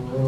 Oh,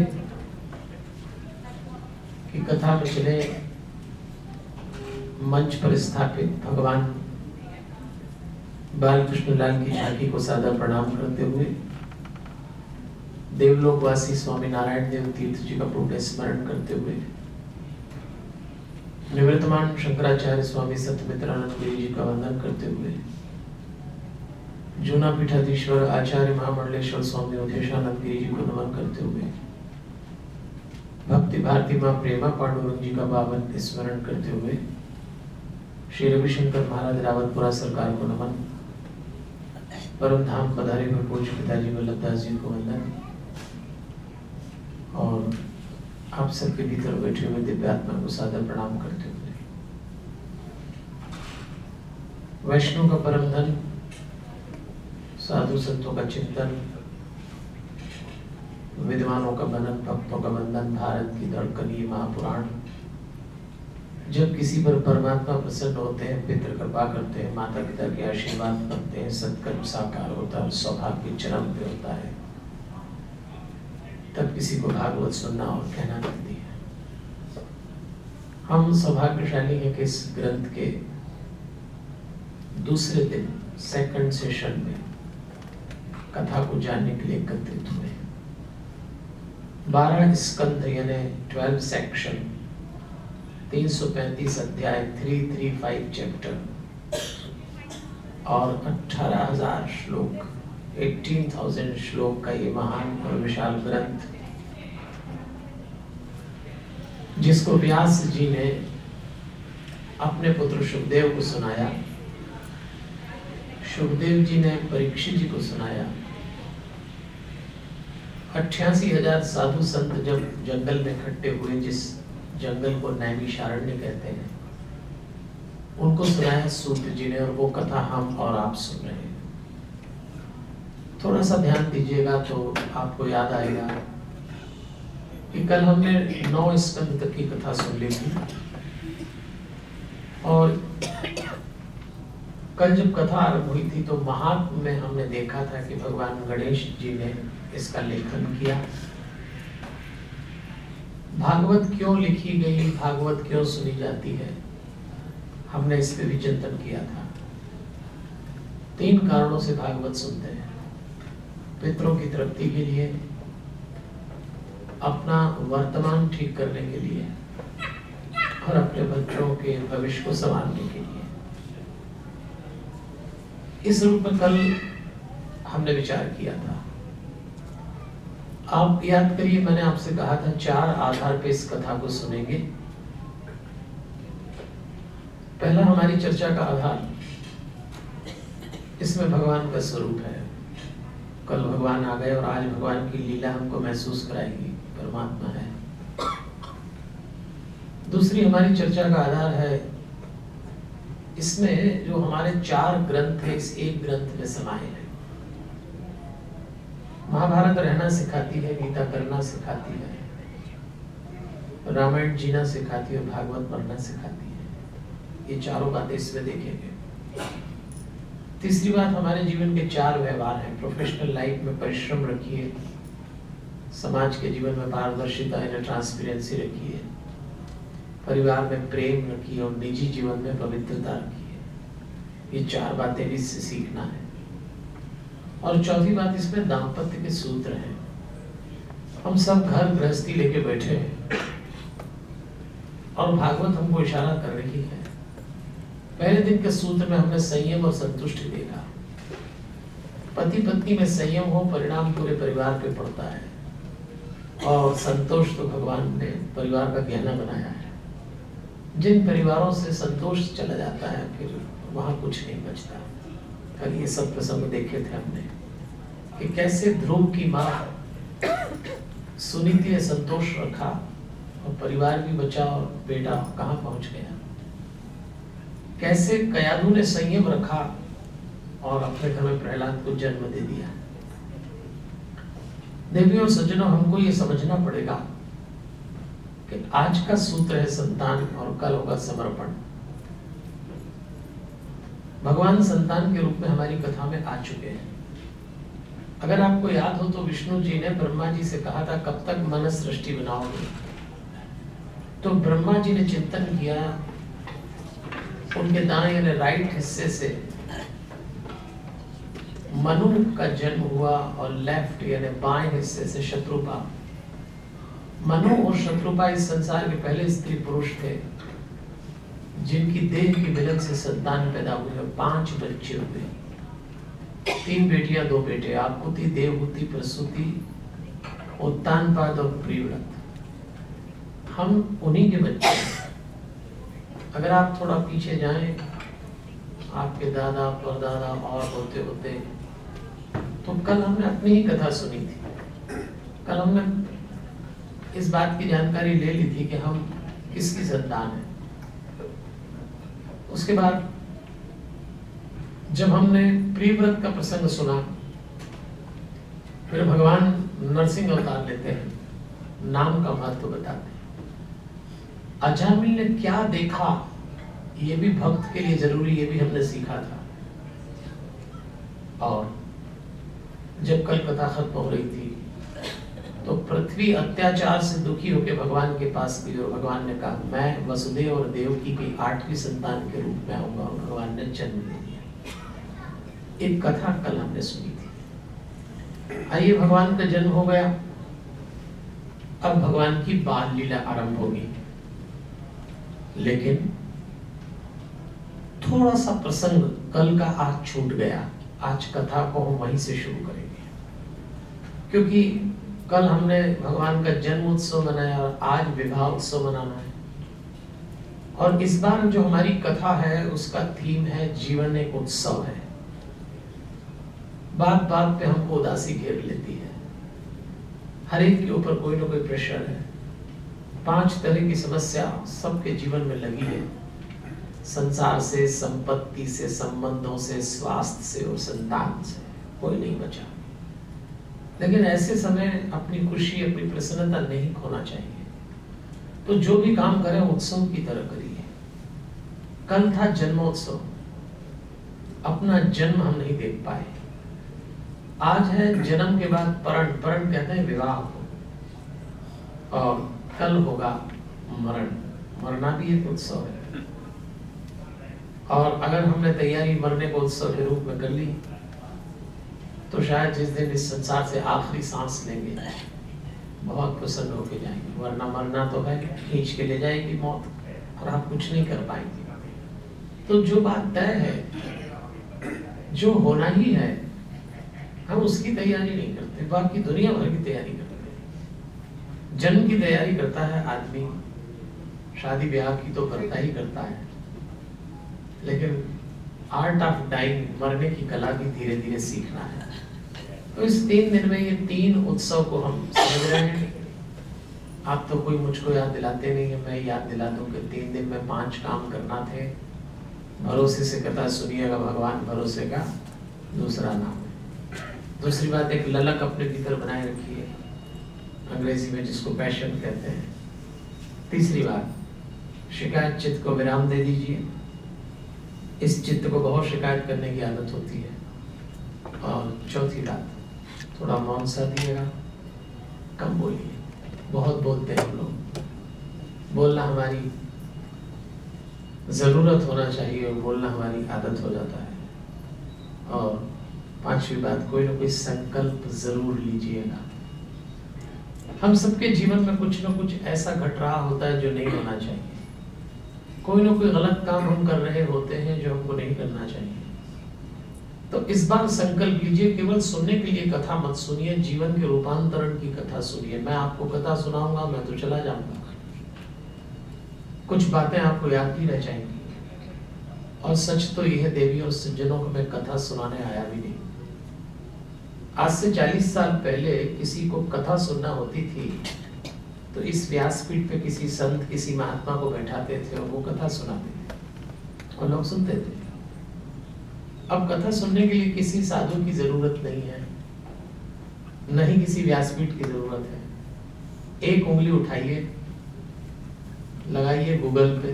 लाल की झांकी को सादा प्रणाम करते हुए देवलोकवासी स्वामी नारायण देव तीर्थ जी का पुण्य स्मरण करते हुए निवृत्तमान शंकराचार्य स्वामी सत्यमित्रानंद गिरी जी का वंदन करते हुए जूना पीठाधीश्वर आचार्य महामंडलेश्वर स्वामी अवधेशानंद गिरी जी को नमन करते हुए भक्ति भारती माँ प्रेमा पांडुरंग जी का पावन स्मरण करते हुए श्री रविशंकर महाराज रावतपुरा सरकार को नमन परम धाम पधारे हुए पूज पिताजी वल्लभ दास जी को वंदन। और आप सबके भीतर बैठे हुए दिव्यात्मा को सादर प्रणाम करते हुए। वैष्णव का परम धन, साधु संतों का चिंतन, विद्वानों का मनन, भक्तों का बंधन भारत की धड़कन, ये महापुराण। जब किसी पर परमात्मा प्रसन्न होते हैं, पितृ कृपा करते हैं माता पिता के आशीर्वाद बनते हैं, सत्कर्म साकार होता है सौभाग्य चरम पे होता है, तब किसी को भागवत सुनना और कहना लगती है। हम सौभाग्यशाली हैं कि इस ग्रंथ के दूसरे दिन सेकंड सेशन में, कथा को जानने के लिए एकत्रित हुए। बारह स्कंद, यानी ट्वेल्व सेक्शन 335 अध्याय 335 चैप्टर और अठारह हज़ार श्लोक 18,000 श्लोक का ये महान और विशाल ग्रंथ जिसको व्यास जी ने अपने पुत्र सुखदेव को सुनाया। सुखदेव जी ने परीक्षित जी को सुनाया। अठासी हज़ार साधु संत जब जंगल में इकट्ठे हुए जिस जंगल को नैमिषारण्य कहते हैं। उनको सुनाया सूत्र जी ने और वो कथा हम और आप सुन रहे हैं। थोड़ा सा ध्यान दीजिएगा तो आपको याद आएगा कि कल हमने नौ स्कंद की कथा सुन ली थी। और कल जब कथा आरंभ हुई थी तो महात्म में हमने देखा था कि भगवान गणेश जी ने इसका लेखन किया। भागवत क्यों लिखी गई, भागवत क्यों सुनी जाती है? हमने इस पर भी चिंतन किया था। तीन कारणों से भागवत सुनते हैं। पितरों की तृप्ति के लिए, अपना वर्तमान ठीक करने के लिए, और अपने बच्चों के भविष्य को संभालने के लिए। इस रूप में कल हमने विचार किया था। आप याद करिए, मैंने आपसे कहा था, चार आधार पे इस कथा को सुनेंगे। पहला हमारी चर्चा का आधार, इसमें भगवान का स्वरूप है। कल भगवान आ गए और आज भगवान की लीला हमको महसूस कराएगी, परमात्मा है। दूसरी हमारी चर्चा का आधार है, इसमें जो हमारे चार ग्रंथ है इस एक ग्रंथ में समाये हैं। महाभारत रहना सिखाती है, गीता करना सिखाती है, रामायण जीना सिखाती है भागवत पढ़ना सिखाती है। ये चारों बातें इसमें देखेंगे। तीसरी बात, हमारे जीवन के चार व्यवहार हैं। प्रोफेशनल लाइफ में परिश्रम रखिए। समाज के जीवन में पारदर्शिता यानी ट्रांसपेरेंसी रखिए। परिवार में प्रेम रखिए और निजी जीवन में पवित्रता रखिए। ये चार बातें भी सीखना है। और चौथी बात इसमें दाम्पत्य के सूत्र हैं। हम सब घर गृहस्थी लेके बैठे हैं। और भागवत हमको इशारा कर रही है। पहले दिन के सूत्र में हमने संयम और संतुष्टि देखा। पति पत्नी में संयम हो, परिणाम पूरे परिवार पे पड़ता है। और संतोष तो भगवान ने परिवार का गहना बनाया है। जिन परिवारों से संतोष चला जाता है, फिर वहाँ कुछ नहीं बचता। कल ये सब प्रसंग देखे थे हमने, कि कैसे ध्रुव की माँ सुनीति ने संतोष रखा और परिवार भी बचा और बेटा कहाँ पहुँच गया। कैसे कयादु ने संयम रखा और अपने घर में प्रहलाद को जन्म दे दिया। देवी और सज्जनों, हमको ये समझना पड़ेगा कि आज का सूत्र है संतान और कल होगा समर्पण। भगवान संतान के रूप में हमारी कथा में आ चुके हैं। अगर आपको याद हो तो विष्णु जी ने ब्रह्मा जी से कहा था, कब तक मन सृष्टि बनाओगे? तो ब्रह्मा जी ने चिंतन किया, उनके दाएँ यानी राइट हिस्से से मनु का जन्म हुआ और लेफ़्ट यानी बाएँ हिस्से से शत्रुपा। मनु और शत्रुपा इस संसार के पहले स्त्री पुरुष थे। जिनकी देह की मिलन से संतान पैदा हुए पाँच बच्चे हुए। तीन बेटियाँ, दो बेटे, आकुति, देवहूति, प्रसूति, उत्तानपाद और प्रियव्रत। हम उन्हीं के बच्चे अगर आप थोड़ा पीछे जाएँ, आपके दादा, परदादा और होते होते तो कल हमने अपनी ही कथा सुनी थी। कल हमने इस बात की जानकारी ले ली थी कि हम किसकी संतान है। उसके बाद जब हमने प्रियव्रत का प्रसंग सुना, फिर भगवान नरसिंह अवतार लेते हैं, नाम का महत्व बताते हैं। अजामिल ने क्या देखा? ये भी भक्त के लिए ज़रूरी, ये भी हमने सीखा था। और जब कलकत्ता खत्म हो रही थी तो पृथ्वी अत्याचार से दुखी होकर भगवान के पास गई और भगवान ने कहा, मैं वसुदेव और देवकी की आठवीं संतान के रूप में आऊँगा और भगवान ने जन्म दे दिया। एक कथा कल हमने सुनी थी। आइए, भगवान का जन्म हो गया। अब भगवान की बाल लीला आरंभ होगी। लेकिन थोड़ा सा प्रसंग कल का आज छूट गया। आज कथा को हम वहीं से शुरू करेंगे। क्योंकि कल हमने भगवान का जन्म उत्सव मनाया और आज विवाह उत्सव मनाना है। और इस बार जो हमारी कथा है, उसका थीम है जीवन एक उत्सव है। बात बात पे हमको उदासी घेर लेती है। हर एक के ऊपर कोई ना कोई प्रेशर है। पाँच तरह की समस्या सबके जीवन में लगी है। संसार से, संपत्ति से, संबंधों से, स्वास्थ्य से और संतान से। कोई नहीं बचा। लेकिन ऐसे समय अपनी खुशी, अपनी प्रसन्नता नहीं खोना चाहिए। तो जो भी काम करें, उत्सव की तरह करिए। कल था जन्मोत्सव। अपना जन्म हम नहीं देख पाए। आज है जन्म के बाद परण। परण कहते हैं विवाह को। और कल होगा मरण। मरना भी एक उत्सव है। और अगर हमने तैयारी मरने को उत्सव के रूप में कर ली तो शायद जिस दिन इस संसार से आखिरी सांस लेंगे, बहुत प्रसन्न होके जाएँगे। वरना मरना तो है खींच के ले जाएगी मौत, और आप कुछ नहीं कर पाएँगे। तो जो बात तय है, जो होना ही है, हम उसकी तैयारी नहीं करते। बाकी दुनिया भर की तैयारी करते हैं। जन्म की तैयारी करता है आदमी। शादी ब्याह की तो करता ही करता है। लेकिन आर्ट ऑफ़ डाइंग, मरने की कला भी धीरे धीरे सीखना है। तो इस तीन दिन में ये तीन उत्सव को हम समझ रहे हैं। आप तो कोई मुझको याद दिलाते नहीं है, मैं याद दिला दूँ कि तीन दिन में पाँच काम करना थे। भरोसे से कथा सुनिएगा, भगवान भरोसे का दूसरा नाम है। दूसरी बात, एक ललक अपने भीतर बनाए रखिए, अंग्रेज़ी में जिसको पैशन कहते हैं। तीसरी बात, शिकायत चित्त को विराम दे दीजिए। इस चित्त को बहुत शिकायत करने की आदत होती है। और चौथी बात थोड़ा मौन सा दिएगा। कम बोलिए। बहुत बोलते हैं हम लोग। बोलना हमारी ज़रूरत होना चाहिए और बोलना हमारी आदत हो जाता है। और पांचवी बात, कोई ना कोई संकल्प ज़रूर लीजिएगा। हम सबके जीवन में कुछ ना कुछ ऐसा घट रहा होता है जो नहीं होना चाहिए। कोई ना कोई गलत काम हम कर रहे होते हैं जो हमको नहीं करना चाहिए। तो इस बार संकल्प लीजिए केवल सुनने के लिए कथा मत सुनिए, जीवन के रूपांतरण की कथा सुनिए। मैं आपको कथा सुनाऊँगा, मैं तो चला जाऊँगा। कुछ बातें आपको याद भी रह जाएँगी। और सच तो यह देवी और सज्जनों को मैं कथा सुनाने आया भी नहीं। आज से 40 साल पहले किसी को कथा सुनना होती थी तो इस व्यासपीठ पे किसी संत, किसी महात्मा को बैठाते थे और वो कथा सुनाते थे। और लोग सुनते थे। अब कथा सुनने के लिए किसी साधु की ज़रूरत नहीं है। नहीं किसी व्यासपीठ की ज़रूरत है। एक उंगली उठाइए, लगाइए गूगल पे।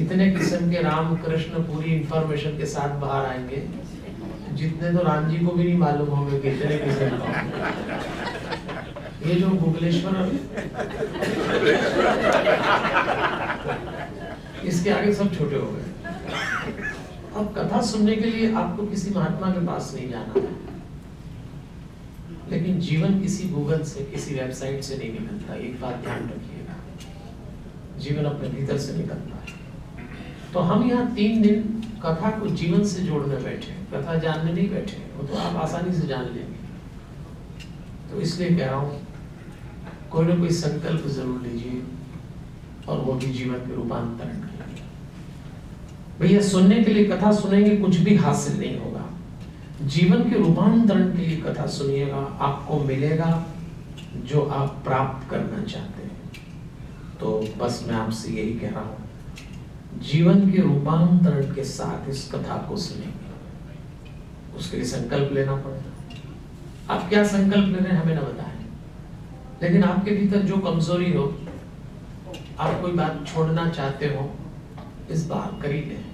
इतने किस्म के राम कृष्ण पूरी इंफॉर्मेशन के साथ बाहर आएँगे, जितने तो राम जी को भी नहीं मालूम होंगे कितने किसे ये जो भुवनेश्वर इसके आगे सब छोटे हो गए। अब कथा सुनने के लिए आपको किसी महात्मा के पास नहीं जाना है। लेकिन जीवन किसी गूगल से, किसी वेबसाइट से नहीं निकलता। एक बात ध्यान रखिएगा। जीवन अपने भीतर से निकलता है। तो हम यहाँ तीन दिन कथा को जीवन से जोड़ने बैठे कथा जानने नहीं बैठे वो तो आप आसानी से जान लेंगे। तो इसलिए कह रहा हूँ, कोई ना कोई संकल्प ज़रूर लीजिए और वो भी जीवन के रूपांतरण भैया, सुनने के लिए कथा सुनेंगे, कुछ भी हासिल नहीं होगा। जीवन के रूपांतरण के लिए कथा सुनिएगा, आपको मिलेगा जो आप प्राप्त करना चाहते हैं। तो बस मैं आपसे यही कह रहा हूँ, जीवन के रूपांतरण के साथ इस कथा को सुनेंगे। उसके लिए संकल्प लेना पड़ेगा। आप क्या संकल्प ले रहे हैं, हमें ना बताएँ। लेकिन आपके भीतर जो कमज़ोरी हो, आप कोई बात छोड़ना चाहते हो, इस बार करी ले।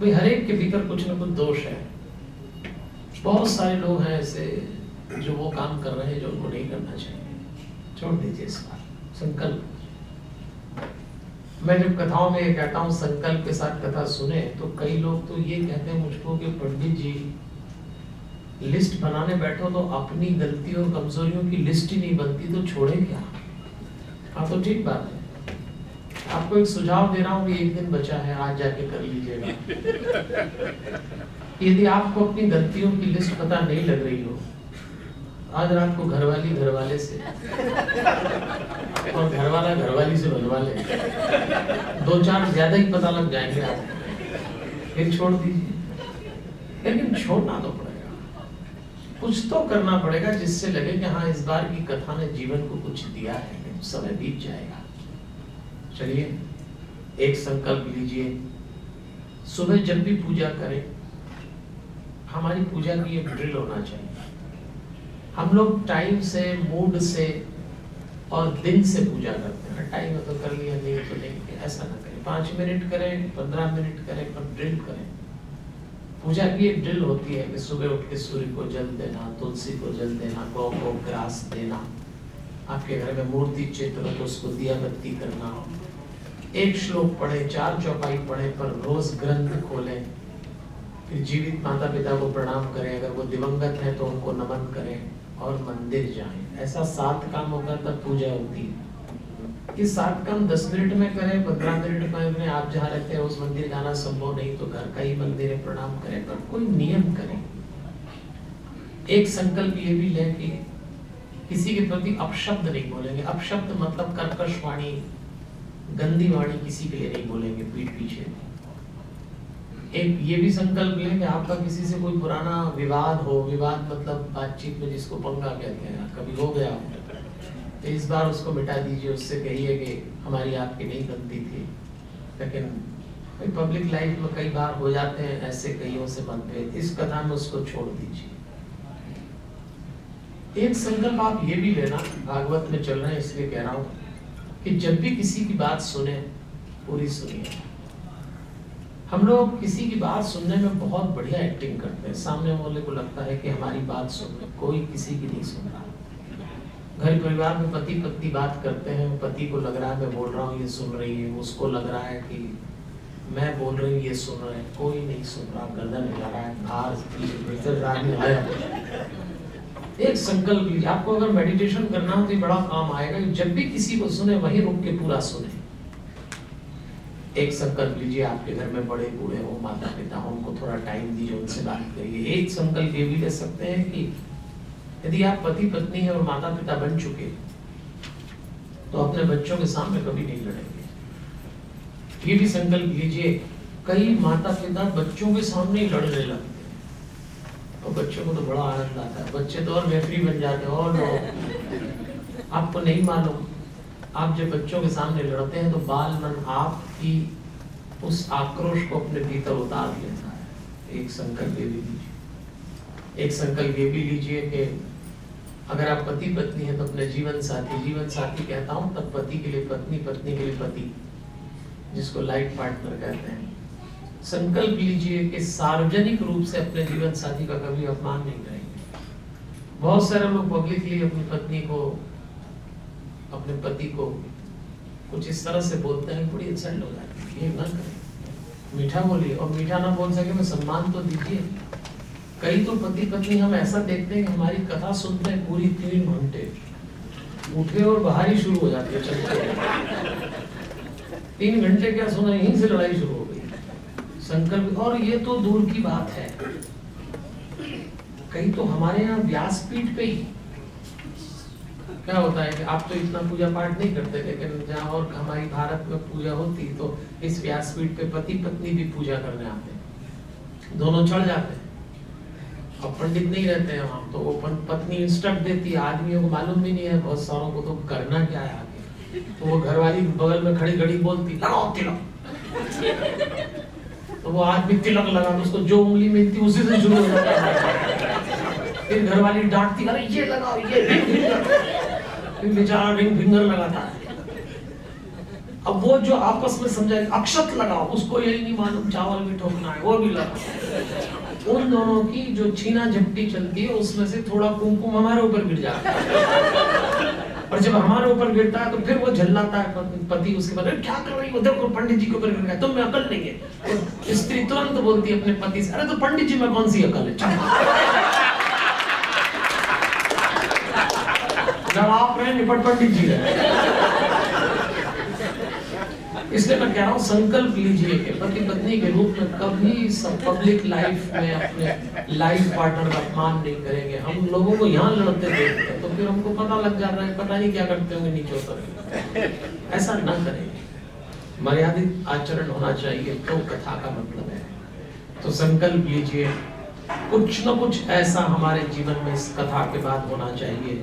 भाई, हर एक के भीतर कुछ ना कुछ दोष है। बहुत सारे लोग हैं ऐसे जो वो काम कर रहे हैं जो उनको नहीं करना चाहिए। छोड़ दीजिए इस बार संकल्प। मैं जब कथाओं में ये कहता हूँ, संकल्प के साथ कथा सुने तो कई लोग तो ये कहते हैं मुझको कि पंडित जी, लिस्ट बनाने बैठो तो अपनी गलतियों और कमजोरियों की लिस्ट ही नहीं बनती तो छोड़े क्या? हाँ तो ठीक बात है। आपको एक सुझाव दे रहा हूँ कि एक दिन बचा है, आज जाके कर लीजिएगा। यदि आपको अपनी गलतियों की लिस्ट पता नहीं लग रही हो, आज रात को घरवाली घरवाले से, और घरवाला घरवाली से बनवा ले दो चार ज़्यादा ही पता लग जाएँगे आपको फिर छोड़ दीजिए। लेकिन छोड़ना तो पड़ेगा। कुछ तो करना पड़ेगा जिससे लगे कि हाँ इस बार की कथा ने जीवन को कुछ दिया है, समय बीत जाएगा। चलिए, एक संकल्प लीजिए। सुबह जब भी पूजा करें, हमारी पूजा की एक ड्रिल होना चाहिए। हम लोग टाइम से मूड से और दिन से पूजा करते हैं। टाइम तो कर लिया, नहीं तो नहीं, ऐसा ना करें। पाँच मिनट करें, पंद्रह मिनट करें, पर ड्रिल करें। पूजा की एक ड्रिल होती है कि सुबह उठ के सूर्य को जल देना, तुलसी को जल देना, गौ को ग्रास देना। आपके घर में मूर्ति, चित्र तो उसको दिया बत्ती करना। एक श्लोक पढ़े, चार चौपाई पढ़े, पर रोज ग्रंथ खोले। फिर जीवित माता पिता को प्रणाम करें, अगर वो दिवंगत है तो उनको नमन करें और मंदिर जाएँ। ऐसा सात काम होगा, तब पूजा होती है। ये सात काम दस मिनट में करें, पंद्रह मिनट में आप जहाँ रहते हैं, उस मंदिर जाना संभव नहीं तो घर का ही मंदिर है, प्रणाम करें, पर कोई नियम करें। एक संकल्प ये भी लें कि किसी के प्रति अपशब्द नहीं बोलेंगे। अपशब्द मतलब कर्कश वाणी। गंदी वाणी किसी के लिए नहीं बोलेंगे, पीठ पीछे। एक ये भी संकल्प लें कि आपका किसी से कोई पुराना विवाद हो, विवाद मतलब बातचीत में जिसको पंगा कहते हैं, कभी हो गया तो इस बार उसको मिटा दीजिए, उससे कहिए कि हमारी आपकी नहीं बनती थी। लेकिन पब्लिक लाइफ में कई बार हो जाते हैं, ऐसे कईयों से मतभेद इस कथा में उसको छोड़ दीजिए। एक संकल्प आप ये भी लेना, भागवत में चल रहे हैं, इसलिए कह रहा हूँ कि जब भी किसी की बात सुने, पूरी सुनिए। हम लोग किसी की बात सुनने में बहुत बढ़िया एक्टिंग करते हैं। सामने वाले को लगता है कि हमारी बात सुन रहे कोई किसी की नहीं सुन रहा। घर परिवार में पति पत्नी बात करते हैं, पति को लग रहा है, मैं बोल रहा हूँ, ये सुन रही है। उसको लग रहा है कि मैं बोल रही हूँ, ये सुन रहे हैं। कोई नहीं सुन रहा गर्दन हिला रहा है, बाहर एक संकल्प लीजिए। आपको अगर मेडिटेशन करना हो तो बड़ा काम आएगा जब भी किसी को सुने, वही रुक के पूरा सुने। एक संकल्प लीजिए, आपके घर में बड़े बूढ़े हो माता पिता हो, उनको थोड़ा टाइम दीजिए, उनसे बात करिए। एक संकल्प ये भी ले सकते हैं कि यदि आप पति पत्नी है और माता पिता बन चुके तो अपने बच्चों के सामने कभी नहीं लड़ेंगे। ये भी संकल्प लीजिए, कई माता पिता बच्चों के सामने ही लड़ने लगते और बच्चों को तो बड़ा आनंद आता है। बच्चे तो और रेफरी बन जाते हैं, और आपको नहीं मालूम, आप जब बच्चों के सामने लड़ते हैं तो बाल मन आपकी उस आक्रोश को अपने भीतर उतार लेता है। एक संकल्प ये भी लीजिए। एक संकल्प ये भी लीजिए कि अगर आप पति पत्नी हैं तो अपने जीवन साथी जीवन साथी कहता हूँ, तब पति के लिए पत्नी पत्नी के लिए पति, जिसको लाइफ पार्टनर कहते हैं। संकल्प लीजिए कि सार्वजनिक रूप से अपने जीवन साथी का कभी अपमान नहीं करेंगे। बहुत सारे लोग पब्लिकली अपनी पत्नी को, अपने पति को कुछ इस तरह से बोलते हैं, बड़ी इंसल्ट हो जाती है ये ना करें। मीठा बोलिए। और मीठा ना बोल सके तो सम्मान तो दीजिए। कई तो पति पत्नी हम ऐसा देखते हैं हमारी कथा सुनते हैं, पूरी तीन घंटे। उठे और बाहर ही शुरू हो जाती है तीन घंटे क्या सुना, यहीं से लड़ाई शुरू हो संकल्प। और ये तो दूर की बात है। कई तो हमारे यहाँ व्यासपीठ पे ही क्या होता है कि आप तो इतना पूजा पाठ नहीं करते, लेकिन जहाँ और हमारी भारत में पूजा होती तो इस व्यासपीठ पे पति पत्नी भी पूजा करने आते हैं। दोनों चढ़ जाते हैं। अब पंडित नहीं रहते हैं वहाँ तो वो पत्नी इंस्ट्रक्ट देती है, आदमियों को मालूम भी नहीं है, बहुत सारों को तो करना क्या है आगे। तो वो घर वाली बगल में खड़ी खड़ी बोलती लगाओ तिलक। तो वो आदमी तिलक लगा उसको जो उंगली मिलती, उसी से शुरू हो जाता है। फिर घरवाली डांटती, अरे, ये लगाओ, ये फिर बेचारा रिंग फिंगर लगाता। है अब वो जो आपस में समझाए अक्षत लगाओ, उसको यही नहीं मालूम, चावल भी ठोकना है वो भी लगा उन दोनों की जो छीना झपटी चलती है, उसमें से थोड़ा कुमकुम हमारे ऊपर गिर जाता है। और जब हमारे ऊपर गिरता है तो फिर वो झल्लाता है पति उसके बाद क्या कर रही हो? देखो पंडित जी के ऊपर गिर गया तुम में अकल नहीं है। तो स्त्री तुरंत बोलती है अपने पति से, अरे तो पंडित जी, में कौन सी अकल है? जब आप रहे, निपट पंडित जी रहे। इसलिए मैं कह रहा हूँ, संकल्प लीजिए कि पति पत्नी के रूप में कभी सब पब्लिक लाइफ में अपने लाइफ पार्टनर का अपमान नहीं करेंगे। हम लोगों को यहाँ लड़ते देखते तो फिर हमको पता लग जा रहा है, पता नहीं क्या करते होंगे नीचे उतर ऐसा ना करेंगे मर्यादित आचरण होना चाहिए तो कथा का मतलब है। तो संकल्प लीजिए, कुछ न कुछ ऐसा हमारे जीवन में इस कथा के बाद होना चाहिए,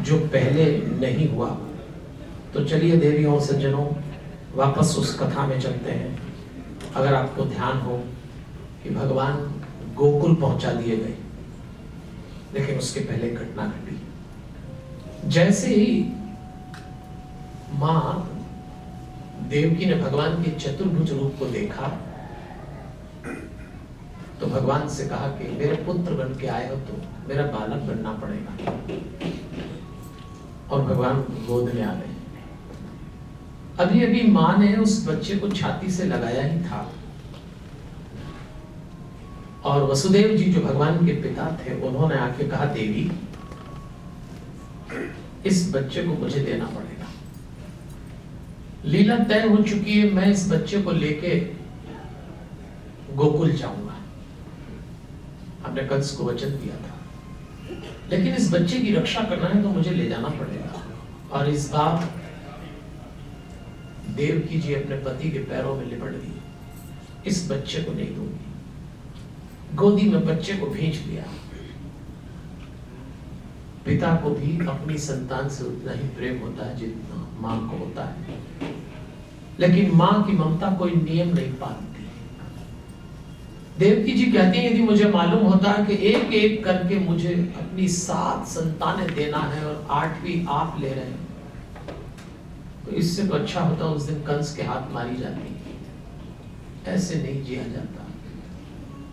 जो पहले नहीं हुआ। तो चलिए देवियों, सज्जनों वापस उस कथा में चलते हैं। अगर आपको ध्यान हो कि भगवान गोकुल पहुँचा दिए गए, लेकिन उसके पहले घटना घटी। जैसे ही माँ देवकी ने भगवान के चतुर्भुज रूप को देखा तो भगवान से कहा कि मेरे पुत्र बन के आए हो तो मेरा बालक बनना पड़ेगा। और भगवान गोद में आ गए। अभी अभी माँ ने उस बच्चे को छाती से लगाया ही था। और वसुदेव जी जो भगवान के पिता थे, उन्होंने आके कहा, देवी, इस बच्चे को मुझे देना पड़ेगा। लीला तय हो चुकी है, मैं इस बच्चे को लेके गोकुल जाऊँगा। हमने कंस को वचन दिया था। लेकिन इस बच्चे की रक्षा करना है तो मुझे ले जाना पड़ेगा। और इस बात देवकी जी अपने पति के पैरों में लिपट दी। इस बच्चे को नहीं दूँगी। गोदी में बच्चे को भेज दिया। पिता को भी अपनी संतान से उतना ही प्रेम होता है जितना माँ को होता है। लेकिन माँ की ममता कोई नियम नहीं पालती देवकी जी कहती हैं, यदि मुझे मालूम होता है कि एक एक करके मुझे अपनी सात संतानें देना है और आठवीं आप ले रहे हैं तो इससे तो अच्छा होता उस दिन कंस के हाथ मारी जाती ऐसे नहीं जिया जाता।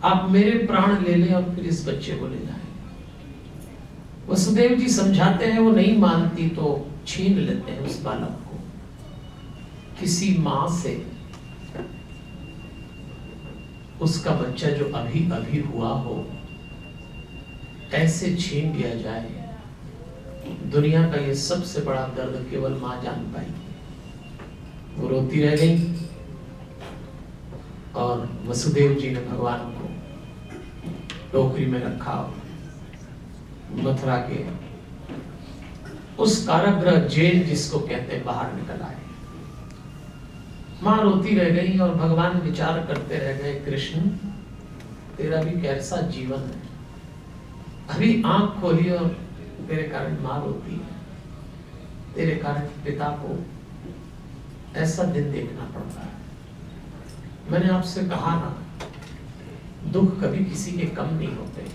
आप मेरे प्राण ले लें और फिर इस बच्चे को ले जाए। वसुदेव जी समझाते हैं, वो नहीं मानती तो छीन लेते हैं उस बालक को। किसी माँ से उसका बच्चा जो अभी अभी हुआ हो ऐसे छीन लिया जाए? दुनिया का ये सबसे बड़ा दर्द केवल माँ जान पाई वो रोती रह गई और वसुदेव जी ने भगवान को टोकरी में रखा मथुरा के उस कारागृह जेल जिसको कहते बाहर निकल आए। माँ रोती रह गई और भगवान विचार करते रह गए, कृष्ण, तेरा भी कैसा जीवन है? अभी आँख खोली और तेरे कारण माँ रोती है। तेरे कारण पिता को ऐसा दिन देखना पड़ता है। मैंने आपसे कहा ना, दुख कभी किसी के कम नहीं होते।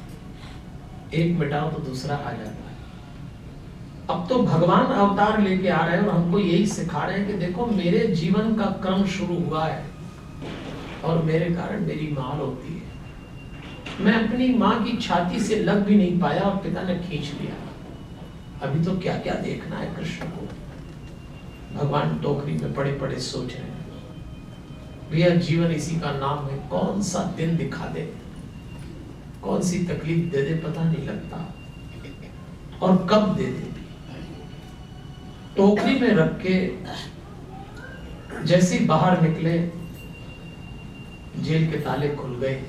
एक मिटाओ तो दूसरा आ जाता है। अब तो भगवान अवतार लेके आ रहे हैं और हमको यही सिखा रहे हैं कि देखो, मेरे जीवन का क्रम शुरू हुआ है और मेरे कारण मेरी माँ होती है। मैं अपनी माँ की छाती से लग भी नहीं पाया और पिता ने खींच लिया। अभी तो क्या क्या देखना है कृष्ण को। भगवान टोकरी में पड़े पड़े सोच रहे हैं। भैया, जीवन इसी का नाम है कौन सा दिन दिखा दे? कौन सी तकलीफ़ दे दे, पता नहीं लगता। और कब दे दे टोकरी में रख के, जैसे बाहर निकले, जेल के ताले खुल गए।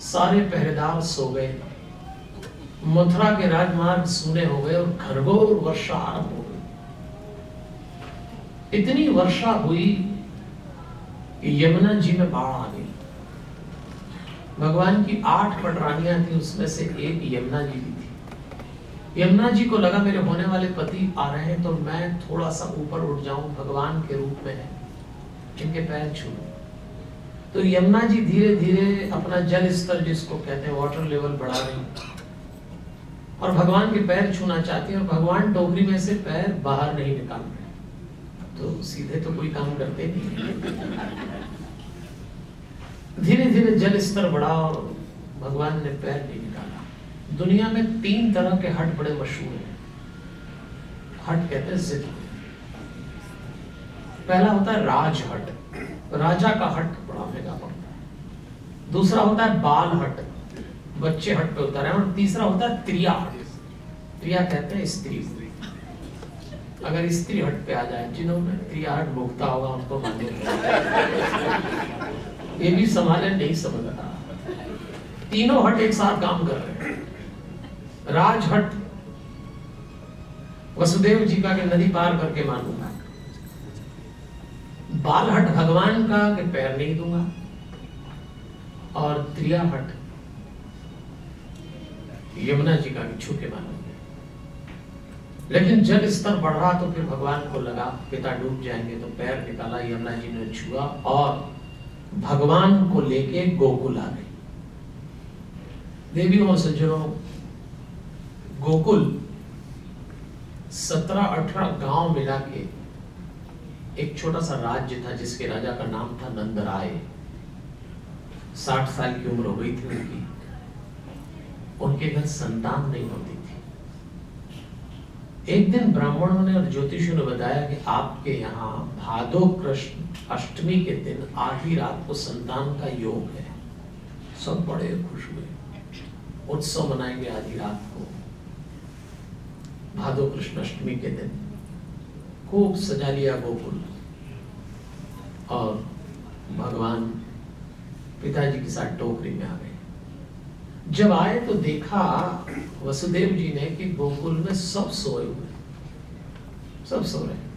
सारे पहरेदार सो गए। मथुरा के राजमार्ग सुने हो गए और घरघोर वर्षा आरंभ इतनी वर्षा हुई कि यमुना जी में बाढ़ आ गई। भगवान की आठ पटरानियाँ थी, उसमें से एक यमुना जी भी थी। यमुना जी को लगा, मेरे होने वाले पति आ रहे हैं तो मैं थोड़ा सा ऊपर उठ जाऊँ, भगवान के रूप में इनके पैर छू तो यमुना जी धीरे धीरे अपना जल स्तर, जिसको कहते हैं वाटर लेवल बढ़ा रही और भगवान के पैर छूना चाहती है, और भगवान टोकरी में से पैर बाहर नहीं निकाल रहे। तो सीधे तो कोई काम करते नहीं। धीरे धीरे जल स्तर बढ़ा और भगवान ने पैर नहीं निकाला। दुनिया में तीन तरह के हट बड़े मशहूर हैं। हट कहते हैं जिद। पहला होता है राज हट। राजा का हट बड़ा महँगा पड़ता है। दूसरा होता है बाल हट। बच्चे हट पे उतर है। और तीसरा होता है त्रिया हट। त्रिया कहते हैं स्त्री। अगर स्त्री हट पे आ जाए जिन्होंने त्रिया हट भुगता होगा, उनको मालूम ये भी संभाले नहीं समझ रहा तीनों हट एक साथ काम कर रहे हैं। राजहट वसुदेव जी का के नदी पार करके मानूँगा। बालहट भगवान का के पैर नहीं दूँगा। और त्रियाहट यमुना जी का छू के मानूँगा। लेकिन जब स्तर बढ़ रहा तो फिर भगवान को लगा, पिता डूब जाएँगे तो पैर निकाला, यमुना जी ने छुआ और भगवान को लेके गोकुल आ गई। देवी और सज्जनों, गोकुल सत्रह अठारह गाँव मिला के एक छोटा सा राज्य था जिसके राजा का नाम था नंदराय। साठ साल की उम्र हो गई थी उनकी। उनके घर संतान नहीं होती। एक दिन ब्राह्मणों ने और ज्योतिषियों ने बताया कि आपके यहाँ भादो कृष्ण अष्टमी के दिन आधी रात को संतान का योग है। सब बड़े खुश हुए। उत्सव मनाएँगे आधी रात को। भादो कृष्ण अष्टमी के दिन। खूब सजा लिया गोकुल और भगवान पिताजी के साथ टोकरी में आ गए। जब आए तो देखा वसुदेव जी ने कि गोकुल में सब सोए हुए सब सो रहे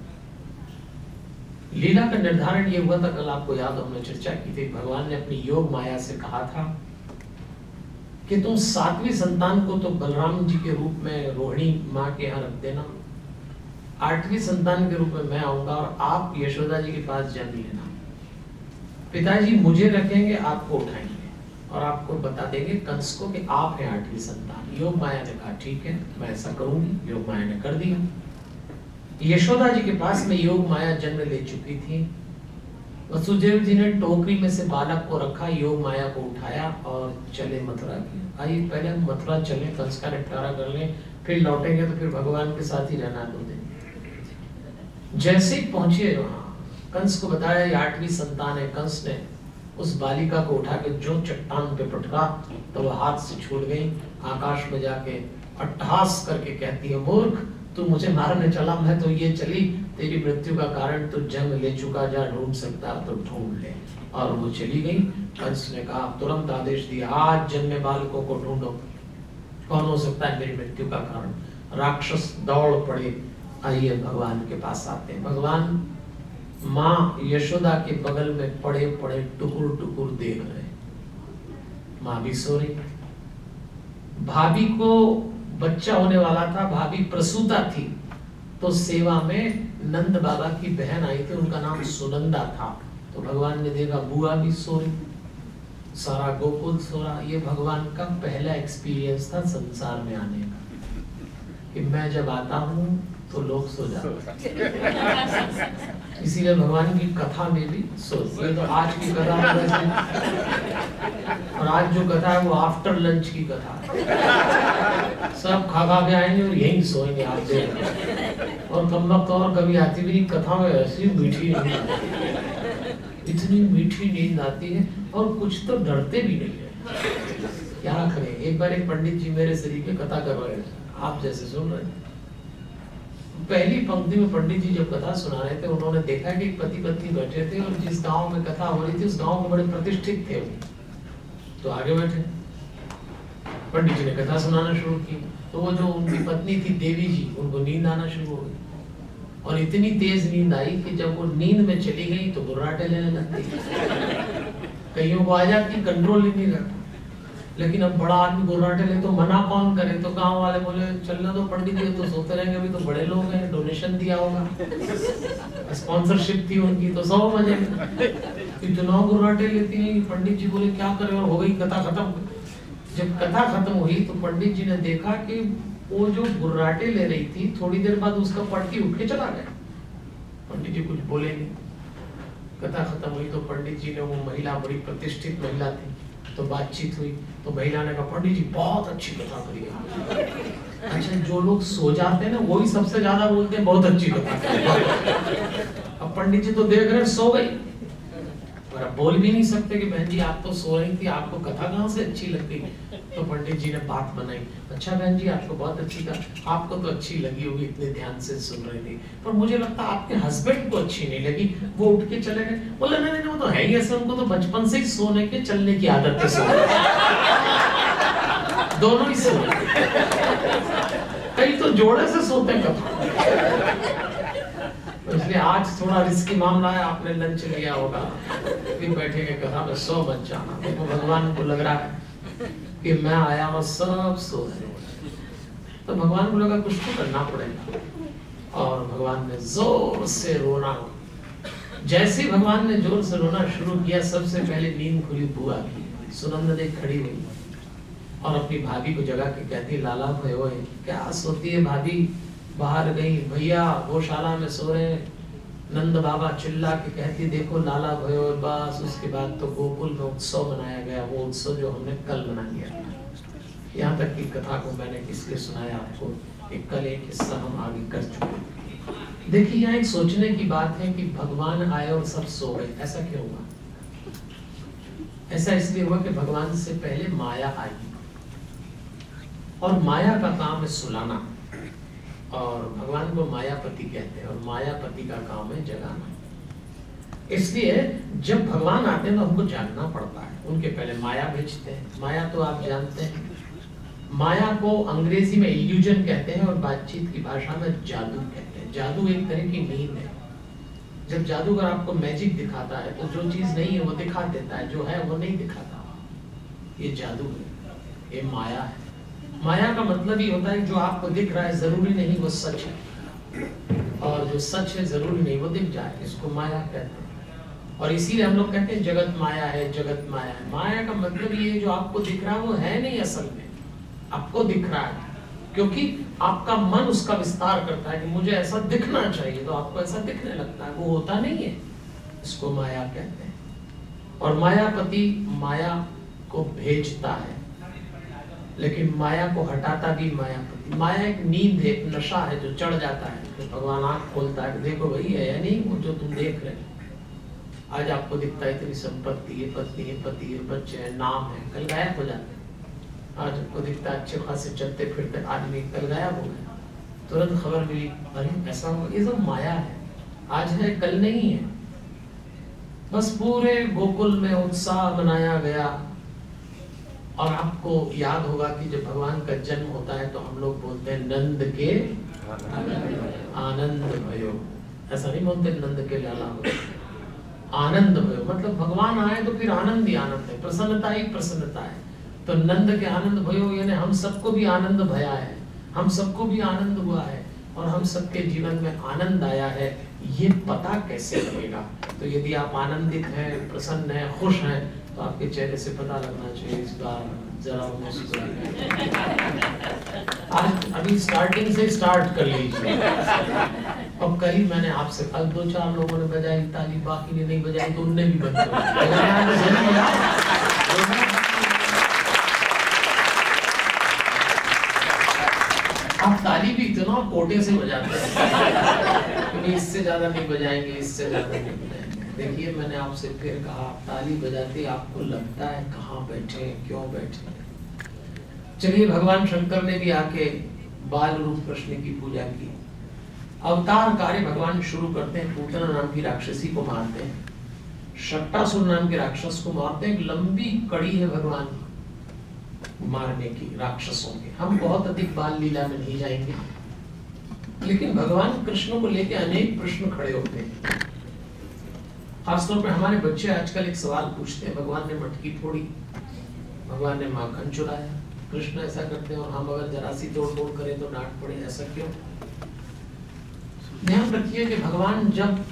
लीला का निर्धारण ये हुआ था, कल आपको याद हमने चर्चा की थी, भगवान ने अपनी योग माया से कहा था कि तुम सातवीं संतान को तो बलराम जी के रूप में रोहिणी माँ के यहाँ रख देना, आठवीं संतान के रूप में मैं आऊँगा और आप यशोदा जी के पास जन्म लेना। पिताजी मुझे रखेंगे, आपको उठाएँगे। और आपको बता देंगे कंस को कि आप हैं आठवीं संतान। योग माया ने कहा, ठीक है, मैं ऐसा करूँगी, योग माया ने कर दिया। यशोदा जी के पास में योग माया जन्म ले चुकी थी। वसुदेव जी ने टोकरी में से बालक को रखा, योग माया को उठाया और चले मथुरा की। आइए, पहले हम मथुरा चले कंस का निपटारा कर लें, फिर लौटेंगे तो फिर भगवान के साथ ही रहना दो दिन। जैसे ही पहुँचे वहाँ, कंस को बताया आठवीं संतान है, कंस ने उस बालिका को उठा के जो चट्टान पे पटका तो वह हाथ से छूट गई। आकाश में जाके अट्ठास करके कहती है, मूर्ख, तू मुझे मारने चला, मैं तो ये चली। तेरी मृत्यु का कारण तो जंग ले चुका, जा ढूंढ सकता तो ढूंढ ले। और वो चली गई। कंस ने कहा तुरंत आदेश दिया आज जन्मे बालकों को ढूंढो। कौन हो सकता है मेरी मृत्यु का कारण? राक्षस दौड़ पड़े। आइए, भगवान के पास आते हैं। भगवान माँ यशोदा के बगल में पड़े पड़े टुकुर टुकुर देख रहे। माँ भी सो रही। भाभी को बच्चा होने वाला था, भाभी प्रसूता थी तो सेवा में नंद बाबा की बहन आई थी, उनका नाम सुनंदा था। तो भगवान ने देखा, बुआ भी सो रही। सारा गोकुल सो रहा। ये भगवान का पहला एक्सपीरियंस था संसार में आने का। कि मैं जब आता हूँ तो लोग सो जाते इसीलिए भगवान की कथा में भी सो ये तो आज की कथा और आज जो कथा है वो आफ्टर लंच की कथा सब खा खा के आएँगे और यहीं सोएँगे आप देख और कम वक्त और कभी आती भी कथा में ऐसी मीठी नींद इतनी मीठी नींद आती है और कुछ तो डरते भी नहीं है। क्या करें? एक बार एक पंडित जी मेरे शरीर में कथा कर रहे हैं आप जैसे सुन रहे हैं। पहली पंक्ति में पंडित जी जब कथा सुना रहे थे, उन्होंने देखा कि पति पत्नी बैठे थे और जिस गाँव में कथा हो रही थी, उस गाँव में बड़े प्रतिष्ठित थे तो आगे बैठे। पंडित जी ने कथा सुनाना शुरू की। तो वो जो उनकी पत्नी थी, देवी जी, उनको नींद आना शुरू हो गई। और इतनी तेज नींद आई कि जब वो नींद में चली गई तो बुर्राटे लेने लगती। कईयों को आ जाती कंट्रोल ही नहीं रहता लेकिन अब बड़ा आदमी बुर्राटे ले तो मना कौन करे? तो गाँव वाले बोले, चलना तो पंडित जी तो सोते रहेंगे, अभी तो बड़े लोग हैं डोनेशन दिया होगा। स्पॉन्सरशिप थी उनकी तो सौ मज़े में चुनाव बुर्राटे लेती है, पंडित जी बोले, क्या करें? और हो गई, कथा खत्म। जब कथा खत्म हुई तो पंडित जी ने देखा कि वो जो गुर्राटे ले रही थी, थोड़ी देर बाद उसका पटकी उठ के चला गया। पंडित जी कुछ बोले नहीं। कथा खत्म हुई तो पंडित जी ने वो महिला, बड़ी प्रतिष्ठित महिला थी तो बातचीत हुई। तो बहिला ने कहा, पंडित जी, बहुत अच्छी कथा करी अच्छा जो लोग सो जाते हैं ना, वो वही सबसे ज़्यादा बोलते हैं, बहुत अच्छी कथा अब पंडित जी तो देख रहे सो गई। और अब बोल भी नहीं सकते कि बहन जी, आप तो सो रही थी, आपको कथा कहाँ से अच्छी लग गई तो पंडित जी ने बात बनाई। अच्छा बहन जी, आपको बहुत अच्छी था। आपको तो अच्छी लगी होगी, इतने ध्यान से सुन रही थी। पर मुझे लगता आपके हस्बैंड को अच्छी नहीं लगी। वो उठ के चले गए। बोले, नहीं नहीं वो तो है ही ऐसे। उनको तो बचपन से ही सोने के, चलने की आदत है सोने दोनों ही सोने कई तो जोड़े से सोते कथा। इसलिए आज थोड़ा रिस्की मामला है, आपने लंच लिया होगा। फिर बैठेंगे कहा मैं सौ बच जाना। तो भगवान को लग रहा है कि मैं आया और सब सो रहे तो भगवान को लगा कुछ तो करना पड़ेगा। और भगवान ने ज़ोर से रोना। जैसे भगवान ने ज़ोर से रोना शुरू किया, सबसे पहले नींद खुली, बुआ की। सुनंद देख खड़ी हुई और अपनी भाभी को जगा के कहती, लाला भयो क्या सोती है भाभी? बाहर गई, भैया, गौशाला में सो रहे नंद बाबा चिल्ला के कहती, देखो, लाला भयो बस। उसके बाद तो गोकुल में उत्सव मनाया गया। वो उत्सव जो हमने कल मना लिया। यहाँ तक की कथा को मैंने किसके सुनाया आपको? एक कल एक हिस्सा हम आगे कर चुके देखिए, यहाँ एक सोचने की बात है कि भगवान आए और सब सो गए। ऐसा क्यों हुआ? ऐसा इसलिए हुआ कि भगवान से पहले माया आई। और माया का काम है सुलाना। और भगवान को मायापति कहते हैं और मायापति का काम है जगाना। इसलिए जब भगवान आते हैं तो हमको जानना पड़ता है। उनके पहले माया भेजते हैं। माया तो आप जानते हैं। माया को अंग्रेज़ी में इल्यूजन कहते हैं और बातचीत की भाषा में जादू कहते हैं। जादू एक तरह की नींद है। जब जादूगर आपको मैजिक दिखाता है तो जो चीज़ नहीं है वो दिखा देता है। जो है वो नहीं दिखाता। ये जादू है। ये माया है। माया का मतलब ही होता है जो आपको दिख रहा है ज़रूरी नहीं, वो सच है। और जो सच है, ज़रूरी नहीं, वो दिख जाए, इसको माया कहते हैं। और इसीलिए हम लोग कहते हैं, जगत माया है, जगत माया है। माया का मतलब ये जो आपको दिख रहा है, वो है नहीं असल में। आपको दिख रहा है। क्योंकि आपका मन उसका विस्तार करता है कि मुझे ऐसा दिखना चाहिए तो आपको ऐसा दिखने लगता है। वो होता नहीं है। इसको माया कहते हैं। और मायापति माया को भेजता है। लेकिन माया को हटाता भी मायापति माया एक नींद है नशा है जो चढ़ जाता है। तो भगवान आँख खोलता है देखो वही है या नहीं? वो जो तुम देख रहे हो। आज आपको दिखता है इतनी संपत्ति है पत्नी है, पति है, बच्चे हैं, नाम है, कल गायब हो जाते आज आपको दिखता है अच्छे खासे चलते फिरते आदमी, कल गायब हो गया तुरंत खबर मिली, अरे ऐसा हो, ये सब माया है। आज है, कल नहीं है। बस पूरे गोकुल में उत्साह बनाया गया। और आपको याद होगा कि जब भगवान का जन्म होता है तो हम लोग बोलते हैं नंद के आनंद भयो। ऐसा नहीं बोलते नंद के लाला आनंद भयो। मतलब भगवान आए तो फिर आनंद ही आनंद है। प्रसन्नता ही प्रसन्नता है। तो नंद के आनंद भयो यानी हम सबको भी आनंद भया है। हम सबको भी आनंद हुआ है और हम सबके जीवन में आनंद आया है। ये पता कैसे लगेगा? तो यदि आप आनंदित हैं, प्रसन्न हैं, खुश हैं तो आपके चेहरे से पता लगना चाहिए इस बार जरा आज अभी स्टार्टिंग से स्टार्ट कर लीजिए। अब कल ही मैंने आपसे कल दो चार लोगों ने बजाई ताली बाकी ने नहीं बजाई तो उनने भी बजाई। आप ताली भी इतना कोटे से बजाते हैं। इससे ज़्यादा नहीं बजाएँगे इससे ज़्यादा नहीं बजाएँगे। देखिए मैंने आपसे फिर कहा ताली बजाते, आपको लगता है कहाँ बैठे क्यों बैठे चलिए, भगवान शंकर ने भी आके बाल रूप कृष्ण की पूजा की। अवतार कार्य भगवान शुरू करते हैं, पूतना नाम की राक्षसी को मारते हैं। शट्टासुर नाम के राक्षस को मारते हैं लंबी कड़ी है भगवान मारने की, राक्षसों के। हम बहुत अधिक बाल लीला में नहीं जाएँगे। लेकिन भगवान कृष्ण को लेकर अनेक प्रश्न खड़े होते हैं। खासतौर पर हमारे बच्चे आजकल एक सवाल पूछते हैं, भगवान ने मटकी फोड़ी, भगवान ने माखन चुराया, कृष्ण ऐसा करते हैं और हम अगर जरा सी तोड़ फोड़ करें तो डांट पड़े, ऐसा क्यों? ध्यान रखिए कि भगवान जब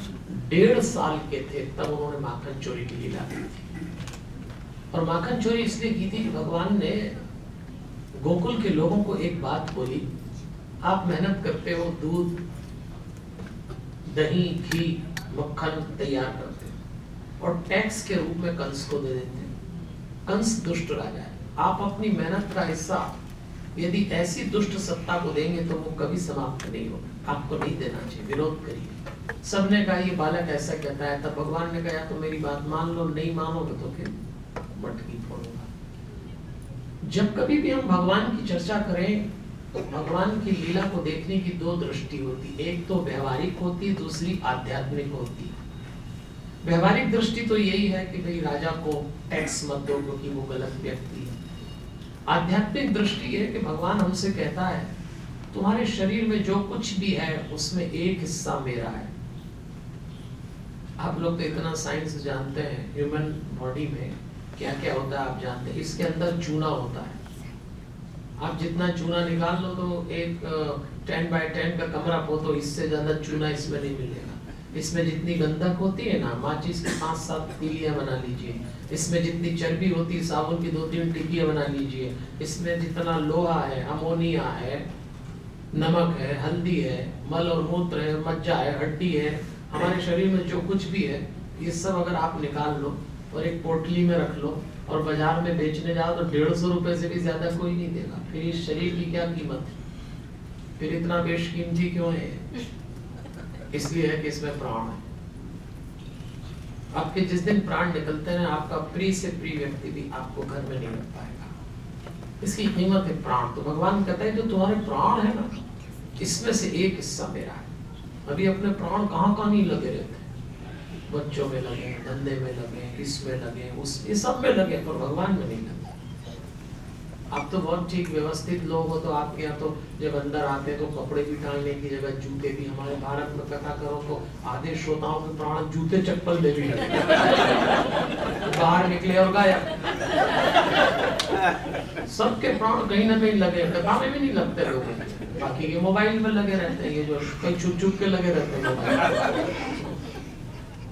डेढ़ साल के थे, तब उन्होंने माखन चोरी की लीला की थी। और माखन चोरी इसलिए की थी कि भगवान ने गोकुल के लोगों को एक बात बोली, आप मेहनत करते हो, दूध, दही, घी, मक्खन तैयार करते और टैक्स के रूप में कंस को दे देते हैं। कंस दुष्ट राजा है। आप अपनी मेहनत का हिस्सा यदि ऐसी दुष्ट सत्ता को देंगे तो वो कभी समाप्त नहीं होगा। आपको नहीं देना चाहिए। विरोध करिए। सबने कहा, ये बालक ऐसा कहता है। तब भगवान ने कहा तो मेरी बात मान लो, नहीं मानोगे तो फिर मटकी फोड़ूँगा। जब कभी भी हम भगवान की चर्चा करें तो भगवान की लीला को देखने की दो दृष्टि होती। एक तो व्यवहारिक होती, दूसरी आध्यात्मिक होती। व्यवहारिक दृष्टि तो यही है कि भाई राजा को टैक्स मत दो क्योंकि वो गलत व्यक्ति है। आध्यात्मिक दृष्टि है कि भगवान हमसे कहता है, तुम्हारे शरीर में जो कुछ भी है, उसमें एक हिस्सा मेरा है। आप लोग तो इतना साइंस जानते हैं ह्यूमन बॉडी में क्या क्या होता है आप जानते हैं। इसके अंदर चूना होता है। आप जितना चूना निकाल लो तो एक टेन बाय टेन का कमरा पो तो इससे ज़्यादा चूना इसमें नहीं मिलेगा। इसमें जितनी गंधक होती है ना, माचिस की पाँच सात तीलियाँ बना लीजिए। इसमें जितनी चर्बी होती है, साबुन की दो तीन टिकियाँ बना लीजिए। इसमें जितना लोहा है, अमोनिया है, नमक है, हल्दी है, मल और मूत्र है, मज्जा है, हड्डी है, हमारे शरीर में जो कुछ भी है, ये सब अगर आप निकाल लो और एक पोटली में रख लो और बाज़ार में बेचने जाओ तो डेढ़ सौ रुपए से भी ज़्यादा कोई नहीं देगा। फिर इस शरीर की क्या कीमत फिर इतना बेशकीमती क्यों है? इसलिए है कि इसमें प्राण है। आपके जिस दिन प्राण निकलते हैं, आपका प्रिय से प्रिय व्यक्ति भी आपको घर में नहीं रख पाएगा। इसकी कीमत है प्राण तो भगवान कहता है, जो तुम्हारे प्राण है ना, इसमें से एक हिस्सा मेरा है। अभी अपने प्राण कहाँ कहाँ नहीं लगे रहते? बच्चों में लगे, धंधे में लगे इसमें लगे, उस, ये सब में लगे, पर भगवान में नहीं लगे। आप तो बहुत ठीक व्यवस्थित लोग हो तो आपके यहाँ तो जब अंदर आते तो कपड़े भी टांगने की जगह, जूते भी। हमारे भारत में कथा करो तो आधे श्रोताओं के प्राण जूते चप्पल में भी लगे बाहर निकले और गाया। सबके प्राण कहीं ना कहीं लगे कथा में भी नहीं लगते लोग बाकी ये मोबाइल में लगे रहते हैं, ये जो कहीं छुप छुप के लगे रहते हैं।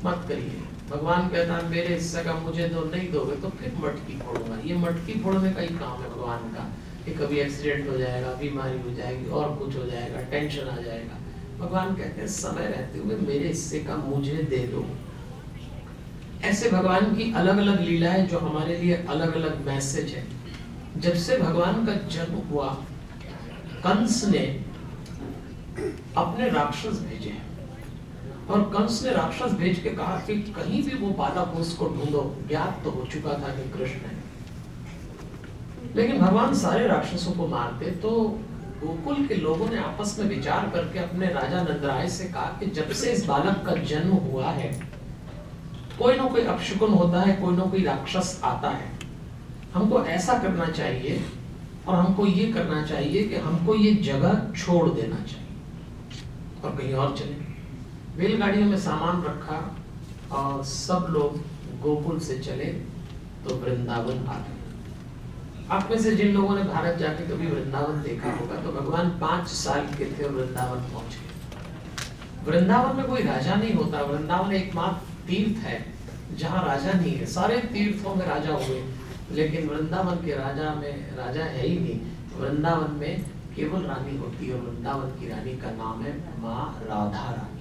मत करिए। भगवान कहता है, मेरे हिस्से का मुझे तो नहीं दोगे तो फिर मटकी फोड़ूँगा। ये मटकी फोड़ने का ही काम है भगवान का। कि कभी एक्सीडेंट हो जाएगा, बीमारी हो जाएगी, और कुछ हो जाएगा टेंशन आ जाएगा। भगवान कहते हैं, समय रहते हुए मेरे हिस्से का मुझे दे दो। ऐसे भगवान की अलग अलग लीलाएँ जो हमारे लिए अलग अलग मैसेज है। जब से भगवान का जन्म हुआ, कंस ने अपने राक्षस भेजे हैं। और कंस ने राक्षस भेज के कहा कि कहीं भी वो बालक उसको ढूंढो, ज्ञात तो हो चुका था कि कृष्ण है। लेकिन भगवान सारे राक्षसों को मारते तो गोकुल के लोगों ने आपस में विचार करके अपने राजा नंदराय से कहा कि जब से इस बालक का जन्म हुआ है, कोई ना कोई अपशकुन होता है, कोई ना कोई राक्षस आता है। हमको ऐसा करना चाहिए और हमको ये करना चाहिए कि हमको ये जगह छोड़ देना चाहिए और कहीं और चले रेलगाड़ियों में सामान रखा और सब लोग गोकुल से चले तो वृंदावन आ गए। आप में से जिन लोगों ने भारत जाके कभी वृंदावन देखा होगा तो भगवान पाँच साल के थे और वृंदावन पहुँच गए। वृंदावन में कोई राजा नहीं होता। वृंदावन एकमात्र तीर्थ है, जहाँ राजा नहीं है। सारे तीर्थों में राजा हुए, लेकिन वृंदावन के राजा में राजा है ही नहीं। वृंदावन में केवल रानी होती है वृंदावन की रानी का नाम है माँ राधा रानी।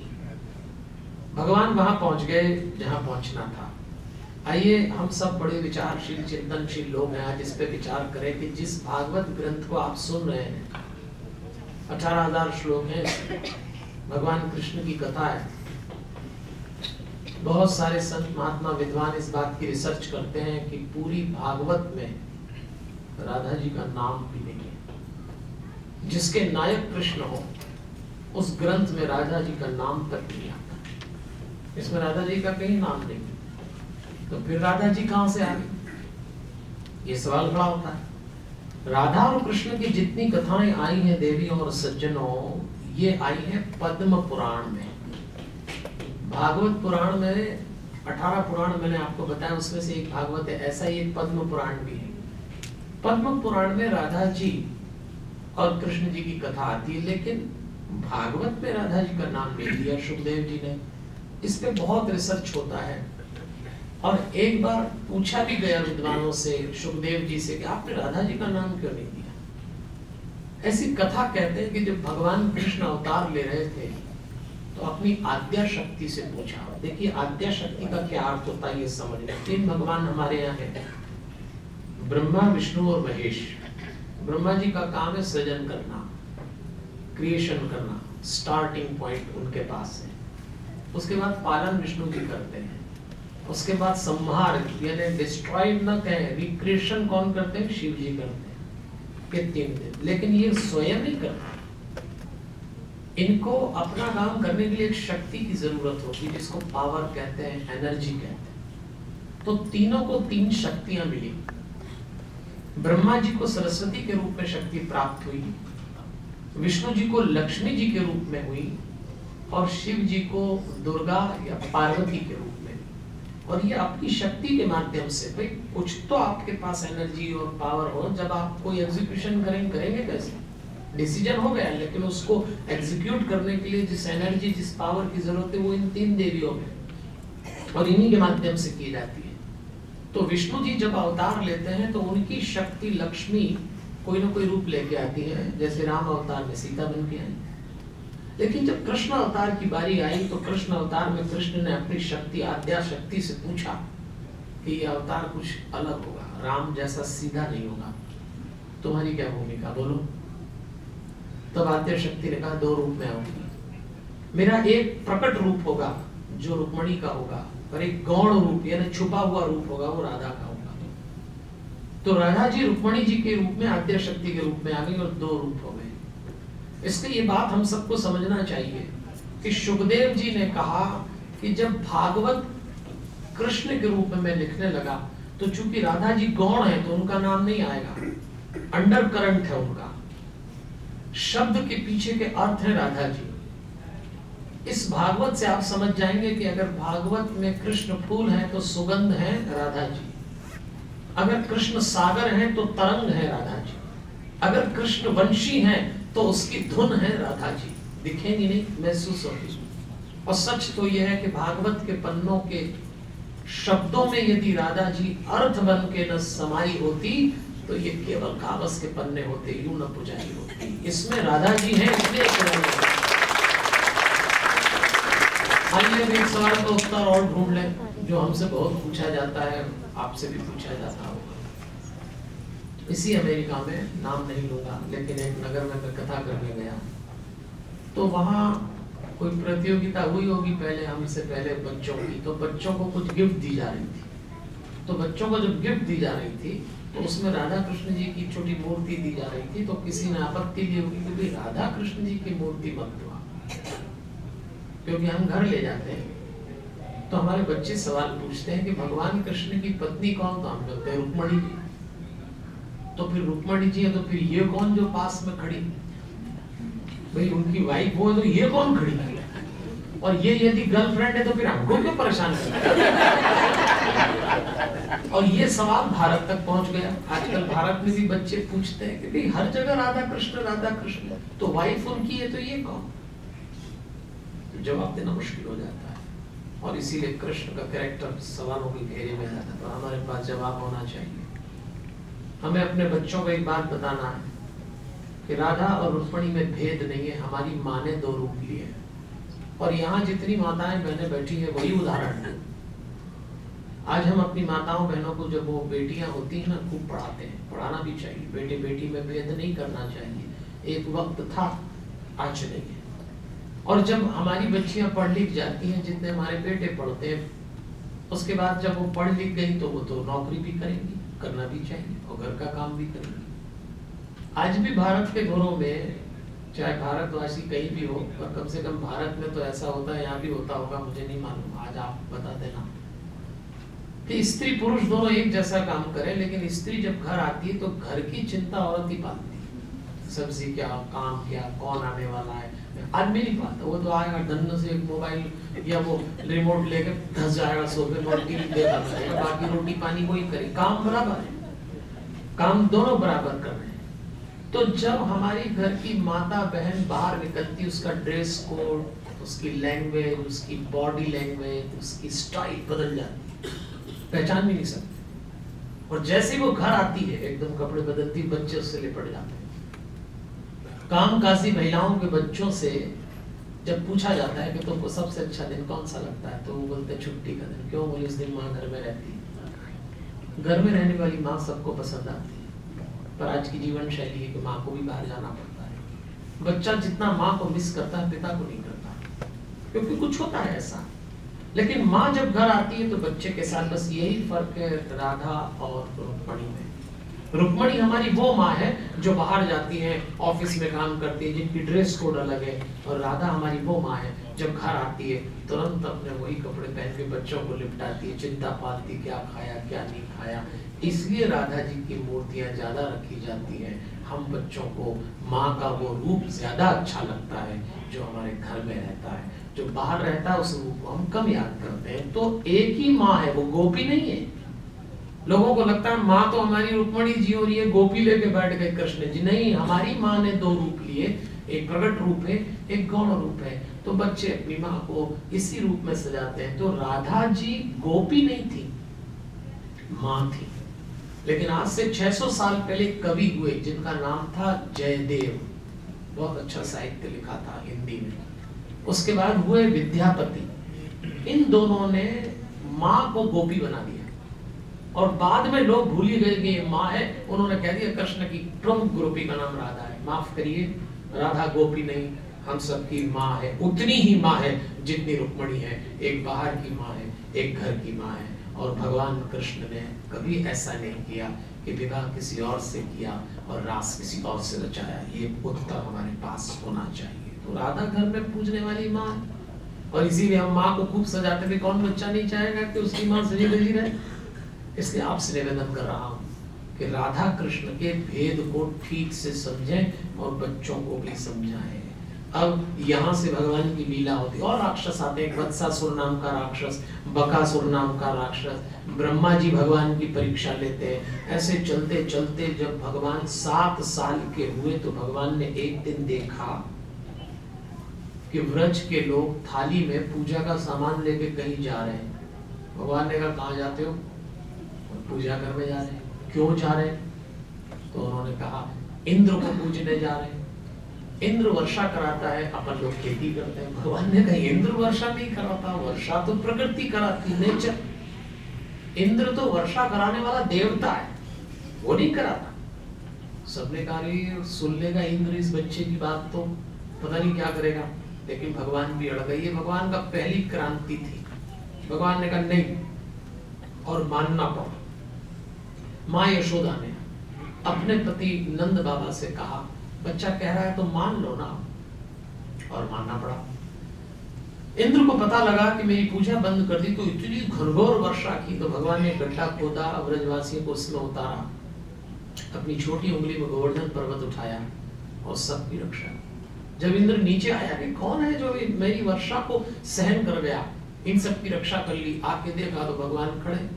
भगवान वहाँ पहुँच गए जहाँ पहुँचना था। आइए, हम सब बड़े विचारशील, चिंतनशील लोग हैं। आज इस पे विचार करें कि जिस भागवत ग्रंथ को आप सुन रहे हैं, अठारह हज़ार श्लोक है। भगवान कृष्ण की कथा है। बहुत सारे संत, महात्मा, विद्वान इस बात की रिसर्च करते हैं कि पूरी भागवत में राधा जी का नाम भी नहीं है जिसके नायक कृष्ण हो, उस ग्रंथ में राधा जी का नाम तक नहीं आता इसमें राधा जी का कहीं नाम नहीं तो फिर राधा जी कहाँ से आ गई ये सवाल खड़ा होता है। राधा और कृष्ण की जितनी कथाएँ आई हैं देवियों और सज्जनों, ये आई है पद्म पुराण में। भागवत पुराण में, अठारह पुराण मैंने आपको बताया, उसमें से एक भागवत है, ऐसा ही एक पद्म पुराण भी है। पद्म पुराण में राधा जी और कृष्ण जी की कथा आती है, लेकिन भागवत में राधा जी का नाम नहीं दिया सुखदेव जी ने। इस पे बहुत रिसर्च होता है। और एक बार पूछा भी गया विद्वानों से सुखदेव जी से कि आपने राधा जी का नाम क्यों नहीं दिया ऐसी कथा कहते हैं कि जब भगवान कृष्ण अवतार ले रहे थे तो अपनी आद्या शक्ति से पूछा, देखिए, आद्या शक्ति का क्या अर्थ होता है ये समझ तीन भगवान हमारे यहाँ है। ब्रह्मा, विष्णु और महेश। ब्रह्मा जी का काम है सृजन करना क्रिएशन करना स्टार्टिंग पॉइंट उनके पास है। उसके बाद पालन विष्णु जी करते हैं। उसके बाद संहार यानी डिस्ट्रॉय न कहें रिक्रिएशन कौन करते हैं? शिव जी करते हैं के तीन दिन। लेकिन ये स्वयं ही करते इनको अपना काम करने के लिए एक शक्ति की ज़रूरत होती है, जिसको पावर कहते हैं एनर्जी कहते हैं। तो तीनों को तीन शक्तियाँ मिली। ब्रह्मा जी को सरस्वती के रूप में शक्ति प्राप्त हुई। विष्णु जी को लक्ष्मी जी के रूप में हुई। और शिव जी को दुर्गा या पार्वती के रूप में। और ये आपकी शक्ति के माध्यम से, भाई, कुछ तो आपके पास एनर्जी और पावर हो, जब आप कोई एग्जीक्यूशन करेंगे करेंगे कैसे? डिसीज़न हो गया, लेकिन उसको एग्जीक्यूट करने के लिए जिस एनर्जी जिस पावर की ज़रूरत है, वो इन तीन देवियों में और इन्हीं के माध्यम से की जाती है। तो विष्णु जी जब अवतार लेते हैं तो उनकी शक्ति लक्ष्मी कोई ना कोई रूप लेके आती है, जैसे राम अवतार में सीता बन के आई लेकिन जब कृष्ण अवतार की बारी आई तो कृष्ण अवतार में कृष्ण ने अपनी शक्ति, आद्या शक्ति से पूछा कि ये अवतार कुछ अलग होगा। राम जैसा सीधा नहीं होगा। तुम्हारी क्या भूमिका? बोलो। तब आद्य शक्ति ने कहा, दो रूप में आऊँगी। मेरा एक प्रकट रूप होगा, जो रुक्मणी का होगा, और एक गौण रूप, यानी छुपा हुआ रूप होगा, वो राधा का होगा। तो राधा जी रुक्मणी जी के रूप में, आद्य शक्ति के रूप में आ गई, और दो रूप हो गए। इसलिए ये बात हम सबको समझना चाहिए कि सुखदेव जी ने कहा कि जब भागवत कृष्ण के रूप में लिखने लगा तो चूँकि राधा जी गौण है तो उनका नाम नहीं आएगा। अंडर करंट है उनका। शब्द के पीछे के अर्थ है राधा जी इस भागवत से आप समझ जाएँगे कि अगर भागवत में कृष्ण फूल है तो सुगंध है राधा जी अगर कृष्ण सागर है तो तरंग है राधा जी अगर कृष्ण वंशी है तो उसकी धुन है राधा जी। दिखेंगी नहीं, महसूस होगी। और सच तो यह है कि भागवत के पन्नों के शब्दों में यदि राधा जी अर्थ बन के न समाई होती तो ये केवल कागज़ के पन्ने होते, यू न पुजारी होती। इसमें राधा जी हैं, इसलिए आइए एक सवाल का उत्तर और ढूंढ लें, जो हमसे बहुत पूछा जाता है, आपसे भी पूछा जाता होगा। इसी अमेरिका में नाम नहीं लूँगा, लेकिन एक नगर में कथा करने गया। तो वहाँ कोई प्रतियोगिता हुई होगी पहले हमसे पहले बच्चों की। तो बच्चों को कुछ गिफ्ट दी जा रही थी। तो बच्चों को जब गिफ्ट दी जा रही थी तो उसमें राधा कृष्ण जी की छोटी मूर्ति दी जा रही थी तो किसी ने आपत्ति दी होगी क्योंकि राधा कृष्ण जी की मूर्ति मत दो क्योंकि हम घर ले जाते हैं। तो हमारे बच्चे सवाल पूछते हैं कि भगवान कृष्ण की पत्नी कौन तो हम बोलते हैं? रुक्मणी तो फिर रुक्मणी जी है तो फिर ये कौन जो पास में खड़ी? भाई, उनकी वाइफ हो तो ये कौन खड़ी? है और ये यदि गर्लफ्रेंड है तो फिर हमको क्यों परेशान और ये सवाल भारत तक पहुँच गया। आजकल भारत में भी बच्चे पूछते हैं कि भाई, हर जगह राधा कृष्ण राधा कृष्ण तो वाइफ उनकी है तो ये कौन? तो जवाब देना मुश्किल हो जाता है। और इसीलिए कृष्ण का कैरेक्टर सवालों के घेरे में जाता है। तो हमारे पास जवाब होना चाहिए। हमें अपने बच्चों को एक बात बताना है कि राधा और रुक्मणी में भेद नहीं है, हमारी माँ ने दो रूप लिए और यहाँ जितनी माताएँ बहनें बैठी है, वही उदाहरण है। आज हम अपनी माताओं बहनों को जब वो बेटियाँ होती हैं ना, खूब पढ़ाते हैं। पढ़ाना भी चाहिए। बेटे, बेटी में भेद नहीं करना चाहिए। एक वक्त था, आज नहीं है। और जब हमारी बच्चियाँ पढ़ लिख जाती हैं, जितने हमारे बेटे पढ़ते हैं, उसके बाद जब वो पढ़ लिख गई तो वो तो नौकरी भी करेंगी, करना भी चाहिए। घर का काम भी करेंगी। आज भी भारत के घरों में, चाहे भारतवासी कहीं भी हो, पर कम से कम भारत में तो ऐसा होता है, यहाँ भी होता होगा, मुझे नहीं मालूम। आज आप बता देना। कि स्त्री पुरुष दोनों एक जैसा काम करें, लेकिन स्त्री जब घर आती है तो घर की चिंता औरत ही पालती है। सब्ज़ी क्या, काम क्या, कौन आने वाला है? आदमी नहीं पाता वो तो आएगा धन से एक मोबाइल या वो रिमोट लेकर धस जाएगा, सोफे बाकी रोटी पानी कोई करे काम बराबर है। काम दोनों बराबर कर रहे हैं। तो जब हमारी घर की माता बहन बाहर निकलती, उसका ड्रेस कोड उसकी लैंग्वेज उसकी बॉडी लैंग्वेज उसकी स्टाइल बदल जाती। पहचान भी नहीं सकते। और जैसे वो घर आती है, एकदम कपड़े बदलती, बच्चे उससे लिपट जाते हैं। काम काजी महिलाओं के बच्चों से जब पूछा जाता है कि तुमको सबसे अच्छा दिन कौन सा लगता है तो वो बोलते छुट्टी का दिन। क्यों? बोले, उस दिन माँ घर में रहती है। घर में रहने वाली माँ सबको पसंद आती है। पर आज की जीवन शैली है कि माँ को भी बाहर जाना पड़ता है। बच्चा जितना माँ को मिस करता है, पिता को नहीं करता। क्योंकि कुछ होता है ऐसा। लेकिन माँ जब घर आती है तो बच्चे के साथ बस यही फ़र्क है, राधा और रुक्मणी में। रुक्मणी हमारी वो माँ है जो बाहर जाती है, ऑफ़िस में काम करती है, जिनकी ड्रेस कोड अलग है, और राधा हमारी वो माँ है जब घर आती है, तुरंत अपने वही कपड़े पहन के बच्चों को लिपटाती है, चिंता पालती क्या खाया, क्या नहीं खाया। इसलिए राधा जी की मूर्तियाँ ज़्यादा रखी जाती हैं। हम बच्चों को माँ का वो रूप ज़्यादा अच्छा लगता है, जो हमारे घर में रहता है। जो बाहर रहता है, उस रूप को हम कम याद करते हैं। तो एक ही माँ है, वो गोपी नहीं है। लोगों को लगता है, माँ तो हमारी रुक्मणी जी हो रही है गोपी लेके बैठ गए, कृष्ण जी। नहीं, हमारी माँ ने दो रूप लिए। एक प्रकट रूप है, एक गौण रूप है। तो बच्चे अपनी माँ को इसी रूप में सजाते हैं। तो राधा जी गोपी नहीं थी, माँ थी। लेकिन आज से 600 साल पहले कवि हुए, जिनका नाम था जयदेव। बहुत अच्छा साहित्य लिखा था हिंदी में। उसके बाद हुए विद्यापति। इन दोनों ने माँ को गोपी बना दिया। और बाद में लोग भूल ही गए कि ये माँ है। उन्होंने कह दिया, कृष्ण की प्रमुख गोपी का नाम राधा है। माफ़ करिए, राधा गोपी नहीं हम सबकी माँ है, उतनी ही माँ है जितनी रुक्मणी है। एक बाहर की माँ है, एक घर की माँ है। और भगवान कृष्ण ने कभी ऐसा नहीं किया कि विवाह किसी और से किया और रास किसी और से रचाया। ये उत्तर हमारे पास होना चाहिए। तो राधा घर में पूजने वाली माँ और इसीलिए हम माँ को खूब सजाते थे कौन बच्चा नहीं चाहेगा कि उसकी माँ सजी रही रहे? इसलिए आपसे निवेदन कर रहा हूँ कि राधा कृष्ण के भेद को ठीक से समझें और बच्चों को भी समझाएँ। अब यहाँ से भगवान की लीला होती और राक्षस आते हैं वत्सासुर नाम का राक्षस बकासुर नाम का राक्षस, ब्रह्मा जी भगवान की परीक्षा लेते हैं। ऐसे चलते चलते जब भगवान सात साल के हुए तो भगवान ने एक दिन देखा कि व्रज के लोग थाली में पूजा का सामान लेके कहीं जा रहे हैं। भगवान ने कहा कहा जाते हो? पूजा करने जा रहे हैं। क्यों जा रहे? हैं तो उन्होंने कहा, इंद्र को पूजने जा रहे हैं। इंद्र वर्षा कराता है, अपन लोग खेती करते हैं। भगवान ने कहा इंद्र वर्षा नहीं कराता, वर्षा तो प्रकृति कराती नेचर इंद्र तो वर्षा कराने वाला देवता है, वो नहीं कराता। सबने कहा सुन लेगा इंद्र इस बच्चे की बात तो पता नहीं क्या करेगा? लेकिन भगवान भी अड़ गई ये भगवान का पहली क्रांति थी। भगवान ने कहा, नहीं, और मानना पड़ा। माँ यशोदा ने अपने पति नंद बाबा से कहा बच्चा कह रहा है तो मान लो ना, और मानना पड़ा। इंद्र को पता लगा कि मेरी पूजा बंद कर दी तो इतनी घनघोर वर्षा की तो भगवान ने गड्ढा खोदा ब्रजवासियों को उसमें उतारा। अपनी छोटी उंगली में गोवर्धन पर्वत उठाया और सबकी रक्षा जब इंद्र नीचे आया कि कौन है जो मेरी वर्षा को सहन कर गया, इन सब की रक्षा कर ली, आके देखा तो भगवान खड़े।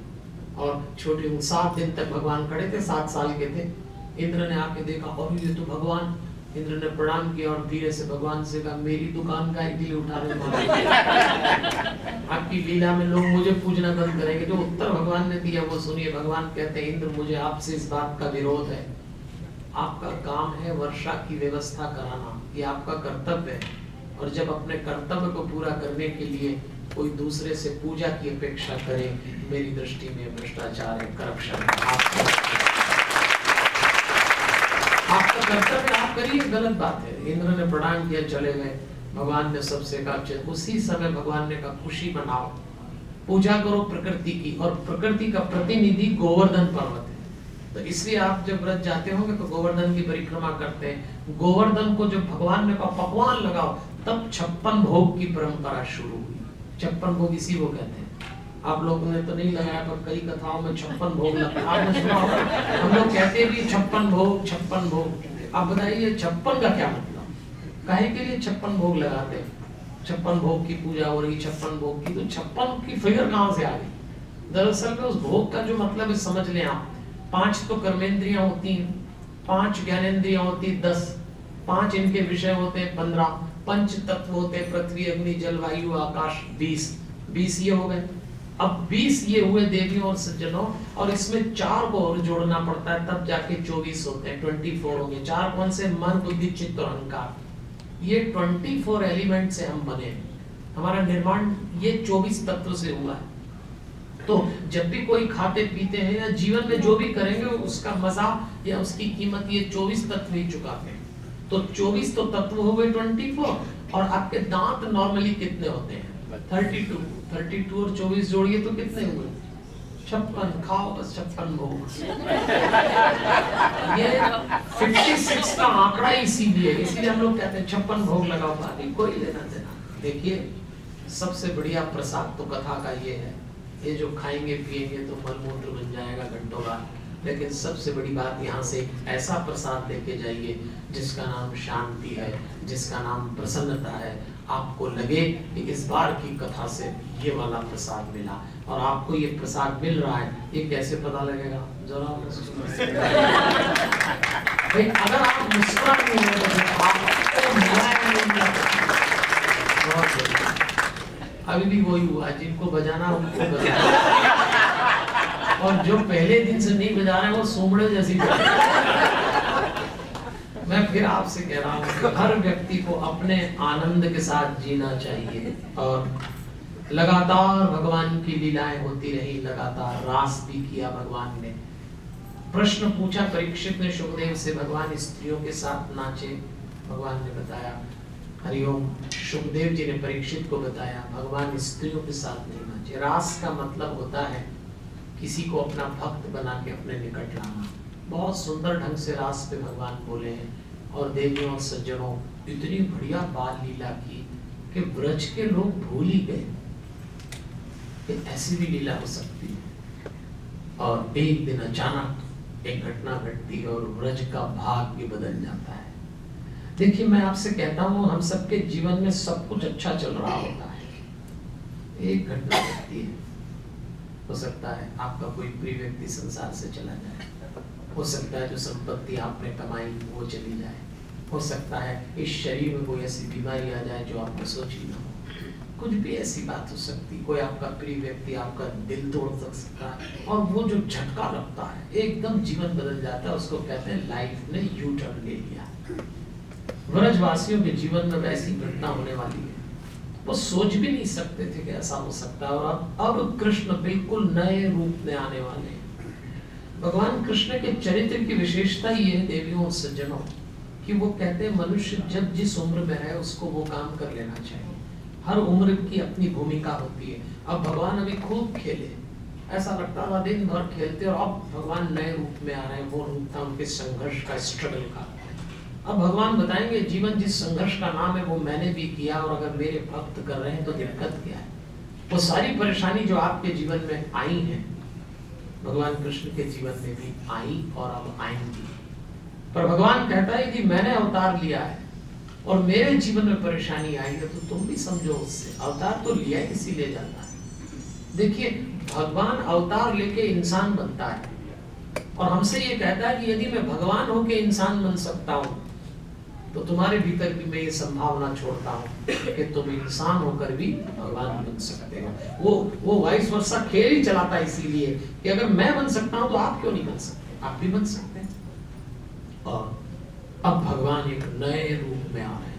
और छोटे सात दिन तक भगवान खड़े थे, सात साल के थे। इंद्र ने आके देखा, और ये तो भगवान, इंद्र ने प्रणाम किया और धीरे से भगवान से कहा, मेरी दुकान का के लिए उठा रहे आपकी लीला में लोग मुझे पूजना बंद करेंगे। जो उत्तर भगवान ने दिया, वो सुनिए, भगवान कहते हैं, इंद्र, मुझे आपसे इस बात का विरोध है। आपका काम है वर्षा की व्यवस्था कराना। ये आपका कर्तव्य है। और जब अपने कर्तव्य को पूरा करने के लिए कोई दूसरे से पूजा की अपेक्षा करे, मेरी दृष्टि में भ्रष्टाचार है, करप्शन आपका कर्तव्य आप करिए गलत बात है। इंद्र ने प्रणाम किया, चले गए। भगवान ने सबसे कहा उसी समय भगवान ने कहा, खुशी मनाओ। पूजा करो प्रकृति की, और प्रकृति का प्रतिनिधि गोवर्धन पर्वत है। तो इसलिए आप जब व्रत जाते होंगे तो गोवर्धन की परिक्रमा करते हैं। गोवर्धन को जब भगवान ने कहा, पकवान लगाओ, तब छप्पन भोग की परंपरा शुरू हुई। छप्पन भोग इसी को कहते हैं। आप लोगों ने तो नहीं लगाया, पर कई कथाओं में छप्पन भोग लगता आपने सुना हम लोग कहते भी छप्पन भोग छप्पन भोग। आप बताइए, छप्पन का क्या मतलब? कहे के लिए छप्पन भोग लगाते हैं? छप्पन भोग की पूजा हो रही, छप्पन भोग की तो छप्पन की फिगर कहाँ से आ गई? दरअसल में उस भोग का जो मतलब है, समझ लें आप, पाँच तो कर्मेंद्रियाँ होती हैं, पाँच ज्ञानेन्द्रियाँ होती दस। पाँच इनके विषय होते हैं, पंद्रह। पंच तत्व होते हैं, पृथ्वी, अग्नि, जल, वायु, आकाश, बीस। बीस ये हो गए। अब बीस ये हुए देवियों और सज्जनों और इसमें चार को और जोड़ना पड़ता है तब जाके चौबीस होते हैं ट्वेंटी फोर होंगे। चार कौन से? मन बुद्धि चित्त और अहंकार। ये 24 एलिमेंट से हम बने हमारा निर्माण ये 24 तत्व से हुआ है। तो जब भी कोई खाते पीते हैं या जीवन में जो भी करेंगे उसका मज़ा या उसकी कीमत ये 24 तत्व ही चुकाते हैं। तो 24 तो तत्व हो गए 24 और आपके दांत नॉर्मली कितने होते हैं? 32 32 और 24 जोड़िए तो कितने हुए? छप्पन, खाओ बस छप्पन भोग ये 56 का आंकड़ा इसीलिए इसीलिए हम लोग कहते हैं छप्पन भोग लगाओ पानी कोई लेना देना देखिए, सबसे बढ़िया प्रसाद तो कथा का ये है। ये जो खाएँगे, पिएँगे तो मलमूत्र बन जाएगा घंटों का लेकिन सबसे बड़ी बात यहाँ से ऐसा प्रसाद लेके जाइए, जिसका नाम शांति है, जिसका नाम प्रसन्नता है। आपको लगे कि इस बार की कथा से ये वाला प्रसाद मिला। और आपको ये प्रसाद मिल रहा है, ये कैसे पता लगेगा? जरा भाई, अगर आप मुस्कुरा तो बहुत अभी भी वही हुआ, जिनको बजाना उनको बजाना और जो पहले दिन से नहीं बजा रहे वो सोमड़े जैसी मैं फिर आपसे कह रहा हूँ हर व्यक्ति को अपने आनंद के साथ जीना चाहिए। और लगातार भगवान की लीलाएँ होती रही, लगातार रास भी किया भगवान ने। प्रश्न पूछा परीक्षित ने सुखदेव से, भगवान स्त्रियों के साथ नाचे। भगवान ने बताया, हरिओम। सुखदेव जी ने परीक्षित को बताया, भगवान स्त्रियों के साथ नहीं नाचे। रास का मतलब होता है किसी को अपना भक्त बना के अपने निकट लाना। बहुत सुंदर ढंग से रास पे भगवान बोले हैं और देवियों और सज्जनों, इतनी बढ़िया बाल लीला की कि ब्रज के लोग भूल ही गए। कि ऐसी भी लीला हो सकती है। और एक दिन अचानक एक घटना घटती है और व्रज का भाग भी बदल जाता है। देखिए, मैं आपसे कहता हूँ, हम सबके जीवन में सब कुछ अच्छा चल रहा होता है। एक घटना घटती है। हो सकता है आपका कोई प्रिय व्यक्ति संसार से चला जाए। हो सकता है जो संपत्ति आपने कमाई, वो चली जाए। हो सकता है इस शरीर में कोई ऐसी बीमारी आ जाए जो आपने सोची ना हो। कुछ भी ऐसी बात हो सकती, कोई आपका प्रिय व्यक्ति आपका दिल तोड़ सक, सकता है, और वो जो झटका लगता है, एकदम जीवन बदल जाता है, उसको कहते हैं लाइफ ने यू टर्न ले लिया। ब्रजवासियों के जीवन में वैसी घटना होने वाली है। वो सोच भी नहीं सकते थे कि ऐसा हो सकता है, और अब कृष्ण बिल्कुल नए रूप में आने वाले हैं। भगवान कृष्ण के चरित्र की विशेषता ही है, देवियों सज्जनों, कि वो कहते हैं, मनुष्य जब जिस उम्र में है उसको वो काम कर लेना चाहिए। हर उम्र की अपनी भूमिका होती है। अब भगवान अभी खूब खेले ऐसा लगता था दिन भर खेलते और अब भगवान नए रूप में आ रहे हैं। वो रूप था उनके संघर्ष का स्ट्रगल का। अब भगवान बताएँगे, जीवन जिस संघर्ष का नाम है, वो मैंने भी किया और अगर मेरे भक्त कर रहे हैं तो दिक्कत क्या है? वो सारी परेशानी जो आपके जीवन में आई है, भगवान कृष्ण के जीवन में भी आई और अब आएँगी। पर भगवान कहता है कि मैंने अवतार लिया है। और मेरे जीवन में परेशानी आई है तो तुम भी समझो उससे। अवतार तो लिया इसीलिए जाता है। देखिए, भगवान अवतार लेके इंसान बनता है। और हमसे ये कहता है कि यदि मैं भगवान होके इंसान बन सकता हूँ तो तुम्हारे भीतर भी मैं ये संभावना छोड़ता हूँ कि तुम इंसान होकर भी भगवान बन सकते हो। वो वो वाइस वर्षा खेल ही चलाता है इसीलिए कि अगर मैं बन सकता हूँ तो आप क्यों नहीं बन सकते? आप भी बन सकते हैं। और अब भगवान एक नए रूप में आ रहे हैं।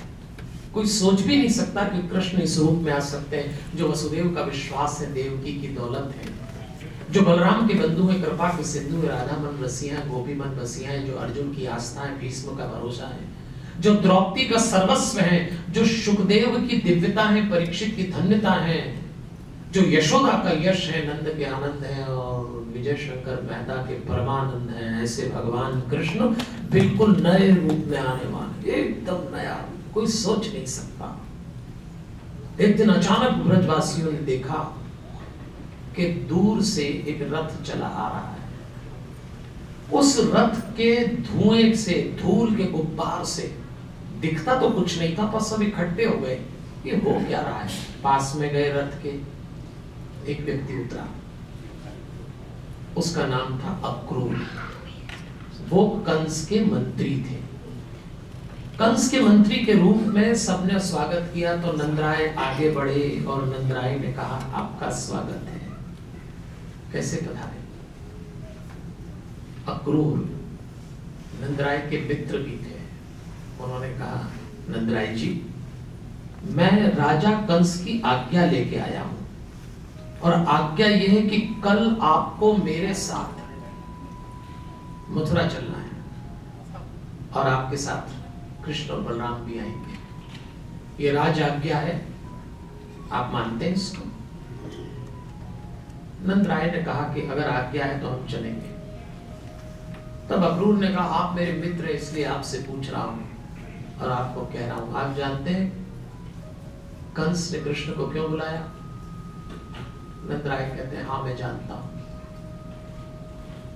कोई सोच भी नहीं सकता कि कृष्ण इस रूप में आ सकते हैं, जो वसुदेव का विश्वास है, देवकी की दौलत है। जो बलराम के बंधु है, कृपा के सिंधु राधा मन रसिया गोपी मन रसिया है, जो अर्जुन की आस्था है, भीष्म का भरोसा है। जो द्रौपदी का सर्वस्व है, जो सुखदेव की दिव्यता है, परीक्षित की धन्यता है, जो यशोदा का यश है, नंद के आनंद है, और विजय शंकर मेहता के परमानंद है, ऐसे भगवान कृष्ण बिल्कुल नए रूप में आने वाले, एकदम नया। कोई सोच नहीं सकता। एक दिन अचानक ब्रजवासियों ने देखा कि दूर से एक रथ चला आ रहा है। उस रथ के धुएँ से, धूल के गुब्बार से दिखता तो कुछ नहीं था, पर सब इकट्ठे हो गए। ये हो क्या रहा है? पास में गए रथ के, एक व्यक्ति उतरा। उसका नाम था अक्रूर। वो कंस के मंत्री थे। कंस के मंत्री के रूप में सबने स्वागत किया तो नंदराय आगे बढ़े और नंदराय ने कहा, आपका स्वागत है। कैसे पधारे? अक्रूर नंदराय के मित्र भी थे। उन्होंने कहा, नंदराय जी, मैं राजा कंस की आज्ञा लेके आया हूँ। और आज्ञा यह है कि कल आपको मेरे साथ मथुरा चलना है। और आपके साथ कृष्ण और बलराम भी आएँगे। ये राज आज्ञा है। आप मानते हैं इसको? नंद राय ने कहा कि अगर आज्ञा है तो हम चलेंगे। तब अक्रूर ने कहा, आप मेरे मित्र इसलिए आपसे पूछ रहा हूँ। और आपको कह रहा हूँ, आप जानते हैं, कंस ने कृष्ण को क्यों बुलाया? नंद राय कहते हैं हाँ मैं जानता हूँ।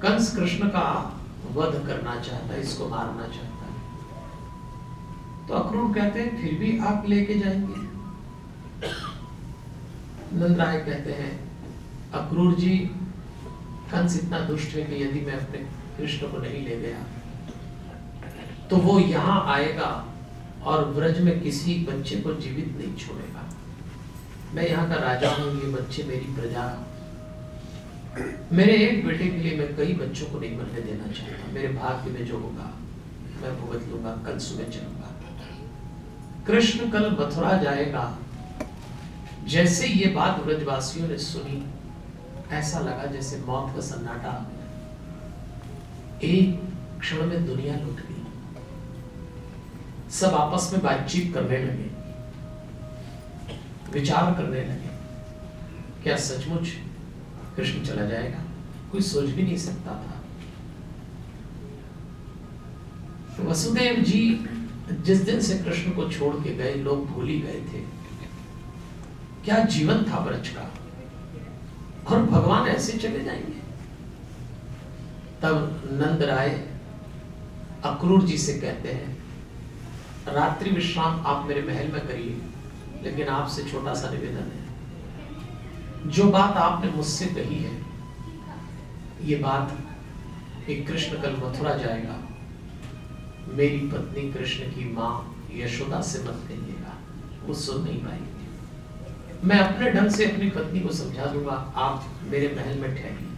कंस कृष्ण का वध करना चाहता है, इसको मारना चाहता है। तो अक्रूर कहते हैं, फिर भी आप लेके जाएँगे। नंद राय कहते हैं अक्रूर जी, कंस इतना दुष्ट है कि यदि मैं अपने कृष्ण को नहीं ले गया तो वो यहाँ आएगा और ब्रज में किसी बच्चे को जीवित नहीं छोड़ेगा। मैं यहाँ का राजा हूँ, ये बच्चे मेरी प्रजा मेरे एक बेटे के लिए मैं कई बच्चों को नहीं मरने देना चाहता। मेरे भाग्य में जो होगा, मैं भुगत लूँगा, कल सुबह चलूँगा। कृष्ण कल मथुरा जाएगा। जैसे ये बात ब्रजवासियों ने सुनी, ऐसा लगा जैसे मौत का सन्नाटा एक क्षण में दुनिया लुट गई। सब आपस में बातचीत करने लगे, विचार करने लगे। क्या सचमुच? कृष्ण चला जाएगा। कोई सोच भी नहीं सकता था। वसुदेव जी जिस दिन से कृष्ण को छोड़ के गए, लोग भूल ही गए थे। क्या जीवन था ब्रज का? और भगवान ऐसे चले जाएँगे? तब नंद राय अक्रूर जी से कहते हैं, रात्रि विश्राम आप मेरे महल में करिए, लेकिन आपसे छोटा सा निवेदन है। जो बात आपने मुझसे कही है, ये बात कि कृष्ण कल मथुरा जाएगा। मेरी पत्नी कृष्ण की माँ यशोदा से मत कहिएगा। वो सुन नहीं पाएगी। मैं अपने ढंग से अपनी पत्नी को समझा दूँगा। आप मेरे महल में ठहरिए।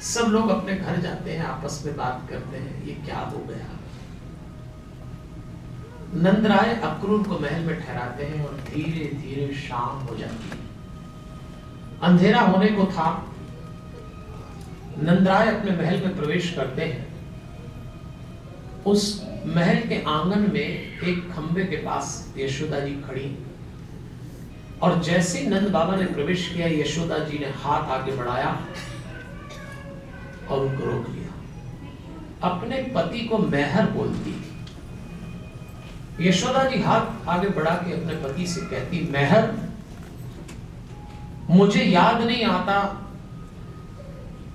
सब लोग अपने घर जाते हैं, आपस में बात करते हैं। ये क्या हो गया? नंदराय अक्रूर को महल में ठहराते हैं और धीरे धीरे शाम हो जाती है। अंधेरा होने को था। नंदराय अपने महल में प्रवेश करते हैं। उस महल के आँगन में एक खंबे के पास यशोदा जी खड़ी और जैसे नंद बाबा ने प्रवेश किया, यशोदा जी ने हाथ आगे बढ़ाया और उनको रोक लिया। अपने पति को मेहर बोलती। यशोदा जी हाथ आगे बढ़ा के अपने पति से कहती, मेहर मुझे याद नहीं आता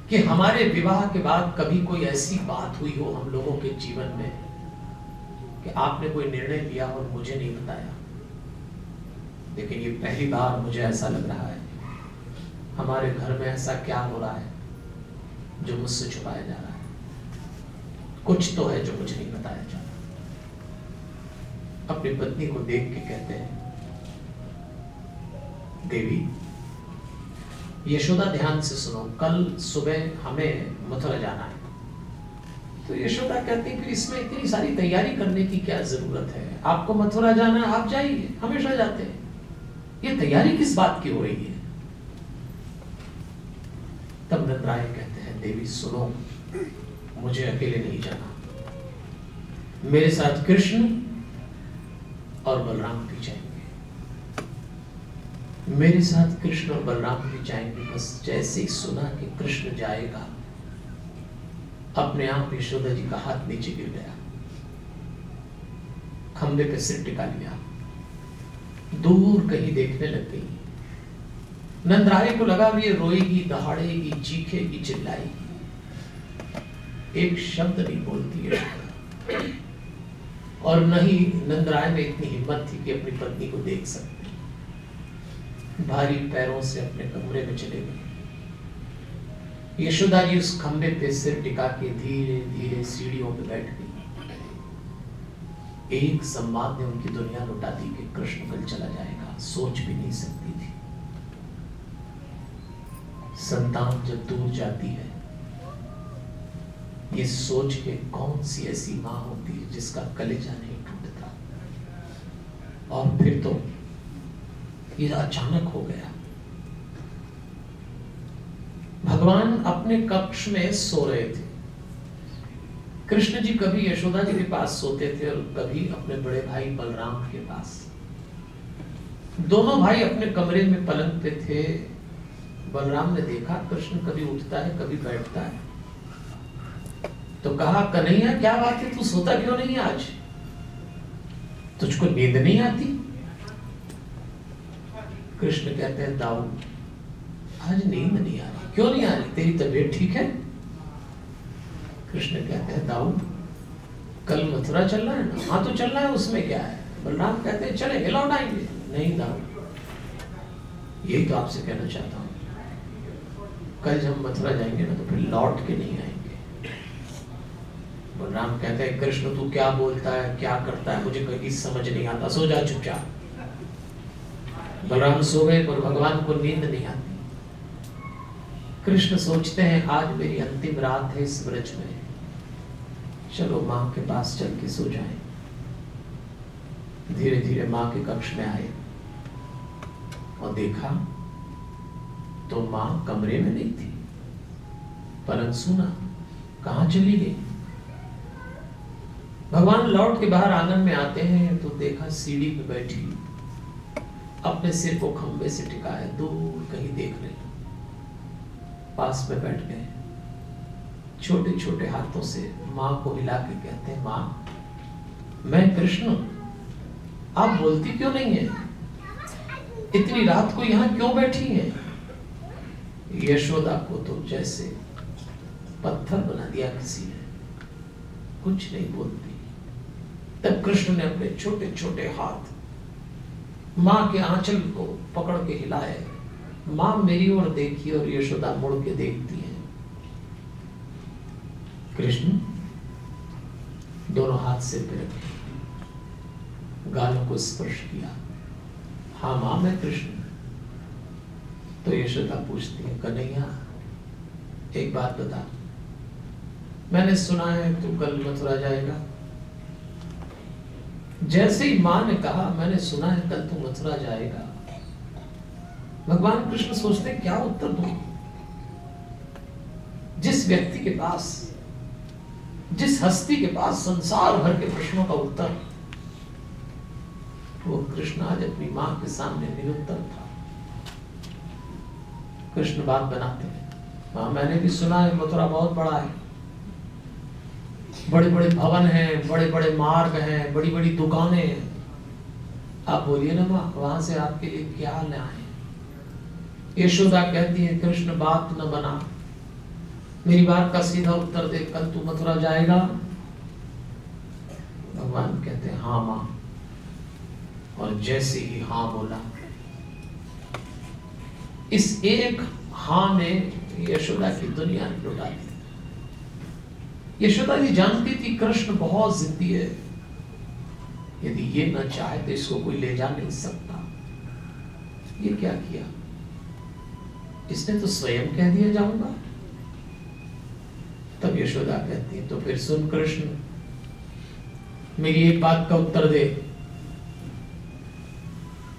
कि हमारे विवाह के बाद कभी कोई ऐसी बात हुई हो हम लोगों के जीवन में कि आपने कोई निर्णय लिया और मुझे नहीं बताया। लेकिन ये पहली बार मुझे ऐसा लग रहा है। हमारे घर में ऐसा क्या हो रहा है जो मुझसे छुपाया जा रहा है? कुछ तो है जो मुझे नहीं बताया जा रहा। अपनी पत्नी को देख के कहते हैं, देवी यशोदा ध्यान से सुनो, कल सुबह हमें मथुरा जाना है। तो यशोदा कहती फिर इसमें इतनी सारी तैयारी करने की क्या ज़रूरत है? आपको मथुरा जाना आप जाइए, हमेशा जाते हैं। ये तैयारी किस बात की हो रही है? तब नंदराय कहते हैं, देवी, सुनो, मुझे अकेले नहीं जाना। मेरे साथ कृष्ण और बलराम भी जाएँगे। मेरे साथ कृष्ण और बलराम भी जाएँगे, बस जैसे ही सुना कि कृष्ण जाएगा, अपने आप यशोदा जी का हाथ नीचे गिर गया। खंबे पे सिर टिका लिया। दूर कहीं देखने लग गई। नंदराय को लगा भी रोएगी, दहाड़ेगी, चीखेगी, चिल्लाएगी। एक शब्द नहीं बोलती है और न ही नंदराय में इतनी हिम्मत थी कि अपनी पत्नी को देख सकते भारी पैरों से अपने कमरे में चले गए। यशोदा जी उस खंबे पे सिर टिका के धीरे धीरे सीढ़ियों पे बैठ गई। एक संवाद ने उनकी दुनिया लुटा दी कि कृष्ण कल चला जाएगा, सोच भी नहीं सकती थी। संतान जब दूर जाती है, ये सोच के कौन सी ऐसी माँ होती है जिसका कलेजा नहीं टूटता? और फिर तो ये अचानक हो गया। भगवान अपने कक्ष में सो रहे थे। कृष्ण जी कभी यशोदा जी के पास सोते थे और कभी अपने बड़े भाई बलराम के पास। दोनों भाई अपने कमरे में पलंग पे थे। बलराम ने देखा, कृष्ण कभी उठता है, कभी बैठता है। तो कहा, कन्हैया, क्या बात है? तू सोता क्यों नहीं आज? तुझको नींद नहीं आती? कृष्ण कहते हैं दाऊ आज नींद नहीं आ रही। क्यों नहीं आ रही? तेरी तबीयत ठीक है? कृष्ण कहते हैं दाऊ कल मथुरा चल रहा है ना? हाँ तो चल रहा है, उसमें क्या है? बलराम कहते हैं, चले लौट आएँगे नहीं दाऊ यही तो आपसे कहना चाहता हूँ। कल जब मथुरा जाएँगे ना तो फिर लौट के नहीं आएँगे। बलराम कहते हैं, कृष्ण, तू क्या बोलता है, क्या करता है? मुझे कहीं समझ नहीं आता। सो जा, चुपचाप। बलराम सो गए पर भगवान को नींद नहीं आती। कृष्ण सोचते हैं, आज मेरी अंतिम रात है इस व्रज में। चलो माँ के पास चल के सो जाए। धीरे धीरे माँ के कक्ष में आए और देखा तो माँ कमरे में नहीं थी। परंतु सुना, कहा चली गई? भगवान लौट के बाहर आँगन में आते हैं तो देखा सीढ़ी पे बैठी अपने सिर को खंबे से टिकाया, दूर कहीं देख रहे पास में बैठ गए। छोटे छोटे हाथों से माँ को हिला के कहते हैं, माँ, मैं कृष्ण आप बोलती क्यों नहीं है? इतनी रात को यहाँ क्यों बैठी है? यशोदा को तो जैसे पत्थर बना दिया किसी ने। कुछ नहीं बोलती। तब कृष्ण ने अपने छोटे छोटे हाथ माँ के आंचल को पकड़ के हिलाए। माँ मेरी ओर देखी और यशोदा मुड़ के देखती है। कृष्ण, दोनों हाथ से रखे। गालों को स्पर्श किया। हाँ माँ, मैं कृष्ण। तो यशोदा पूछती है, कन्हैया, एक बात बता। मैंने सुना है तू कल मथुरा जाएगा। जैसे ही माँ ने कहा, मैंने सुना है, कल तू मथुरा जाएगा। भगवान कृष्ण सोचते, क्या उत्तर दू? जिस व्यक्ति के पास, जिस हस्ती के पास संसार भर के प्रश्नों का उत्तर, वो कृष्ण आज अपनी माँ के सामने निरुत्तर था। कृष्ण बात बनाते हैं। हाँ मैंने भी सुना है, मथुरा बहुत बड़ा है। बड़े बड़े भवन हैं बड़े बड़े मार्ग हैं बड़ी बड़ी दुकानें हैं। आप बोलिए ना माँ, वहाँ से आपके लिए क्या लाए यशोदा कहती है, कृष्ण, बात न बना। मेरी बात का सीधा उत्तर दे कल तू मथुरा जाएगा। भगवान कहते हैं हाँ माँ। और जैसे ही हाँ बोला, इस एक हाँ ने यशोदा की दुनिया लुटा दी। यशोदा जी जानती थी कृष्ण बहुत जिद्दी है। यदि ये न चाहे तो इसको कोई ले जा नहीं सकता। ये क्या किया? इसने तो स्वयं कह दिया, जाऊँगा। तब यशोदा कहती है तो फिर सुन कृष्ण, मेरी एक बात का उत्तर दे।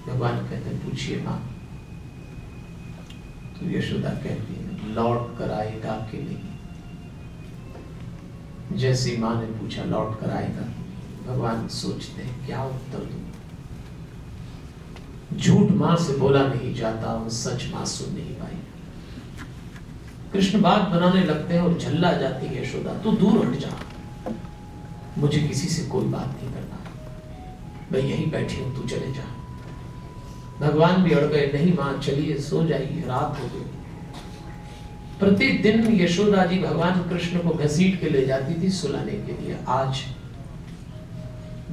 भगवान कहते पूछिए माँ तो यशोदा कहती है, लौट कर आएगा कि नहीं जैसी माँ ने पूछा, लौट कर आएगा? भगवान सोचते हैं, क्या उत्तर दू? झूठ माँ से बोला नहीं जाता और सच माँ सुन नहीं पाई कृष्ण बात बनाने लगते हैं और झल्ला जाती है, यशोदा, तू दूर हट जा। मुझे किसी से कोई बात नहीं करना। मैं यहीं बैठी हूँ, तू चले जा। भगवान भी अड़ गए, नहीं माँ, चलिए, सो जाइए, रात हो गई। प्रतिदिन यशोदा जी भगवान कृष्ण को घसीट के ले जाती थी सुलाने के लिए। आज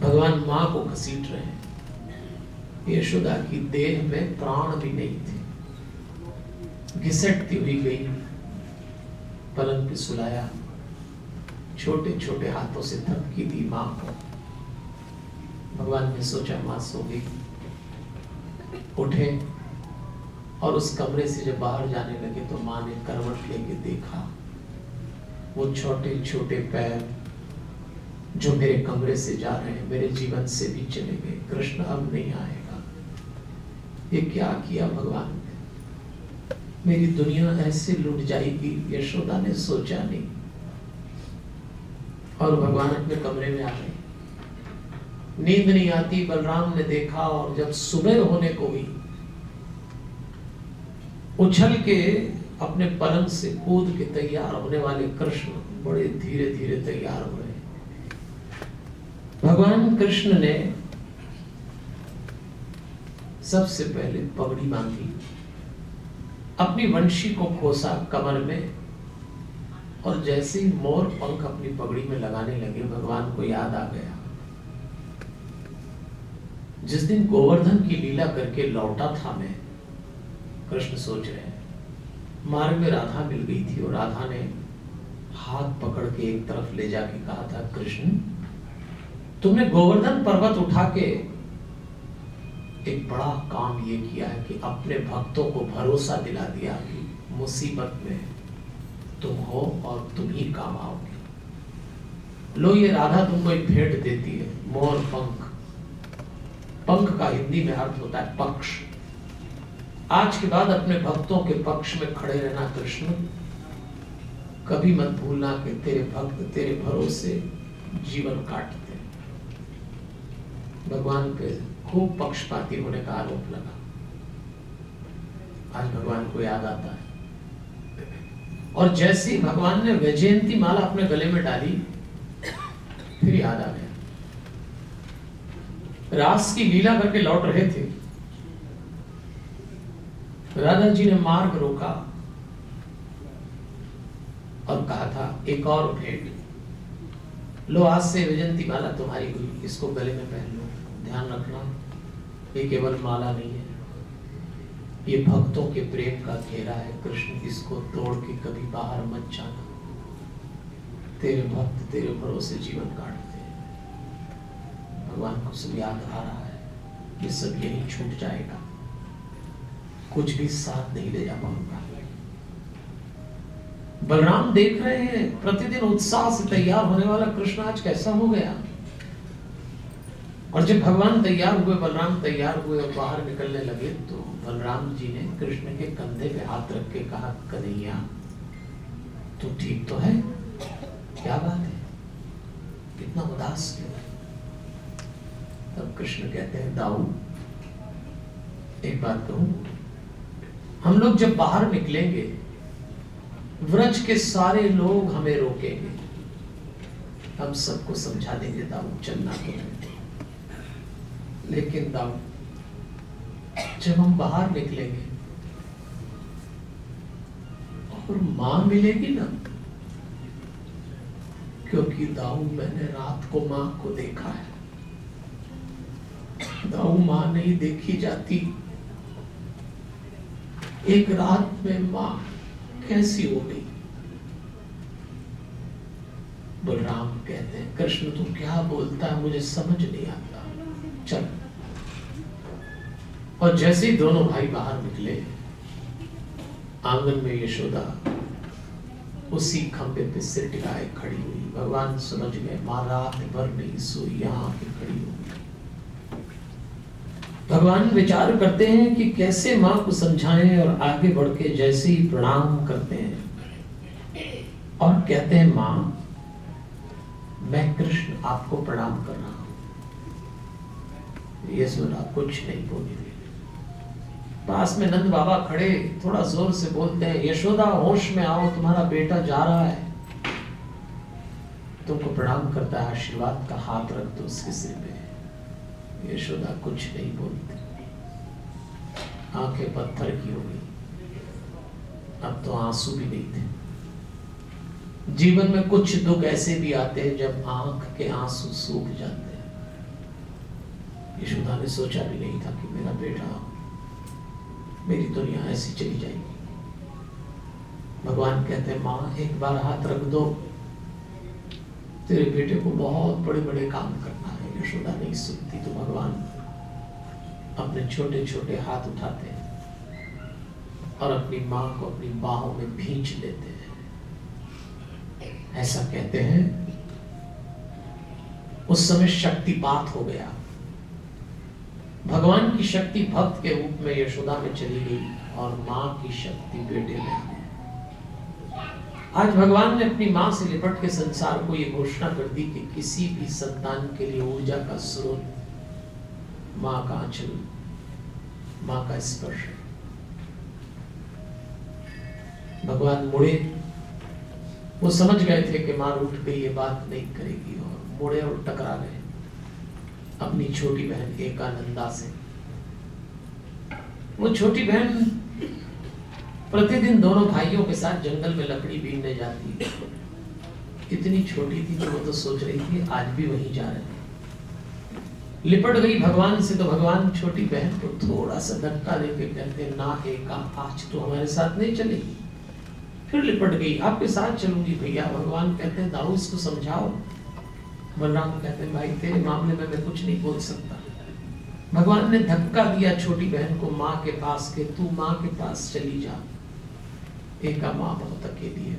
भगवान माँ को घसीट रहे हैं। यशोदा की देह में प्राण भी नहीं थे। घिसटती हुई गई, पलंग पे सुलाया। छोटे छोटे हाथों से धमकी दी माँ को। भगवान ने सोचा, माँ सो गई। उठे और उस कमरे से जब बाहर जाने लगे तो माँ ने करवट लेके देखा। वो छोटे छोटे पैर जो मेरे कमरे से जा रहे हैं, मेरे जीवन से भी चले गए। कृष्ण अब नहीं आएगा। ये क्या किया भगवान ने? मेरी दुनिया ऐसे लुट जाएगी, यशोदा ने सोचा नहीं। और भगवान अपने कमरे में आ गए। नींद नहीं आती, बलराम ने देखा और जब सुबह होने को हुई उछल के अपने पलंग से कूद के तैयार होने वाले कृष्ण बड़े धीरे धीरे तैयार हुए भगवान कृष्ण ने सबसे पहले पगड़ी बांधी, अपनी वंशी को खोसा कमर में, और जैसे ही मोर पंख अपनी पगड़ी में लगाने लगे, भगवान को याद आ गया। जिस दिन गोवर्धन की लीला करके लौटा था मैं कृष्ण सोच रहे हैं। मार्ग में राधा मिल गई थी और राधा ने हाथ पकड़ के एक तरफ़ ले जाके कहा था, कृष्ण, तुमने गोवर्धन पर्वत उठा के एक बड़ा काम ये किया है कि अपने भक्तों को भरोसा दिला दिया कि मुसीबत में तुम हो और तुम ही काम आओगे। लो, ये राधा तुमको एक भेंट देती है, मोर पंख। पंख का हिंदी में अर्थ होता है पक्ष। आज के बाद अपने भक्तों के पक्ष में खड़े रहना कृष्ण, कभी मत भूलना कि तेरे भक्त तेरे भरोसे जीवन काटते भगवान पे खूब पक्षपाती होने का आरोप लगा। आज भगवान को याद आता है। और जैसे ही भगवान ने वैजयंती माला अपने गले में डाली, फिर याद आ गया। रास की लीला करके लौट रहे थे। राधा जी ने मार्ग रोका और कहा था, एक और भेंट लो, आज से विजंती माला तुम्हारी हुई। इसको गले में पहन लो। ध्यान रखना, ये केवल माला नहीं है। ये भक्तों के प्रेम का घेरा है। कृष्ण, इसको तोड़ के कभी बाहर मत जाना। तेरे भक्त तेरे भरोसे जीवन काटते हैं। भगवान को सब याद आ रहा है ये सब यही छूट जाएगा। कुछ भी साथ नहीं ले जा पाऊँगा बलराम देख रहे हैं, प्रतिदिन उत्साह से तैयार होने वाला कृष्ण आज कैसा हो गया? और जब भगवान तैयार हुए, बलराम तैयार हुए और बाहर निकलने लगे तो बलराम जी ने कृष्ण के कंधे पे हाथ रख के कहा, कन्हैया, तू ठीक तो है? क्या बात है? कितना उदास क्यों तब कृष्ण कहते हैं, दाऊ, एक बात कहूँ हम लोग जब बाहर निकलेंगे, व्रज के सारे लोग हमें रोकेंगे। हम सबको समझा देंगे दाऊ चलना तो लेकिन दाऊ जब हम बाहर निकलेंगे, और माँ मिलेगी ना, क्योंकि दाऊ मैंने रात को माँ को देखा है। दाऊ माँ नहीं देखी जाती। एक रात में माँ कैसी हो गई? बलराम कहते हैं, कृष्ण, तू क्या बोलता है? मुझे समझ नहीं आता। चल। और जैसे ही दोनों भाई बाहर निकले, आँगन में यशोदा उसी खंबे पे सिर टिकाए खड़ी हुई। भगवान समझ गए, माँ, रात भर नहीं सोई, यहाँ पे खड़ी हुई भगवान विचार करते हैं कि कैसे माँ को समझाएँ और आगे बढ़ के जैसे ही प्रणाम करते हैं। और कहते हैं, माँ, मैं कृष्ण आपको प्रणाम कर रहा हूँ। ये सुना, कुछ नहीं बोली। पास में नंद बाबा खड़े, थोड़ा ज़ोर से बोलते हैं, यशोदा, होश में आओ, तुम्हारा बेटा जा रहा है। तुमको प्रणाम करता है, आशीर्वाद का हाथ रख दो उसके सिर पे। यशोदा कुछ नहीं बोलती। आँखें पत्थर की हो गई। अब तो आँसू भी नहीं थे। जीवन में कुछ दुख ऐसे भी आते हैं जब आँख के आँसू सूख जाते हैं। यशोदा ने सोचा भी नहीं था कि मेरा बेटा मेरी दुनिया ऐसी चली जाएगी। भगवान कहते हैं, माँ, एक बार हाथ रख दो। तेरे बेटे को बहुत बड़े बड़े काम करना है। यशोदा नहीं सुनती तो भगवान अपने छोटे छोटे हाथ उठाते हैं और अपनी माँ को अपनी बाहों में भींच लेते हैं। ऐसा कहते हैं, उस समय शक्तिपात हो गया। भगवान की शक्ति भक्त के रूप में यशोदा में चली गई और माँ की शक्ति बेटे में आज भगवान ने अपनी माँ से लिपट के संसार को यह घोषणा कर दी कि किसी भी संतान के लिए ऊर्जा का स्रोत माँ का आंचल माँ का स्पर्श भगवान मुड़े। वो समझ गए थे कि माँ उठ गई, ये बात नहीं करेगी और मुड़े और टकरा गए अपनी छोटी बहन एकानंदा से। वो छोटी बहन प्रतिदिन दोनों भाइयों के साथ जंगल में लकड़ी बीनने जाती इतनी छोटी थी कि वो तो सोच रही थी, आज भी वहीं जा रहे लिपट गई भगवान से तो भगवान छोटी बहन को थोड़ा सा धक्का देके कहते ना, एका आज तो हमारे साथ नहीं चलेगी। फिर लिपट गई, आपके साथ चलूँगी भैया। भगवान कहते हैं दाऊ इसको समझाओ। बलराम कहते हैं, भाई, तेरे मामले में मैं कुछ नहीं बोल सकता। भगवान ने धक्का दिया छोटी बहन को, माँ के पास के, तू माँ के पास चली जा। एक माँ बहुत अकेली है।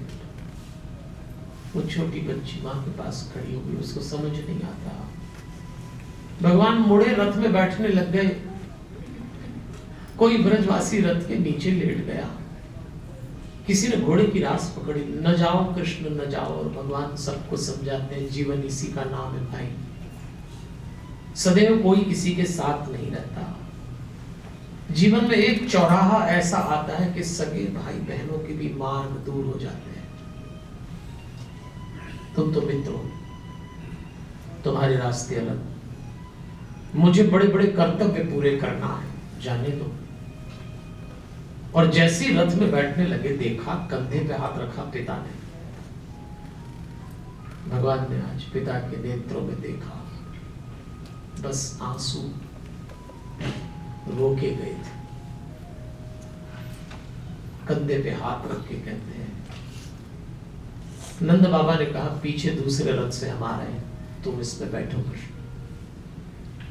वो छोटी बच्ची माँ के पास खड़ी हो गई उसको समझ नहीं आता। भगवान मुड़े, रथ में बैठने लग गए। कोई ब्रजवासी रथ के नीचे लेट गया। किसी ने घोड़े की रास पकड़ी। न जाओ कृष्ण, न जाओ, और भगवान सबको समझाते हैं, जीवन इसी का नाम है भाई। सदैव कोई किसी के साथ नहीं रहता। जीवन में एक चौराहा ऐसा आता है कि सगे भाई बहनों के भी मार्ग दूर हो जाते हैं। तुम तो मित्र तुम्हारे रास्ते अलग। मुझे बड़े बड़े कर्तव्य पूरे करना है, जाने दो। और जैसी रथ में बैठने लगे, देखा, कंधे पे हाथ रखा पिता ने। भगवान ने आज पिता के नेत्रों में देखा। बस आँसू। रोके गए थे। कंधे पे हाथ रख के कहते हैं, नंद बाबा ने कहा, पीछे दूसरे रथ से हम आ रहे हैं, तुम इस पे बैठो कृष्ण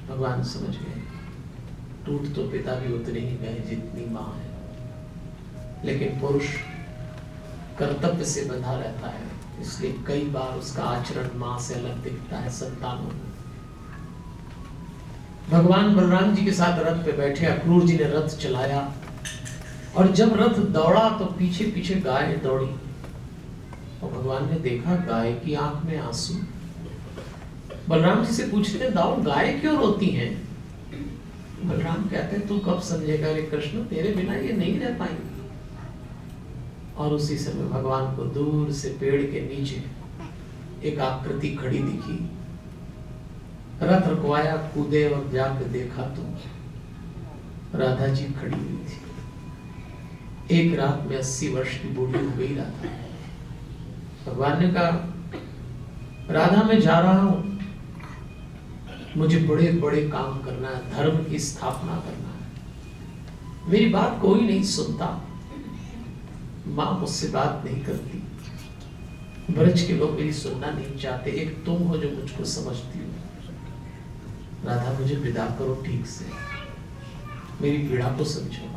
भगवान समझ गए। टूट तो पिता भी उतने ही गए जितनी माँ है। लेकिन पुरुष कर्तव्य से बंधा रहता है, इसलिए कई बार उसका आचरण माँ से अलग दिखता है, संतानों को भगवान बलराम जी के साथ रथ पे बैठे, अक्रूर जी ने रथ चलाया। और जब रथ दौड़ा तो पीछे पीछे गाय दौड़ी। और भगवान ने देखा, गाय की आँख में आँसू। बलराम जी से पूछते दाऊ, गाय क्यों रोती हैं? बलराम कहते तू कब समझेगा रे कृष्ण, तेरे बिना ये नहीं रह पाएँगे। और उसी समय भगवान को दूर से पेड़ के नीचे एक आकृति खड़ी दिखी। रथ रुकवाया कूदे और जाकर देखा तो राधा जी खड़ी हुई थी। एक रात में अस्सी वर्ष की बूढ़ी हो गई राधा। भगवान ने कहा, राधा, मैं जा रहा हूँ। मुझे बड़े बड़े काम करना है, धर्म की स्थापना करना है। मेरी बात कोई नहीं सुनता। माँ मुझसे बात नहीं करती। ब्रज के लोग मेरी सुनना नहीं चाहते। एक तुम हो जो मुझको समझती राधा, मुझे विदा करो ठीक से। मेरी पीड़ा को समझो।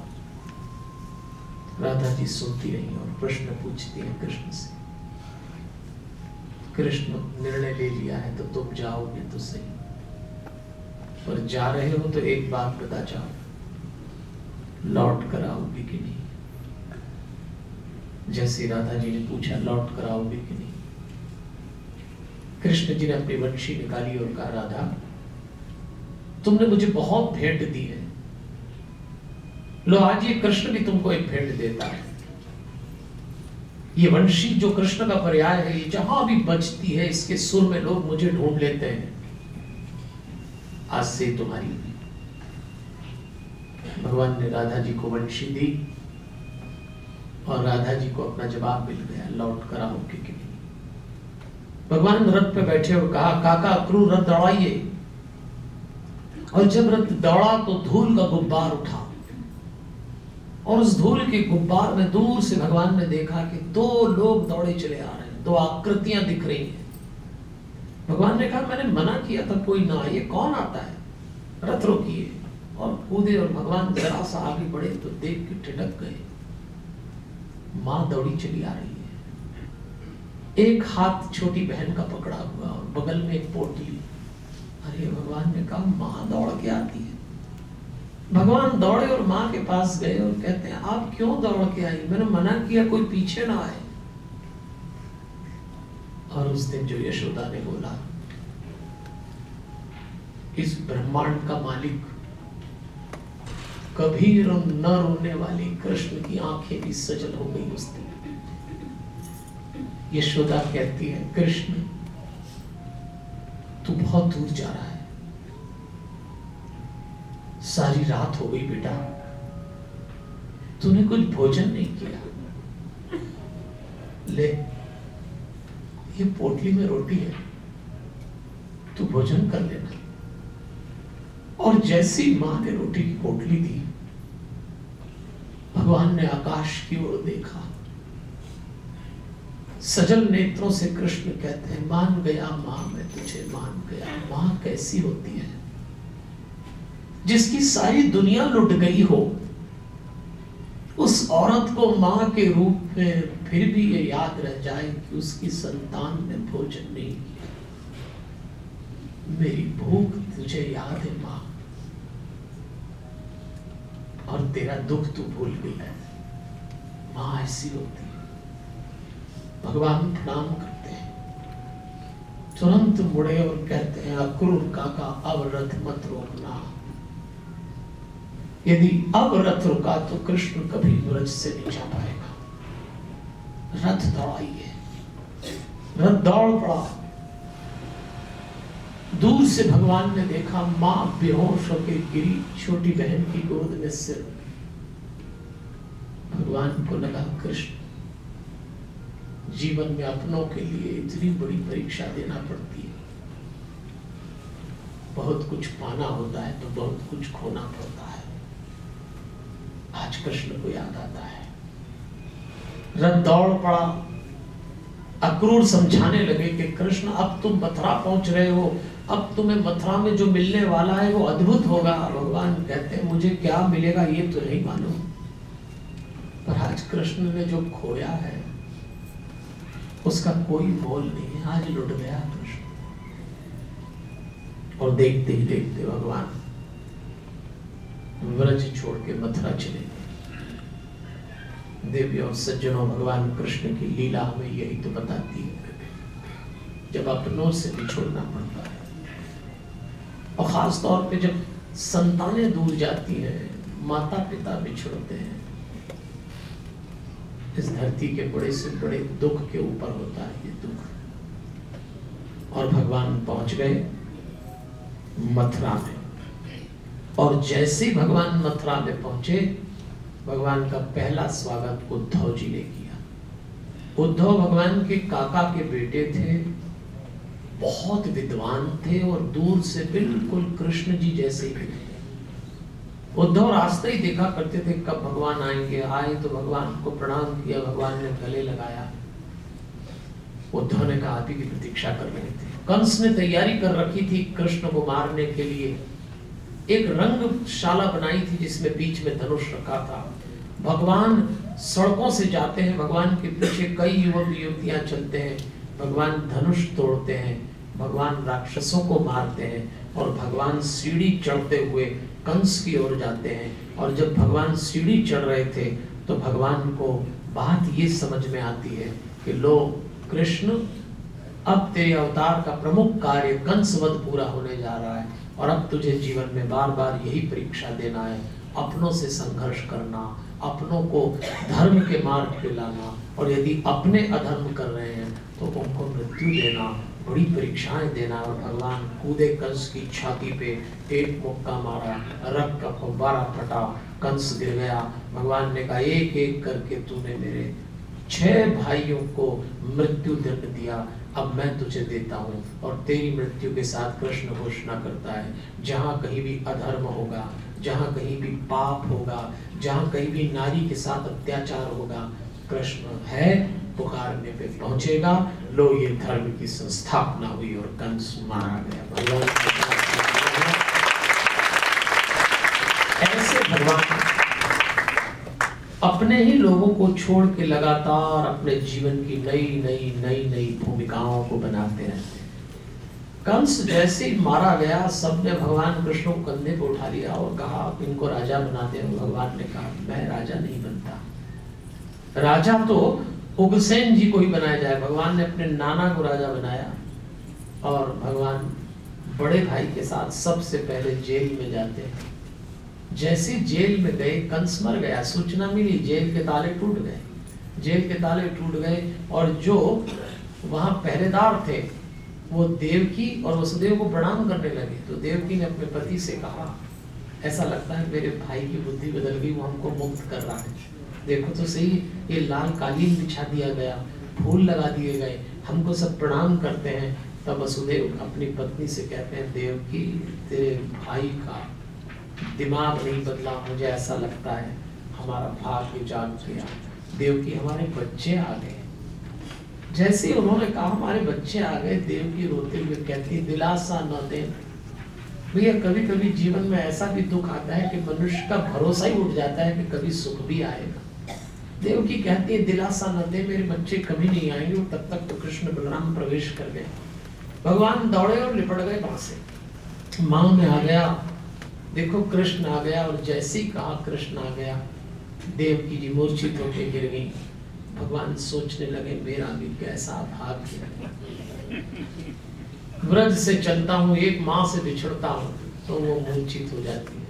राधा जी सुनती रही और प्रश्न पूछती है कृष्ण से। कृष्ण, निर्णय ले लिया है तो तुम जाओगे तो सही। पर जा रहे हो तो एक बात बता जाओ। लौट कर आओगे कि नहीं? जैसे राधा जी ने पूछा, लौट कर आओगे कि नहीं? कृष्ण जी ने अपनी वंशी निकाली और कहा, राधा तुमने मुझे बहुत भेंट दी है। लो आज ये कृष्ण भी तुमको एक भेंट देता है। ये वंशी जो कृष्ण का पर्याय है, ये जहाँ भी बचती है, इसके सुर में लोग मुझे ढूंढ लेते हैं। आज से तुम्हारी भगवान ने राधा जी को वंशी दी और राधा जी को अपना जवाब मिल गया, लौट कर आओ कि भगवान रथ पे बैठे और कहा, काका क्रू रथ दौड़ाइए। और जब रथ दौड़ा तो धूल का गुब्बार उठा। और उस धूल के गुब्बार में दूर से भगवान ने देखा कि दो लोग दौड़े चले आ रहे हैं, दो आकृतियाँ दिख रही हैं। भगवान ने कहा, मैंने मना किया था, कोई ना ये कौन आता है? रथ रोकिए। और कूदे और भगवान जरा सा आगे बढ़े तो देख के ठिटक गए। माँ दौड़ी चली आ रही है। एक हाथ छोटी बहन का पकड़ा हुआ और बगल में एक पोटली। अरे, भगवान ने कहा, माँ दौड़ के आती है। भगवान दौड़े और माँ के पास गए और कहते हैं, आप क्यों दौड़ के आई? मैंने मना किया, कोई पीछे ना आए। और उस दिन जो यशोदा ने बोला, इस ब्रह्मांड का मालिक, कभी न रोने वाली कृष्ण की आँखें भी सजल हो गई उस दिन। यशोदा कहती है, कृष्ण तू बहुत दूर जा रहा है। सारी रात हो गई बेटा। तूने कुछ भोजन नहीं किया। ले, ये पोटली में रोटी है। तू भोजन कर लेना। और जैसी माँ ने रोटी की पोटली दी, भगवान ने आकाश की ओर देखा। सजल नेत्रों से कृष्ण कहते हैं, मान गया माँ मैं तुझे, मान गया माँ, कैसी होती है? जिसकी सारी दुनिया लुट गई हो, उस औरत को माँ के रूप में फिर भी ये याद रह जाए कि उसकी संतान ने भोजन नहीं किया। मेरी भूख तुझे याद है माँ, और तेरा दुख तू भूल है। माँ, ऐसी होती भगवान प्रणाम करते हैं। तुरंत मुड़े और कहते हैं, अक्रूर काका, अब रथ मत रोकना। यदि अब रथ रुका तो कृष्ण कभी ब्रज से नहीं जा पाएगा। रथ दौड़ाइए। रथ दौड़ पड़ा। दूर से भगवान ने देखा, माँ बेहोश होकर गिरी, छोटी बहन की गोद में सिर। भगवान को लगा, कृष्ण जीवन में अपनों के लिए इतनी बड़ी परीक्षा देना पड़ती है। बहुत कुछ पाना होता है तो बहुत कुछ खोना पड़ता है। आज कृष्ण को याद आता है। रथ दौड़ पड़ा। अक्रूर समझाने लगे कि कृष्ण, अब तुम मथुरा पहुँच रहे हो। अब तुम्हें मथुरा में जो मिलने वाला है वो अद्भुत होगा। भगवान कहते हैं, मुझे क्या मिलेगा ये तो नहीं मालूम। पर आज कृष्ण ने जो खोया है उसका कोई मोल नहीं है। आज लुट गया कृष्ण और देखते ही देखते भगवान व्रज छोड़ के मथुरा चले गए। देवी और सज्जनों, भगवान कृष्ण की लीला हमें यही तो बताती है। जब अपनों से भी छोड़ना पड़ता है। और खास तौर पे जब संतानें दूर जाती हैं माता पिता भी छोड़ते हैं इस धरती के बड़े से बड़े दुख के ऊपर होता है ये दुख। और भगवान पहुँच गए मथुरा में। और जैसे भगवान मथुरा में पहुँचे, भगवान का पहला स्वागत उद्धव जी ने किया। उद्धव भगवान के काका के बेटे थे, बहुत विद्वान थे और दूर से बिल्कुल कृष्ण जी जैसे ही उद्धव रास्ते ही देखा करते थे, कब भगवान आएँगे? आए तो भगवान को प्रणाम किया, भगवान ने गले लगाया। उद्धव ने कहा आप की प्रतीक्षा कर रहे थे। कंस ने तैयारी कर रखी थी कृष्ण को मारने के लिए। एक रंगशाला बनाई थी, जिसमें बीच में धनुष रखा था। भगवान सड़कों से जाते हैं, भगवान के पीछे कई युवक युवतियाँ चलते हैं, भगवान धनुष तोड़ते हैं। भगवान राक्षसों को मारते हैं और भगवान सीढ़ी चढ़ते हुए कंस की ओर जाते हैं। और जब भगवान सीढ़ी चढ़ रहे थे तो भगवान को बात ये समझ में आती है कि लो, कृष्ण, अब तेरे अवतार का प्रमुख कार्य कंसवध पूरा होने जा रहा है और अब तुझे जीवन में बार बार यही परीक्षा देना है। अपनों से संघर्ष करना, अपनों को धर्म के मार्ग पे लाना और यदि अपने अधर्म कर रहे हैं तो उनको मृत्यु देना। बड़ी परीक्षाएँ देना और भगवान कूदे कंस की छाती पे एक मुक्का मारा, रक्त का फुब्बारा फटा, कंस गिर गया। भगवान ने कहा, एक एक करके तूने मेरे छह भाइयों को मृत्यु दंड दिया। अब मैं तुझे देता हूँ और तेरी मृत्यु के साथ कृष्ण घोषणा करता है। जहाँ कहीं भी अधर्म होगा, जहाँ कहीं भी पाप होगा, जहाँ कहीं भी नारी के साथ अत्याचार होगा, कृष्ण है पुकारने पे पहुंचेगा। लो, ये धर्म की संस्थापना हुई और कंस मारा गया। भगवान ऐसे भगवान अपने ही लोगों को छोड़ के लगातार अपने जीवन की नई नई नई नई भूमिकाओं को बनाते रहते कंस जैसे ही मारा गया, सबने भगवान कृष्ण को कंधे पर उठा लिया और कहा, इनको राजा बनाते हैं। भगवान ने कहा, मैं राजा नहीं बनता। राजा तो उग्रसेन जी को ही बनाया जाए। भगवान ने अपने नाना को राजा बनाया और भगवान बड़े भाई के साथ सबसे पहले जेल में जाते हैं। जैसे जेल में गए, कंस मर गया, सूचना मिली, जेल के ताले टूट गए। जेल के ताले टूट गए और जो वहाँ पहरेदार थे, वो देवकी और वसुदेव को प्रणाम करने लगे। तो देवकी ने अपने पति से कहा, ऐसा लगता है मेरे भाई की बुद्धि बदल गई, वो हमको मुक्त कर रहा है। देखो तो सही ये लाल कालीन बिछा दिया गया, फूल लगा दिए गए, हमको सब प्रणाम करते हैं। तब वसुदेव अपनी पत्नी से कहते हैं देवकी तेरे भाई का दिमाग नहीं बदला, मुझे ऐसा लगता है, हमारा भाग्य जाग गया। देव की, हमारे बच्चे आ गए। जैसे उन्होंने कहा, हमारे बच्चे आ गए, देव की रोते हुए कहती दिलासा न दे। भैया कभी कभी जीवन में ऐसा भी दुख आता है कि मनुष्य का भरोसा ही उठ जाता है कि कभी सुख भी आएगा। देव की कहती है, दिलासा न दे, मेरे बच्चे कभी नहीं आएँगे। और तब तक तो कृष्ण बलराम प्रवेश कर गए। भगवान दौड़े और लिपट गए वहाँ से। माँ में आ गया, देखो कृष्ण आ गया और जैसे ही कहा कृष्ण आ गया देव की जी मूर्छित होकर गिर गई। भगवान सोचने लगे, मेरा भी कैसा भाग्य व्रज से चलता हूँ, एक माँ से बिछड़ता हूँ तो वो मूर्छित हो जाती है।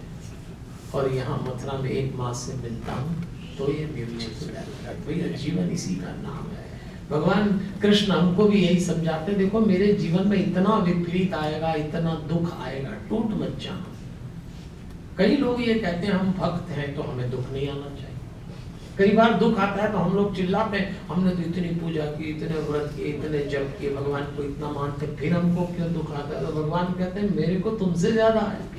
और यहाँ मथुरा में एक माँ से मिलता हूँ। तो ये हो भैया जीवन इसी का नाम है। भगवान कृष्ण हमको भी यही समझाते देखो, मेरे जीवन में इतना विपरीत आएगा, इतना दुख आएगा, टूट मत जाना कई लोग ये कहते हैं, हम भक्त हैं तो हमें दुख नहीं आना चाहिए। कई बार दुख आता है तो हम लोग चिल्लाते हैं, हमने तो इतनी पूजा की, इतने व्रत किए, इतने जप किए, भगवान को इतना मानते फिर हमको क्यों दुख आता है? तो भगवान कहते हैं, मेरे को तुमसे ज़्यादा है।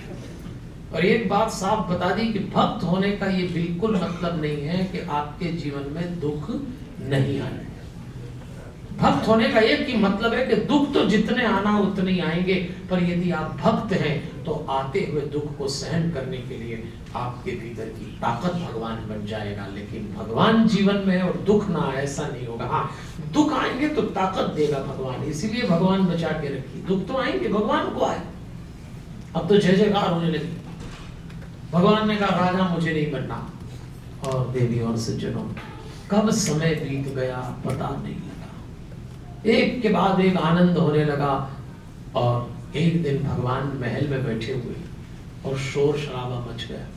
और एक बात साफ़ बता दी कि भक्त होने का ये बिल्कुल मतलब नहीं है कि आपके जीवन में दुख नहीं आए भक्त होने का एक ही मतलब है कि दुख तो जितने आना उतने ही आएँगे, पर यदि आप भक्त हैं तो आते हुए दुख को सहन करने के लिए आपके भीतर की ताकत भगवान बन जाएगा। लेकिन भगवान जीवन में है और दुख ना ऐसा नहीं होगा। हाँ दुख आएँगे तो ताकत देगा भगवान, इसीलिए भगवान बचा के रखी। दुख तो आएँगे, भगवान को आए। अब तो जय जयकार होने लगी। भगवान ने कहा, राजा, मुझे नहीं बनना और देवी और सज्जनों, कब समय बीत गया पता नहीं लगा। एक के बाद एक आनंद होने लगा और एक दिन भगवान महल में बैठे हुए और शोर शराबा मच गया।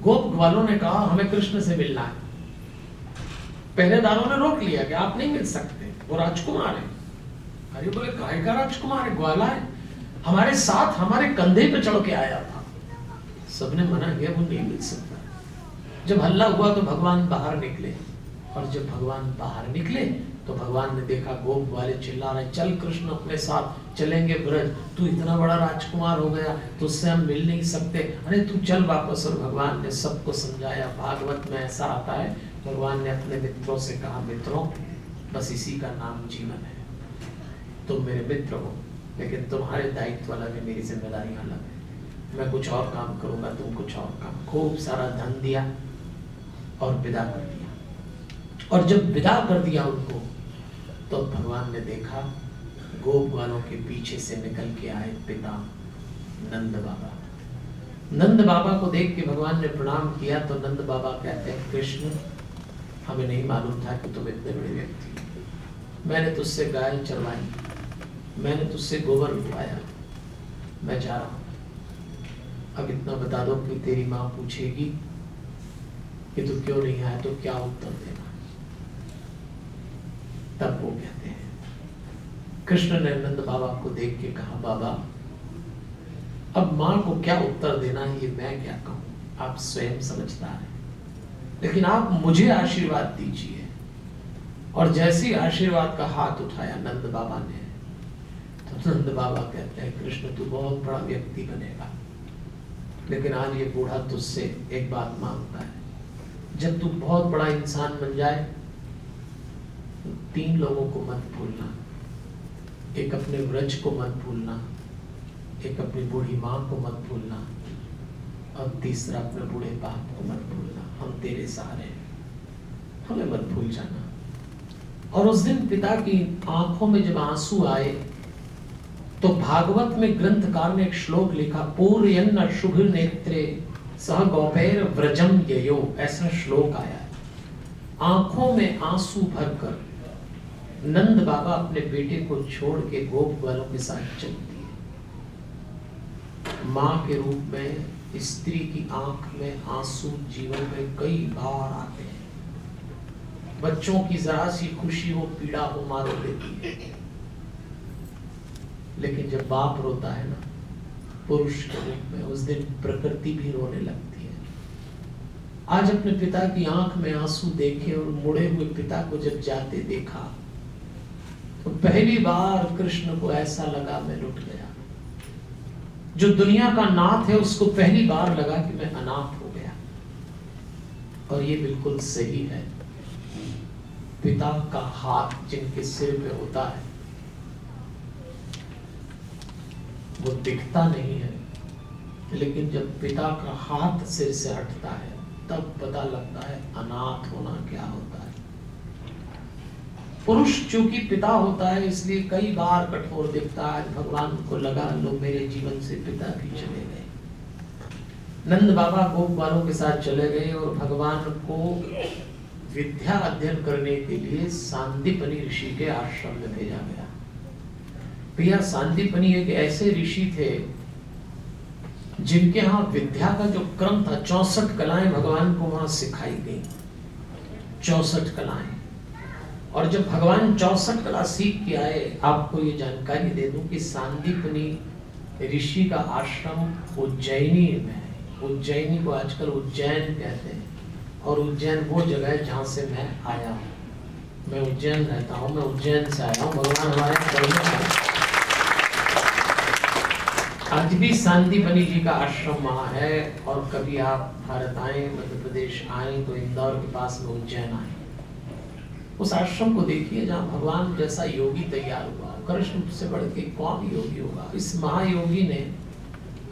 गोप वालों ने कहा, हमें कृष्ण से मिलना है। पहरेदारों ने रोक लिया कि आप नहीं मिल सकते। वो राजकुमार है। अरे बोले का राजकुमार है? ग्वाला है। हमारे साथ, हमारे कंधे पे चढ़ के आया था। सबने मना किया, वो नहीं मिल सकता। जब हल्ला हुआ तो भगवान बाहर निकले। और जब भगवान बाहर निकले तो भगवान ने देखा, गोप वाले चिल्ला रहे, चल कृष्ण अपने साथ चलेंगे ब्रज। तू इतना बड़ा राजकुमार हो गया तो उससे हम मिल नहीं सकते। अरे तू चल वापस। और भगवान ने सबको समझाया, भागवत में ऐसा आता है। भगवान ने अपने मित्रों से कहा, मित्रों, बस इसी का नाम जीवन है। तुम मेरे मित्र हो, लेकिन तुम्हारे दायित्व अलग है मेरी ज़िम्मेदारी अलग है। मैं कुछ और काम करूँगा, तुम कुछ और काम। खूब सारा धन दिया और विदा कर दिया। और जब विदा कर दिया उनको तो भगवान ने देखा, गोप वालों के पीछे से निकल के आए पिता नंद बाबा। नंद बाबा को देख के भगवान ने प्रणाम किया तो नंद बाबा कहते हैं, कृष्ण, हमें नहीं मालूम था कि तुम इतने बड़े व्यक्ति मैंने तुझसे गाय चरवाई, मैंने तुझसे गोबर उठवाया मैं जा रहा हूँ। अब इतना बता दो कि तेरी माँ पूछेगी कि तू क्यों नहीं आया तो क्या उत्तर देना? तब वो कहते हैं, कृष्ण ने नंद बाबा को देख के कहा, बाबा, अब माँ को क्या उत्तर देना है, ये मैं क्या कहूँ? आप स्वयं समझदार हैं। लेकिन आप मुझे आशीर्वाद दीजिए। और जैसे आशीर्वाद का हाथ उठाया, नंद बाबा ने तो नंद बाबा कहते हैं, कृष्ण, तू बहुत बड़ा व्यक्ति बनेगा। लेकिन आज ये बूढ़ा तुझसे एक बात माँगता है। जब तू बहुत बड़ा इंसान बन जाए, तीन लोगों को मत भूलना। एक अपने व्रज को मत भूलना। एक अपनी बूढ़ी माँ को मत भूलना। और तीसरा अपने बूढ़े बाप को मत भूलना। हम तेरे सहारे हमें मत भूल जाना। और उस दिन पिता की आँखों में जब आँसू आए तो भागवत में ग्रंथकार ने एक श्लोक लिखा, पूर्यन्न शुभ नेत्रे, सह गौपैर व्रजम यो ऐसा श्लोक आया आँखों में आँसू भरकर नंद बाबा अपने बेटे को छोड़ के गोप वालों के साथ चलती है। माँ के रूप में, स्त्री की आँख में आँसू जीवन में कई बार आते हैं। बच्चों की जरा सी खुशी हो, पीड़ा हो, मारो देती है। लेकिन जब बाप रोता है ना, पुरुष के रूप में उस दिन प्रकृति भी रोने लगती है। आज अपने पिता की आँख में आँसू देखे और मुड़े हुए पिता को जब जाते देखा तो पहली बार कृष्ण को ऐसा लगा, मैं लुट गया। जो दुनिया का नाथ है, उसको पहली बार लगा कि मैं अनाथ हो गया। और ये बिल्कुल सही है। पिता का हाथ जिनके सिर पे होता है वो दिखता नहीं है। लेकिन जब पिता का हाथ सिर से हटता है, तब पता लगता है अनाथ होना क्या होता है। पुरुष चूँकि पिता होता है, इसलिए कई बार कठोर दिखता है। भगवान को लगा, लो, मेरे जीवन से पिता भी चले गए। नंद बाबा गोप वालों के साथ चले गए और भगवान को विद्या अध्ययन करने के लिए सांदीपनी ऋषि के आश्रम में भेजा गया। भैया सांदीपनी एक ऐसे ऋषि थे जिनके यहाँ विद्या का जो क्रम था, चौसठ कलाएँ भगवान को वहाँ सिखाई गई। चौसठ कलाएँ। और जब भगवान चौसठ कला सीख के आए, आपको ये जानकारी दे दूँ कि सांदीपनी ऋषि का आश्रम उज्जैनी में है। उज्जैनी को आजकल उज्जैन कहते हैं। और उज्जैन वो जगह है जहाँ से मैं आया हूँ। मैं उज्जैन रहता हूँ, मैं उज्जैन से आया हूँ। भगवान हमारे आज भी सांदीपनी जी का आश्रम वहाँ है और कभी आप भारत आए, मध्य प्रदेश आए तो इंदौर के पास में उज्जैन आए। उस आश्रम को देखिए जहाँ भगवान जैसा योगी तैयार हुआ। कृष्ण से बढ़ के कौन योगी होगा? इस महायोगी ने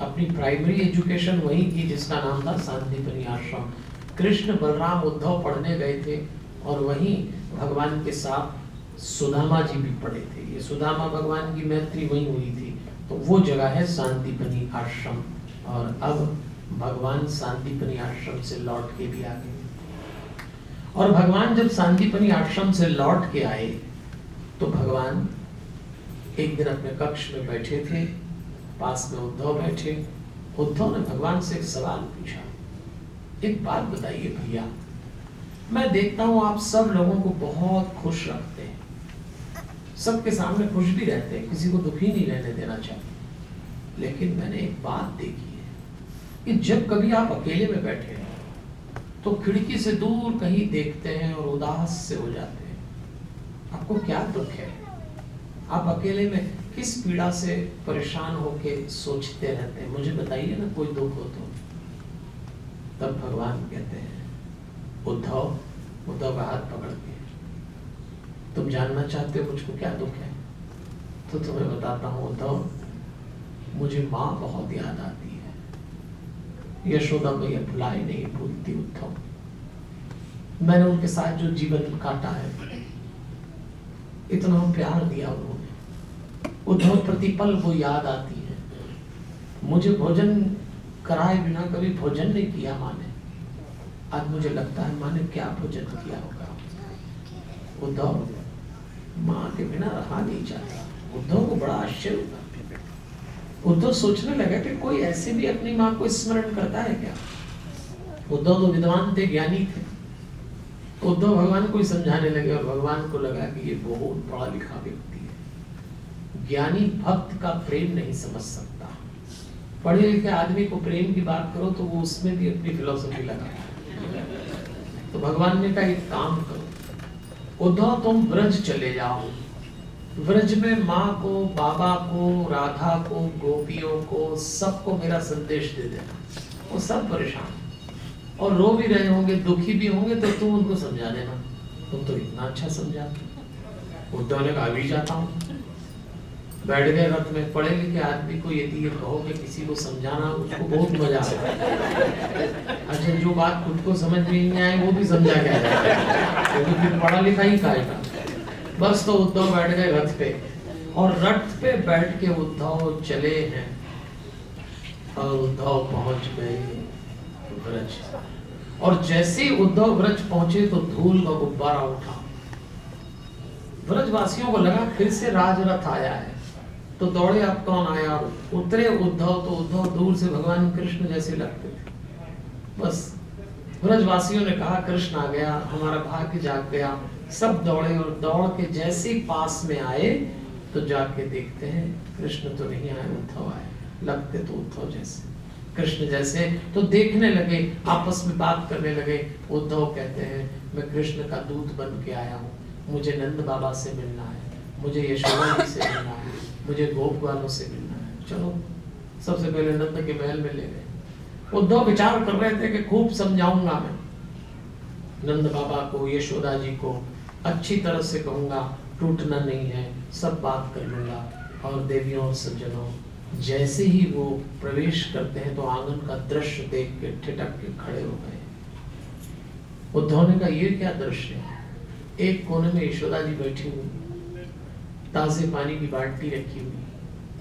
अपनी प्राइमरी एजुकेशन वही की, जिसका नाम था शांतिपनी आश्रम। कृष्ण बलराम उद्धव पढ़ने गए थे और वहीं भगवान के साथ सुदामा जी भी पढ़े थे। ये सुदामा भगवान की मैत्री वहीं हुई थी। तो वो जगह है शांतिपनी आश्रम। और अब भगवान शांतिपनी आश्रम से लौट के भी आ गए। और भगवान जब शांतिपनी आश्रम से लौट के आए तो भगवान एक दिन अपने कक्ष में बैठे थे, पास में उद्धव बैठे। उद्धव ने भगवान से एक सवाल पूछा, एक बात बताइए भैया, मैं देखता हूँ आप सब लोगों को बहुत खुश रखते हैं। सबके सामने खुश भी रहते हैं, किसी को दुखी नहीं रहने देना चाहते। लेकिन मैंने एक बात देखी है कि जब कभी आप अकेले में बैठे हैं तो खिड़की से दूर कहीं देखते हैं और उदास से हो जाते हैं। आपको क्या दुख है? आप अकेले में किस पीड़ा से परेशान होके सोचते रहते हैं? मुझे बताइए ना, कोई दुख हो तो। तब भगवान कहते हैं, उद्धव उद्धव हाथ पकड़ के। तुम जानना चाहते हो मुझको क्या दुख है? तो तुम्हें बताता हूँ, उद्धव, मुझे माँ बहुत याद आती है। यशोदा मैया भुलाई नहीं भूलती, उद्धव। मैंने उनके साथ जो जीवन काटा है, इतना प्यार दिया उन्होंने। उद्धव प्रतिपल वो याद आती है। मुझे भोजन कराए बिना कभी भोजन नहीं किया माँ ने। आज मुझे लगता है माँ ने क्या भोजन किया होगा। उद्धव माँ के बिना रहा नहीं चाहता उद्धव को बड़ा आश्चर्य होगा उद्धव सोचने लगा कि कोई ऐसे भी अपनी माँ को स्मरण करता है क्या? उद्धव तो विद्वान थे, ज्ञानी थे। उद्धव भगवान को ही समझाने लगे और भगवान को लगा कि ये बहुत पढ़ा लिखा व्यक्ति है। ज्ञानी भक्त का प्रेम नहीं समझ सकता। पढ़े लिखे आदमी को प्रेम की बात करो तो वो उसमें भी अपनी फिलोसफी लगा। तो भगवान ने कहा, एक काम करो उद्धव तुम ब्रज चले जाओ। व्रज में माँ को, बाबा को, राधा को, गोपियों को, सबको मेरा संदेश दे देना। वो सब परेशान और रो भी रहे होंगे, दुखी भी होंगे तो तुम उनको समझा देना। तुम तो इतना अच्छा समझा उद्धव ने कहा अभी जाता हूँ। बैठ गए रथ में पढ़े लिखे आदमी को यदि ये कहो कि किसी को समझाना, उसको बहुत मज़ा आता है। अच्छा जो बात खुद को समझ में नहीं आए, वो भी समझा के क्योंकि फिर पढ़ा लिखा ही खाएगा। बस तो उद्धव बैठ गए रथ पे। और रथ पे बैठ के उद्धव चले हैं। और उद्धव पहुँच गए ब्रज। और जैसे उद्धव ब्रज पहुँचे तो धूल का गुब्बारा उठा। ब्रजवासियों को लगा, फिर से राजरथ आया है। तो दौड़े आप कौन आया और उतरे, उद्धव तो उद्धव दूर से भगवान कृष्ण जैसे लगते थे। बस। ब्रजवासियों ने कहा, कृष्ण आ गया, हमारा भाग्य जाग गया। सब दौड़े और दौड़ के जैसे पास में आए तो जाके देखते हैं, कृष्ण तो नहीं आए, उद्धव आए। लगते तो उद्धव जैसे। कृष्ण जैसे तो देखने लगे, आपस में बात करने लगे। उद्धव कहते हैं, मैं कृष्ण का दूत बन के आया हूँ। मुझे नंद बाबा से मिलना है। मुझे यशोदा जी से मिलना है। मुझे गोप वालों से मिलना है। चलो, सबसे पहले नंद के महल में ले गए। उद्धव विचार कर रहे थे कि खूब समझाऊँगा मैं। नंद बाबा को, यशोदा जी को अच्छी तरह से कहूँगा, टूटना नहीं है, सब बात कर लूँगा। और देवियों और सज्जनों, जैसे ही वो प्रवेश करते हैं तो आँगन का दृश्य देख के ठिटक के खड़े हो गए। उद्धव ने कहा, ये क्या दृश्य है? एक कोने में यशोदा जी बैठी हुई ताजे पानी की बाल्टी रखी हुई,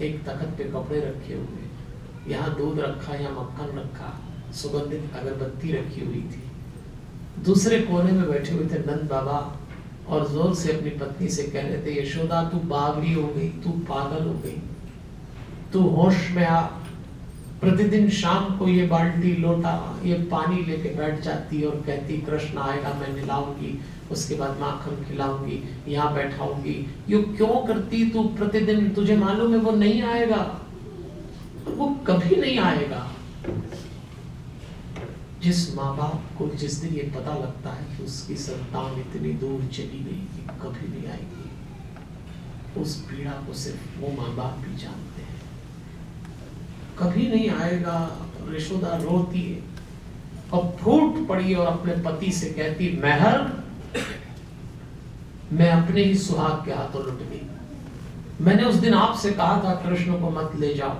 एक तखत पे कपड़े रखे हुए, यहाँ दूध रखा या मक्खन रखा, सुगंधित अगरबत्ती रखी हुई थी। दूसरे कोने में बैठे हुए थे नंद बाबा और ज़ोर से अपनी पत्नी से कह रहे थे, यशोदा, तू बावली हो गई, तू पागल हो गई, तू होश में आ। प्रतिदिन शाम को ये बाल्टी लोटा, ये पानी लेके बैठ जाती और कहती, कृष्ण आएगा, मैं मिलाऊँगी उसके बाद माखन खिलाऊँगी, यहाँ बैठाऊँगी। ये क्यों करती तू प्रतिदिन? तुझे मालूम है वो नहीं आएगा? वो कभी नहीं आएगा। जिस माँ बाप को जिस दिन ये पता लगता है कि उसकी संतान इतनी दूर चली गई कि कभी नहीं आएगी, उस पीड़ा को सिर्फ़ वो माँ बाप भी जानते हैं। कभी नहीं आएगा यशोदा रोती है और फूट पड़ी और अपने पति से कहती महर मैं अपने ही सुहाग के हाथों लुट गई। मैंने उस दिन आपसे कहा था, कृष्ण को मत ले जाओ।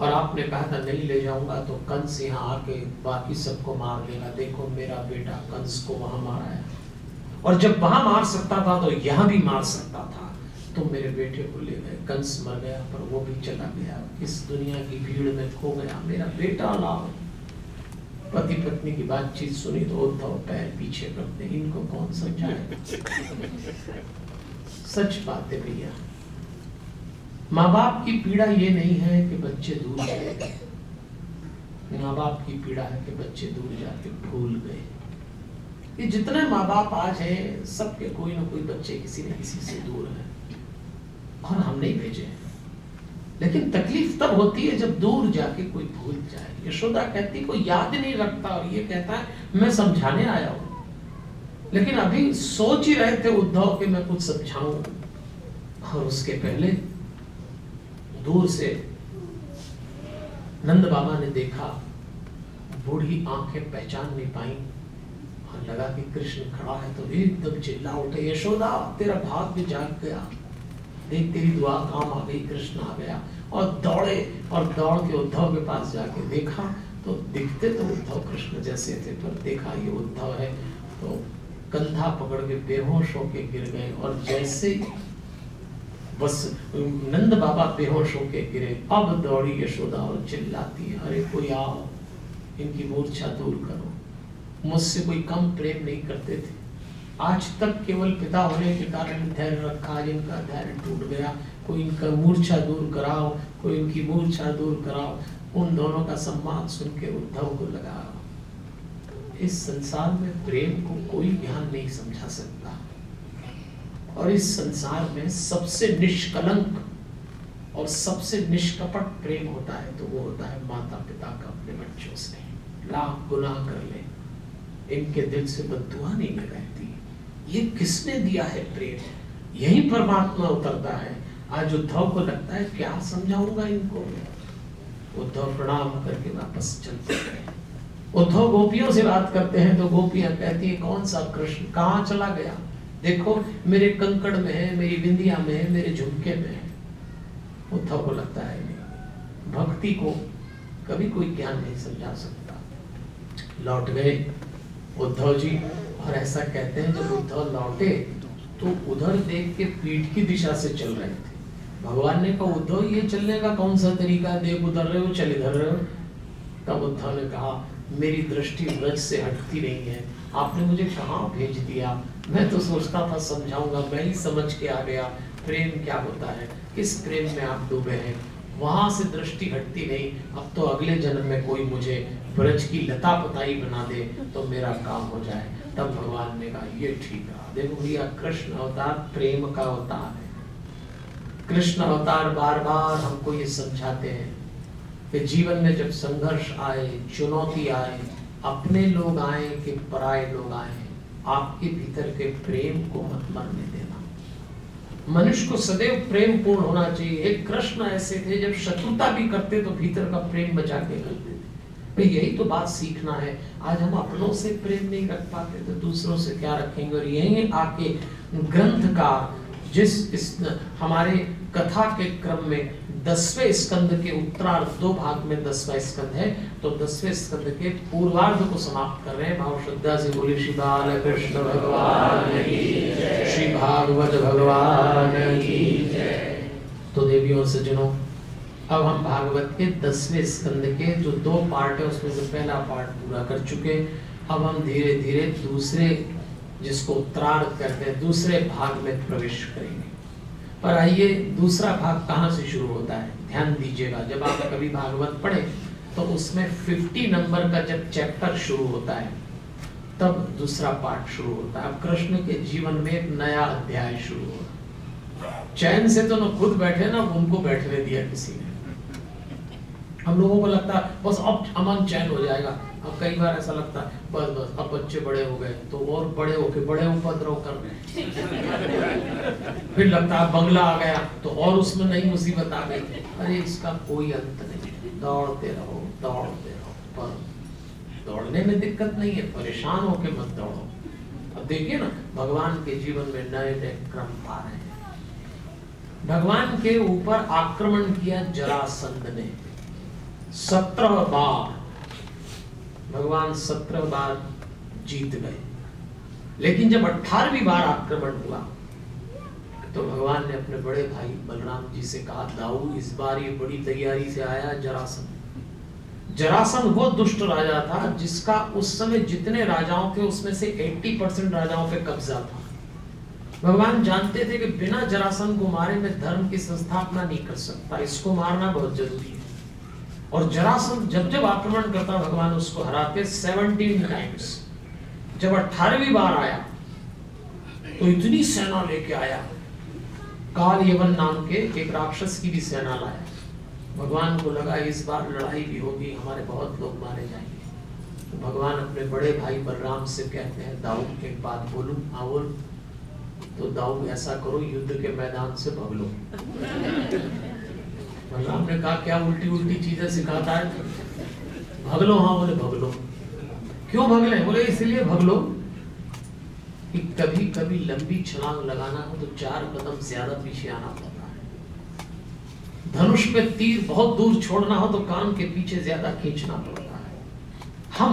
और आपने कहा था, नहीं ले जाऊँगा तो कंस यहाँ आके बाकी सबको मार देगा। देखो, मेरा बेटा कंस को वहाँ मारा है। और जब वहाँ मार सकता था तो यहाँ भी मार सकता था। तो मेरे बेटे को ले गए। कंस मर गया, पर वो भी चला गया। इस दुनिया की भीड़ में खो गया। मेरा बेटा लाओ। पति पत्नी की बातचीत सुनी तो उद्धव पैर पीछे करते इनको कौन समझाए? सच बात है भैया। माँ बाप की पीड़ा ये नहीं है कि बच्चे दूर चले गए माँ बाप की पीड़ा है कि बच्चे दूर जाके भूल गए। ये जितने माँ बाप आज हैं, सबके कोई ना कोई बच्चे किसी न किसी से दूर है। और हम नहीं भेजे लेकिन तकलीफ़ तब होती है जब दूर जाके कोई भूल जाए। यशोदा कहती, कोई याद नहीं रखता और ये कहता है, मैं समझाने आया हूँ। लेकिन अभी सोच ही रहे थे उद्धव के मैं कुछ समझाऊं। और उसके पहले दूर से नंद बाबा ने देखा, बूढ़ी आँखें पहचान नहीं पाई और लगा कि कृष्ण खड़ा है तो एकदम चिल्ला उठे, यशोदा, तेरा भाग भी जाग गया। देख, तेरी दुआ काम आ गई, कृष्ण आ गया। और दौड़े और दौड़ के उद्धव के पास जाके देखा तो दिखते तो उद्धव कृष्ण जैसे थे, पर देखा ये उद्धव है तो कंधा पकड़ के बेहोश होके गिर गए और जैसे बस नंद बाबा बेहोश होके गिरे, अब दौड़ी यशोदा और चिल्लाती है, अरे कोई आओ, इनकी मूर्छा दूर करो। मुझसे कोई कम प्रेम नहीं करते थे। आज तक केवल पिता होने के कारण धैर्य रखा इनका धैर्य टूट गया कोई इनका मूर्छा दूर कराओ, कोई इनकी मूर्छा दूर कराओ, उन दोनों का सम्मान सुन के उद्धव को लगा। इस संसार में प्रेम को कोई ज्ञान नहीं समझा सकता। और इस संसार में सबसे निष्कलंक और सबसे निष्कपट प्रेम होता है तो वो होता है माता पिता का अपने बच्चों से। लाख गुनाह कर ले। इनके दिल से बदुआ नहीं लगाती ये किसने दिया है प्रेम? यही परमात्मा उतरता है। आज उद्धव को लगता है क्या समझाऊँगा इनको? उद्धव प्रणाम करके वापस चलते गए उद्धव गोपियों से बात करते हैं तो गोपियाँ कहती है, कौन सा कृष्ण? कहाँ चला गया? देखो, मेरे कंकड़ में है, मेरी बिंदिया में है, मेरे झुमके में है। उद्धव को लगता है, भक्ति को कभी कोई ज्ञान नहीं समझा सकता। लौट गए उद्धव जी, और ऐसा कहते हैं, जब उद्धव लौटे तो उधर देख के पीठ की दिशा से चल रहे थे। भगवान ने कहा, उद्धव, ये चलने का कौन सा तरीका देव उधर रहे हो, चल इधर रहे हो। तब उद्धव ने कहा, मेरी दृष्टि व्रज से हटती नहीं है। आपने मुझे कहाँ भेज दिया? मैं तो सोचता था, समझाऊँगा, मैं ही समझ के आ गया। प्रेम क्या होता है? किस प्रेम में आप डूबे हैं? वहाँ से दृष्टि हटती नहीं। अब तो अगले जन्म में कोई मुझे ब्रज की लता पताई बना दे तो मेरा काम हो जाए। तब भगवान ने कहा, ये ठीक है देखो भैया, कृष्ण अवतार प्रेम का अवतार कृष्ण अवतार बार बार हमको ये समझाते हैं कि जीवन में जब संघर्ष आए, चुनौती आए, अपने लोग आए कि पराए लोग आए, आपके भीतर के प्रेम को मत मरने देना। मनुष्य को सदैव प्रेम पूर्ण होना चाहिए। एक कृष्ण ऐसे थे, जब शत्रुता भी करते तो भीतर का प्रेम बचा के करते थे। यही तो बात सीखना है। आज हम अपनों से प्रेम नहीं रख पाते तो दूसरों से क्या रखेंगे? और यही आके ग्रंथ का जिस इस, हमारे कथा के क्रम में दसवें स्कंद के उत्तरार्ध, दो भाग में दसवा स्कंद है तो दसवें स्कंद के पूर्वार्ध को समाप्त कर रहे हैं। भाव श्रद्धा से बोले श्री बाल कृष्ण भगवान श्री भागवत भगवान तो देवियों सज्जनों, अब हम भागवत के दसवें स्कंद के जो दो पार्ट है, उसमें से पहला पार्ट पूरा कर चुके अब हम धीरे धीरे दूसरे, जिसको उत्तरार्ध करते हैं, दूसरे भाग में प्रवेश करेंगे। पर आइए, दूसरा भाग कहाँ से शुरू होता है? ध्यान दीजिएगा, जब आप कभी भागवत पढ़े तो उसमें 50 नंबर का जब चैप्टर शुरू होता है, तब दूसरा पार्ट शुरू होता है। अब कृष्ण के जीवन में एक नया अध्याय शुरू हो चैन से तो ना खुद बैठे, ना उनको बैठने दिया किसी ने। हम लोगों को लगता है, बस अब अमन चैन हो जाएगा। अब कई बार ऐसा लगता है बस बस अब बच्चे बड़े हो गए तो और बड़े होके बड़े उपद्रव कर रहे फिर लगता है बंगला आ गया तो और उसमें नई मुसीबत आ गई अरे इसका कोई अंत नहीं। दौड़ते रहो दौड़ते रहो पर दौड़ने में दिक्कत नहीं है परेशान होके मत दौड़ो। अब देखिए ना भगवान के जीवन में नए नए क्रम आ रहे हैं। भगवान के ऊपर आक्रमण किया जरासंध ने। सत्रह बार भगवान सत्रह बार जीत गए। लेकिन जब अठारहवीं बार आक्रमण हुआ तो भगवान ने अपने बड़े भाई बलराम जी से कहा दाऊ इस बार ये बड़ी तैयारी से आया जरासन जरासन वो दुष्ट राजा था जिसका उस समय जितने राजाओं थे उसमें से 80 परसेंट राजाओं पे कब्जा था। भगवान जानते थे कि बिना जरासन को मारे में धर्म की संस्थापना नहीं कर सकता। इसको मारना बहुत ज़रूरी है। और जरासन जब जब आक्रमण करता भगवान उसको हराते सेवनटीन टाइम्स जब अठारहवीं बार आया तो इतनी सेना लेके आया। काल यवन नाम के एक राक्षस की भी सेना लाया। भगवान को लगा इस बार लड़ाई भी होगी, हमारे बहुत लोग मारे जाएँगे। तो भगवान अपने बड़े भाई बलराम से कहते हैं, दाऊद एक बात बोलू हाँ तो दाऊद, ऐसा करो, युद्ध के मैदान से भग बलराम ने कहा, क्या उल्टी उल्टी चीज़ें सिखाता है? भगलो हाँ बोले, भगलो। क्यों भगले? बोले, इसलिए भगलो कि कभी कभी लंबी छलांग लगाना हो तो चार कदम ज़्यादा पीछे आना पड़ता है। धनुष पे तीर बहुत दूर छोड़ना हो तो कान के पीछे ज़्यादा खींचना पड़ता है। हम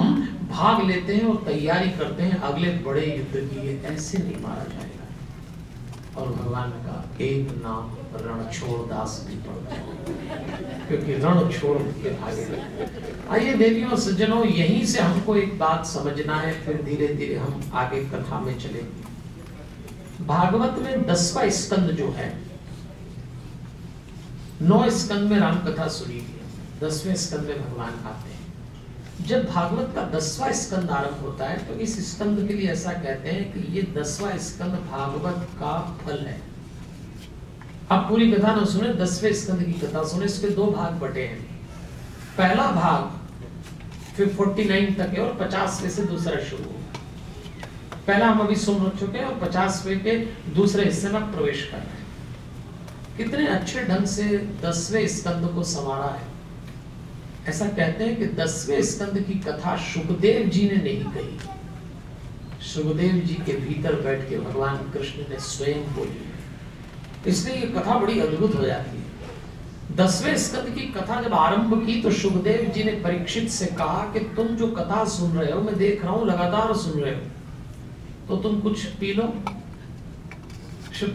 भाग लेते हैं और तैयारी करते हैं, अगले बड़े युद्ध की लिए ऐसे नहीं मारा जाएगा। और भगवान का एक नाम रण छोड़ दास भी क्योंकि रण छोड़ के भागे आइए देवियों सज्जनों यहीं से हमको एक बात समझना है फिर धीरे धीरे हम आगे कथा में चले भागवत में दसवा स्कंद जो है नौ स्कंद में राम कथा सुनी थी दसवें स्कंद में भगवान आते हैं जब भागवत का दसवा स्कंद आरंभ होता है तो इस स्कंद के लिए ऐसा कहते हैं कि ये दसवां स्कंद भागवत का फल है। आप पूरी कथा ना सुने, दसवें स्कंद की कथा सुने, इसके दो भाग बटे हैं। पहला भाग फिर फोर्टी नाइन तक है और पचासवे से दूसरा शुरू होगा पहला हम अभी सुन चुके हैं और पचासवे के दूसरे हिस्से में प्रवेश कर रहे हैं। कितने अच्छे ढंग से दसवें स्कंद को संवारा है। ऐसा कहते हैं कि दसवें स्कंद की कथा सुखदेव जी ने नहीं कही। सुखदेव जी के भीतर बैठ के भगवान कृष्ण ने स्वयं बोली। इसलिए ये कथा बड़ी अद्भुत हो जाती है। दसवें स्कंद की कथा जब आरंभ की तो सुखदेव जी ने परीक्षित से कहा कि तुम जो कथा सुन रहे हो, मैं देख रहा हूँ, लगातार सुन रहे हो। तो तुम कुछ पी लो।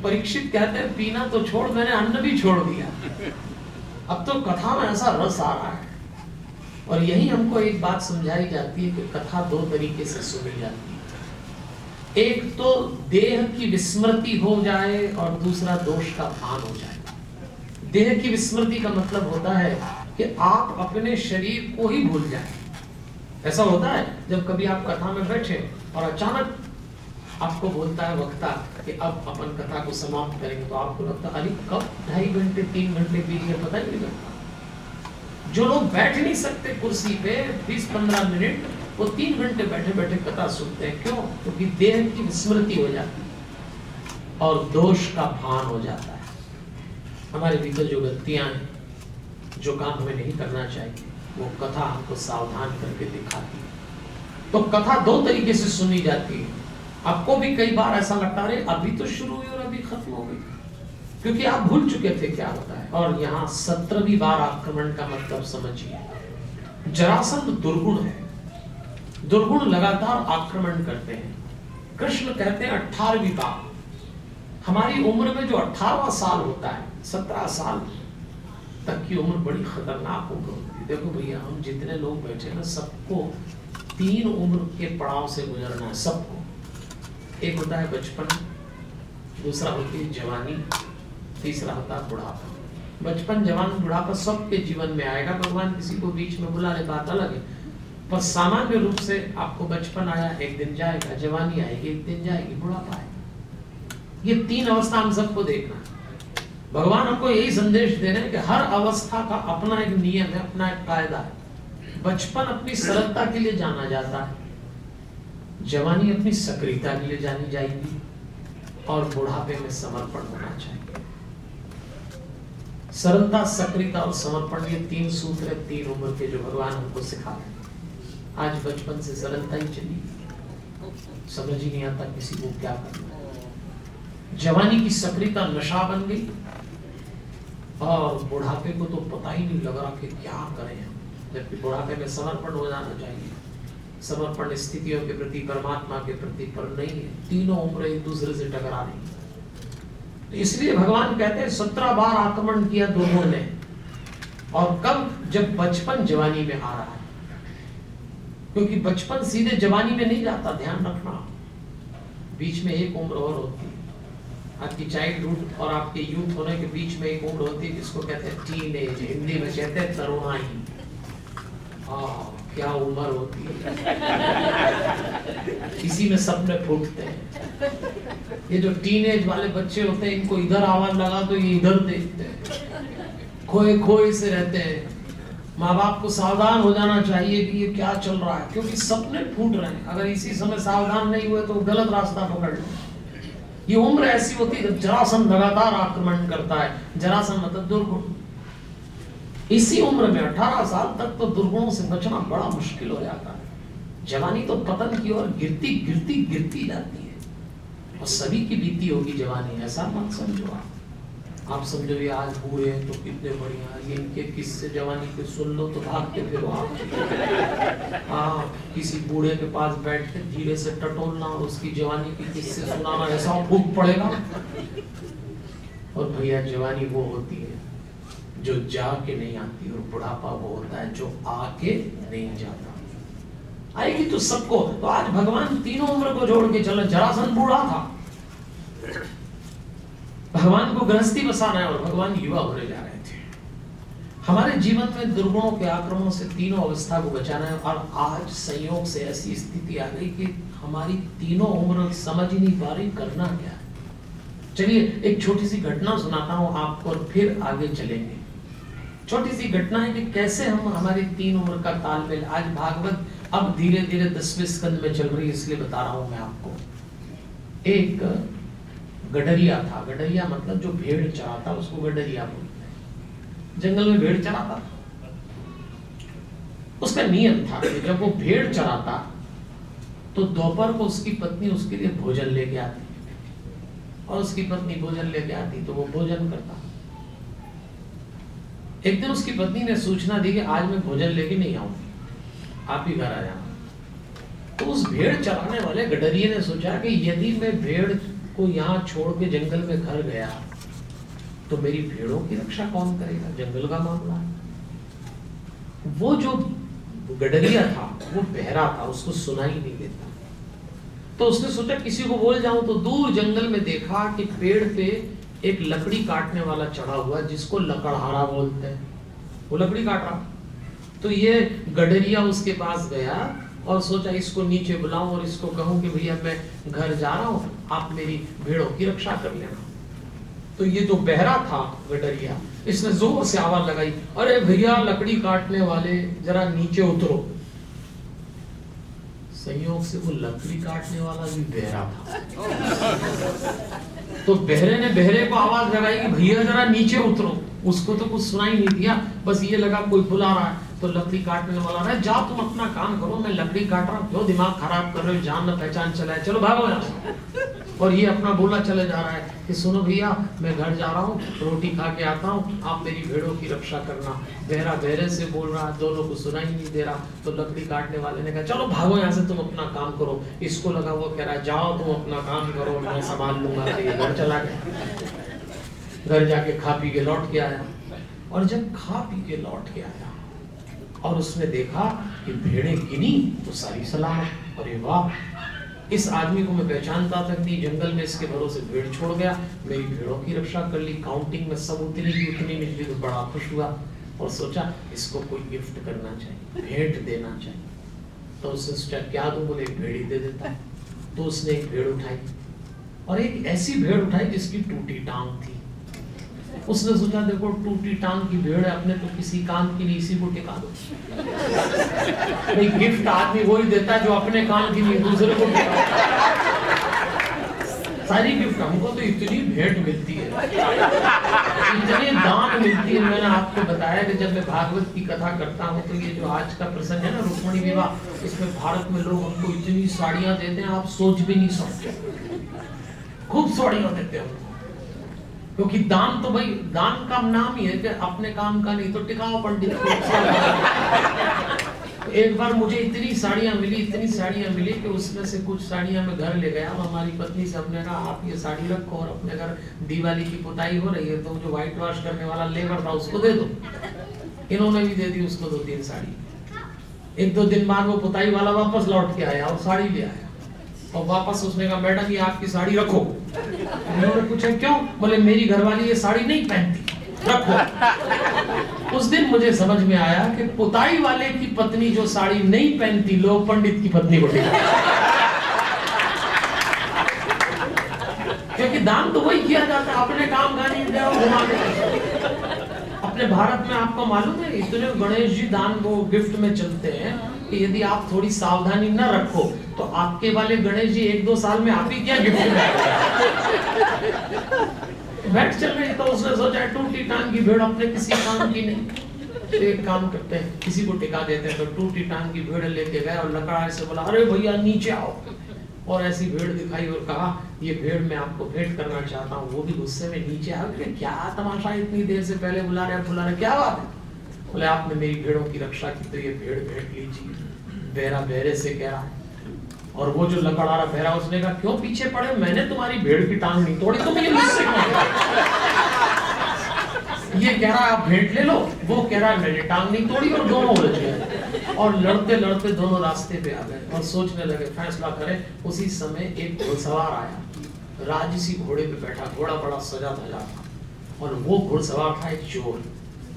परीक्षित कहते हैं, पीना तो छोड़, मैंने अन्न भी छोड़ दिया। अब तो कथा में ऐसा रस आ रहा है। और यही हमको एक बात समझाई जाती है कि कथा दो तरीके से सुनी जाती है। एक तो देह की विस्मृति हो जाए और दूसरा दोष का भान हो जाए। देह की विस्मृति का मतलब होता है कि आप अपने शरीर को ही भूल जाए। ऐसा होता है, जब कभी आप कथा में बैठे और अचानक आपको बोलता है वक्ता कि अब अपन कथा को समाप्त करेंगे तो आपको लगता है कब? ढाई घंटे, तीन घंटे बीत गए, पता ही नहीं लगता। जो लोग बैठ नहीं सकते कुर्सी पे, बीस पंद्रह मिनट वो तीन घंटे बैठे बैठे कथा सुनते हैं। क्यों? क्योंकि देह की विस्मृति हो जाती है और दोष का भान हो जाता है। हमारे भीतर जो गलतियाँ हैं, जो काम हमें नहीं करना चाहिए, वो कथा हमको सावधान करके दिखाती है। तो कथा दो तरीके से सुनी जाती है। आपको भी कई बार ऐसा लगता है, अभी तो शुरू हुई और अभी खत्म हो गई। क्योंकि आप भूल चुके थे क्या होता है। और यहाँ सत्रहवीं बार आक्रमण का मतलब समझिए। जरासंध दुर्गुण है। दुर्गुण लगातार आक्रमण करते हैं। कृष्ण कहते हैं, अठारहवीं बार। हमारी उम्र में जो अठारवा साल होता है, सत्रह साल तक की उम्र बड़ी खतरनाक उम्र होती है। देखो भैया, हम जितने लोग बैठे ना, सबको तीन उम्र के पड़ाव से गुजरना है, सबको। एक होता है बचपन, दूसरा होती है जवानी, तीसरा होता है बुढ़ापा। बचपन, जवान, बुढ़ापा सबके जीवन में आएगा, भगवान किसी को बीच में बुला ले, बात अलग है। पर सामान्य रूप से आपको बचपन आया, एक दिन जाएगा, जवानी आएगी, एक दिन जाएगी, बुढ़ापा आएगा। ये तीन अवस्था हम सबको देखना भगवान हमको यही संदेश दे रहे हैं कि हर अवस्था का अपना एक नियम है, अपना एक कायदा है। बचपन अपनी सरलता के लिए जाना जाता है। जवानी अपनी सक्रियता के लिए जानी जाएगी और बुढ़ापे में समर्पण होना चाहिए। सरलता, सक्रियता और समर्पण, ये तीन सूत्र है, तीन उम्र के जो भगवान हमको सिखा रहे आज बचपन से सरलता ही चली। समझ ही नहीं आता किसी को क्या करना जवानी की सक्रियता नशा बन गई और बुढ़ापे को तो पता ही नहीं लग रहा कि क्या करें हम। जबकि बुढ़ापे में समर्पण हो जाना चाहिए। समर्पण स्थितियों के प्रति, परमात्मा के प्रति पर नहीं है। तीनों उम्र एक दूसरे से टकरा रही तो इसलिए भगवान कहते हैं, सत्रह बार आक्रमण किया दोनों ने। और कब? जब बचपन जवानी में आ रहा है। क्योंकि बचपन सीधे जवानी में नहीं जाता, ध्यान रखना। बीच में एक उम्र और होती। है आपकी चाइल्डहुड और आपके यूथ होने के बीच में एक उम्र होती है जिसको कहते हैं टीन एज हिंदी में कहते हैं तरुणाई। क्या उम्र होती। है इसी में सपने फूटते हैं। ये जो टीन एज वाले बच्चे होते हैं, इनको इधर आवाज़ लगा तो ये इधर देखते हैं। खोए खोए से रहते हैं। माँ बाप को सावधान हो जाना चाहिए कि ये क्या चल रहा है, क्योंकि सपने फूट रहे हैं। अगर इसी समय सावधान नहीं हुए तो गलत रास्ता पकड़ ले। ये उम्र ऐसी होती है जरासन लगातार आक्रमण करता है। जरासन मतलब दुर्गुण। इसी उम्र में 18 साल तक तो दुर्गुणों से बचना बड़ा मुश्किल हो जाता है। जवानी तो पतन की ओर गिरती गिरती गिरती जाती है। और सभी की बीती होगी जवानी, ऐसा मत समझो आप। आप समझो ये आज बूढ़े हैं तो कितने बढ़िया ये इनके किस्से जवानी के सुन लो तो भागते फिर आप। हाँ किसी बूढ़े के पास बैठ के धीरे से टटोलना और उसकी जवानी की किस्से सुनाना, ऐसा भूख पड़ेगा। और भैया, जवानी वो होती है जो जाके नहीं आती और बुढ़ापा वो होता है जो आके नहीं जाता। आएगी तो सबको। तो आज भगवान तीनों उम्र को जोड़ के चलो जरासन बूढ़ा था। भगवान को गृहस्थी बसाना है और भगवान युवा होने जा रहे थे। हमारे जीवन में दुर्गुणों के आक्रमणों से तीनों अवस्था को बचाना है और आज संयोग से ऐसी स्थिति आ गई कि हमारी तीनों उम्र समझ नहीं पा रही करना क्या है। चलिए, एक छोटी सी घटना सुनाता हूँ आपको और फिर आगे चलेंगे। छोटी सी घटना है कि कैसे हम हमारी तीन उम्र का तालमेल, आज भागवत अब धीरे धीरे दसवें स्कंद में चल रही है, इसलिए बता रहा हूँ मैं आपको। एक गडरिया था। गडरिया मतलब जो भेड़ चराता उसको गडरिया बोलते हैं। जंगल में भेड़ चराता उसका नियम था कि जब वो भेड़ चराता तो दोपहर को उसकी पत्नी उसके लिए भोजन लेके आती। और उसकी पत्नी भोजन लेके आती तो वो भोजन करता। एक दिन उसकी पत्नी ने सूचना दी कि आज मैं भोजन लेके नहीं आऊँगी। आप ही घर आ जाना। तो उस भेड़ चराने वाले गडरिये ने सोचा कि यदि मैं भेड़ को यहाँ छोड़ के जंगल में घर गया तो मेरी भेड़ों की रक्षा कौन करेगा? जंगल का मामला है। वो जो गडरिया था, वो बहरा था, उसको सुनाई नहीं देता। तो उसने सोचा, किसी को बोल जाऊँ तो दूर जंगल में देखा कि पेड़ पे एक लकड़ी काटने वाला चढ़ा हुआ जिसको लकड़हारा बोलते हैं। वो लकड़ी काट रहा। तो ये गडरिया उसके पास गया और सोचा, इसको नीचे बुलाऊं और इसको कहूँ कि भैया, मैं घर जा रहा हूँ। आप मेरी भेड़ों की रक्षा कर लेना। तो ये जो बहरा था, गडरिया, इसने ज़ोर से आवाज़ लगाई, अरे भैया, लकड़ी काटने वाले, जरा नीचे उतरो। संयोग से वो लकड़ी काटने वाला भी बहरा था। तो बहरे ने बहरे को आवाज़ लगाई कि, भैया, जरा नीचे उतरो। उसको तो कुछ सुनाई नहीं दिया, बस ये लगा, कोई बुला रहा है। तो लकड़ी काटने वाला रहा जाओ तुम अपना काम करो, मैं लकड़ी काट रहा हूँ। क्यों? दिमाग खराब कर रहे हो, जान न पहचान चला है। चलो भागो यहाँ और ये अपना बोला चले जा रहा है कि सुनो भैया, मैं घर जा रहा हूँ, रोटी खा के आता हूँ, आप मेरी भेड़ों की रक्षा करना। बहरा बहरे से बोल रहा दोनों को सुनाई नहीं दे रहा। तो लकड़ी काटने वाले ने कहा, चलो भागो यहाँ से, तुम अपना काम करो। इसको लगा वो कह रहा है, जाओ तुम अपना काम करो, मैं संभाल लूँगा घर चला गया। घर जाके खा पी के लौट के आया। और जब खा पी के लौट के आया और उसने देखा कि भेड़े गिनी तो सारी सलामत अरे वाह। इस आदमी को मैं पहचानता था कि जंगल में इसके भरोसे भेड़ छोड़ गया। मेरी भेड़ों की रक्षा कर ली। काउंटिंग में सब उतनी की उतनी निकली तो बड़ा खुश हुआ और सोचा, इसको कोई गिफ्ट करना चाहिए, भेंट देना चाहिए। तो उसने सोचा, क्या दूँ बोले भेड़ी दे देता? तो उसने एक भेड़ उठाई और एक ऐसी भेड़ उठाई जिसकी टूटी टांग थी। उसने सोचा, देखो, टूटी टांग की भेड़ है, अपने तो किसी काम की नहीं, इसी को टिका दो। गिफ्ट आदमी वही देता है जो अपने काम की नहीं, दूसरे को सारी गिफ्ट, हमको तो इतनी भेंट मिलती है। इतनी दान मिलती है, मैंने आपको बताया कि जब मैं भागवत की कथा करता हूँ तो ये जो आज का प्रसंग है ना, रुक्मणी विवाह इसमें भारत में लोग हमको इतनी साड़ियाँ देते हैं, आप सोच भी नहीं सकते। खूब साड़ियाँ देते हैं क्योंकि दान तो भाई, दान का नाम ही है कि अपने काम का नहीं तो टिकाओ पंडित एक बार मुझे इतनी साड़ियाँ मिली, इतनी साड़ियाँ मिली कि उसमें से कुछ साड़ियाँ मैं घर ले गया। हमारी पत्नी से हमने कहा, आप ये साड़ी रखो और अपने घर दिवाली की पुताई हो रही है तो जो व्हाइट वॉश करने वाला लेबर था उसको दे दो। इन्होंने भी दे दी उसको दो तीन साड़ी। एक दो दिन बाद वो पुताई वाला वापस लौट के आया और साड़ी ले आया। और वापस उसने कहा, मैडम, ये आपकी साड़ी रखो। उन्होंने पूछा, क्यों? बोले, मेरी घरवाली ये साड़ी नहीं पहनती, रखो। उस दिन मुझे समझ में आया कि पुताई वाले की पत्नी जो साड़ी नहीं पहनती, लोग पंडित की पत्नी को क्योंकि दान तो वही किया जाता है, अपने काम गाने नहीं घुमा अपने भारत में आपको मालूम है, इतने गणेश जी दान वो गिफ्ट में चलते हैं कि यदि आप थोड़ी सावधानी न रखो तो आपके वाले गणेश जी एक दो साल में आप ही क्या गिफ्ट बैठ चल रही तो उसने सोचा, टूटी टांग की भेड़ अपने किसी काम की नहीं। तो एक काम करते हैं, किसी को टिका देते हैं तो टूटी टांग की भेड़ लेके गए और लकड़ा से बोला, अरे भैया, नीचे आओ। और ऐसी भेड़ दिखाई और कहा, ये भेड़ मैं आपको भेंट करना चाहता हूँ, वो भी गुस्से में नीचे आ गए। क्या तमाशा इतनी देर से पहले बुला रहे बुला रहे क्या बात है? बोले, आपने मेरी भेड़ों की रक्षा की तो ये भेड़ भेंट लीजिए। बेरा बेरे से कह रहा और वो जो लकड़ा रहा बहरा, उसने कहा, क्यों पीछे पड़े मैंने तुम्हारी भेड़ की टांग नहीं तोड़ी, तुम ये मुझसे ये कह रहा है, आप भेंट ले लो। वो कह रहा है मैंने टांग नहीं तोड़ी और दोनों गए। और लड़ते लड़ते दोनों रास्ते पे आ गए और सोचने लगे, फैसला करें, उसी समय एक घुड़सवार आया। राजसी घोड़े पे बैठा, घोड़ा बड़ा सजा धजा था। और वो घुड़सवार था एक चोर।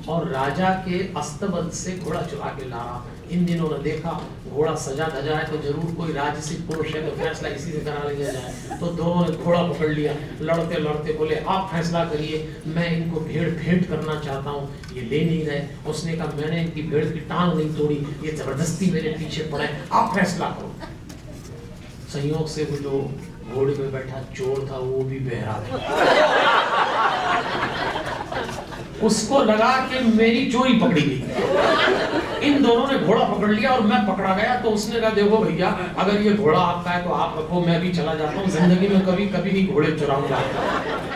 और राजा के अस्तबल से घोड़ा चुरा के ला रहा इन दिनों ने देखा, घोड़ा सजा धजा है तो ज़रूर कोई राजसी पुरुष है तो फैसला इसी से करा लिया जाए तो दोनों ने घोड़ा पकड़ लिया। लड़ते लड़ते बोले, आप फैसला करिए, मैं इनको भेड़ भेंट करना चाहता हूँ, ये ले नहीं रहे। उसने कहा, मैंने इनकी भेड़ की टांग नहीं तोड़ी, ये ज़बरदस्ती मेरे पीछे पड़े आप फैसला करो। संयोग से वो जो घोड़े में बैठा चोर था, वो भी बहरा था। उसको लगा कि मेरी चोरी पकड़ी गई। इन दोनों ने घोड़ा पकड़ लिया और मैं पकड़ा गया तो उसने कहा, देखो भैया, अगर ये घोड़ा आपका है तो आप रखो, मैं भी चला जाता हूँ, ज़िंदगी में कभी कभी नहीं घोड़े चुराऊँगा।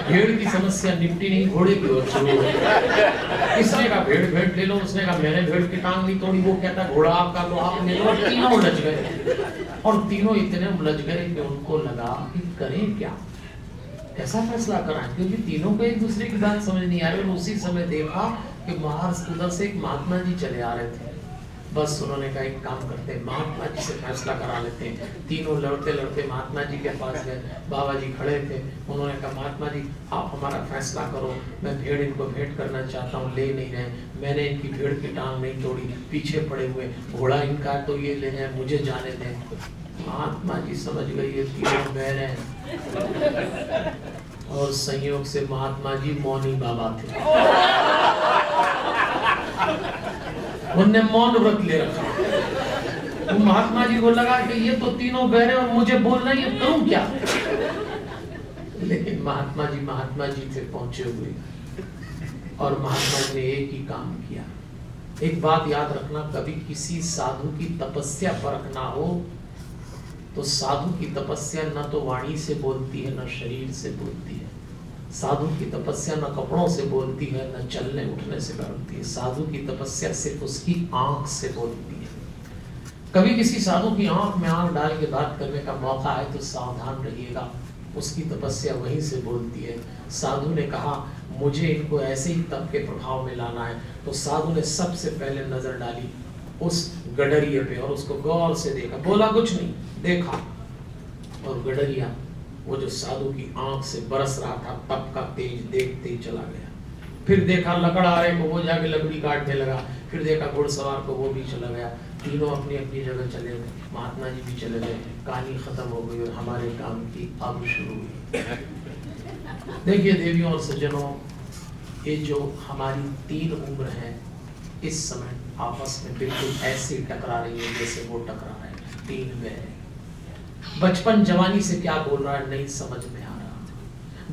भेड़ की समस्या निपटी नहीं, घोड़े की ओर शुरू इसने कहा, भेड़ भेड़ ले लो। उसने कहा, मैंने भेड़ की टांग नहीं तोड़ी, वो कहता, घोड़ा आपका तो आप ले लो। तीनों उलझ गए। और तीनों इतने उलझ गए कि उनको लगा कि करें क्या? ऐसा फैसला करा? क्योंकि तीनों को एक दूसरे की बात समझ नहीं आ रही, और उसी समय देखा कि बाहर उधर से एक महात्मा जी चले आ रहे थे। बस उन्होंने कहा, एक काम करते हैं, महात्मा जी से फैसला करा लेते हैं। तीनों लड़ते लड़ते महात्मा जी के पास गए, बाबा जी खड़े थे। उन्होंने कहा, महात्मा जी, आप हमारा फैसला करो, मैं भेड़ इनको भेंट करना चाहता हूँ, ले नहीं रहे मैंने इनकी भेड़ की टांग नहीं तोड़ी, पीछे पड़े हुए। घोड़ा इनका तो ये ले जाए, मुझे जाने दें। महात्मा जी समझ गई ये तीनों बह रहे और संयोग से महात्मा जी मौनी बाबा थे। उनने मौन व्रत ले रखा। महात्मा जी को लगा कि ये तो तीनों बहरे और मुझे बोल रहे हैं, करूँ क्या? लेकिन महात्मा जी महात्मा जी से पहुँचे हुए। और महात्मा जी ने एक ही काम किया। एक बात याद रखना, कभी किसी साधु की तपस्या परखना हो तो साधु की तपस्या न तो वाणी से बोलती है, न शरीर से बोलती है। साधु की तपस्या न कपड़ों से बोलती है, न चलने उठने से बोलती है। साधु की तपस्या सिर्फ़ उसकी आँख से बोलती है। कभी किसी साधु की आँख में आँख डाल के बात करने का मौका है तो सावधान रहिएगा। उसकी तपस्या वहीं से बोलती है। साधु ने कहा, मुझे इनको ऐसे ही तप के प्रभाव में लाना है। तो साधु ने सबसे पहले नज़र डाली उस गडरिए पे और उसको गौर से देखा। बोला, कुछ नहीं, देखा। और गडरिया वो जो साधु की आँख से बरस रहा था, तप का तेज देखते ही चला गया। फिर देखा लकड़ आ रहे को, वो जाके लकड़ी काटने लगा। फिर देखा घुड़सवार को, वो भी चला गया। तीनों अपनी अपनी जगह चले गए। महात्मा जी भी चले गए। कहानी खत्म हो गई और हमारे काम की अब शुरू हुई। देखिए देवियों और सज्जनों, ये जो हमारी तीन उम्र है, इस समय आपस में बिल्कुल ऐसे टकरा रही है जैसे वो टकरा है। तीन में बचपन जवानी से क्या बोल रहा है, नहीं समझ में आ रहा।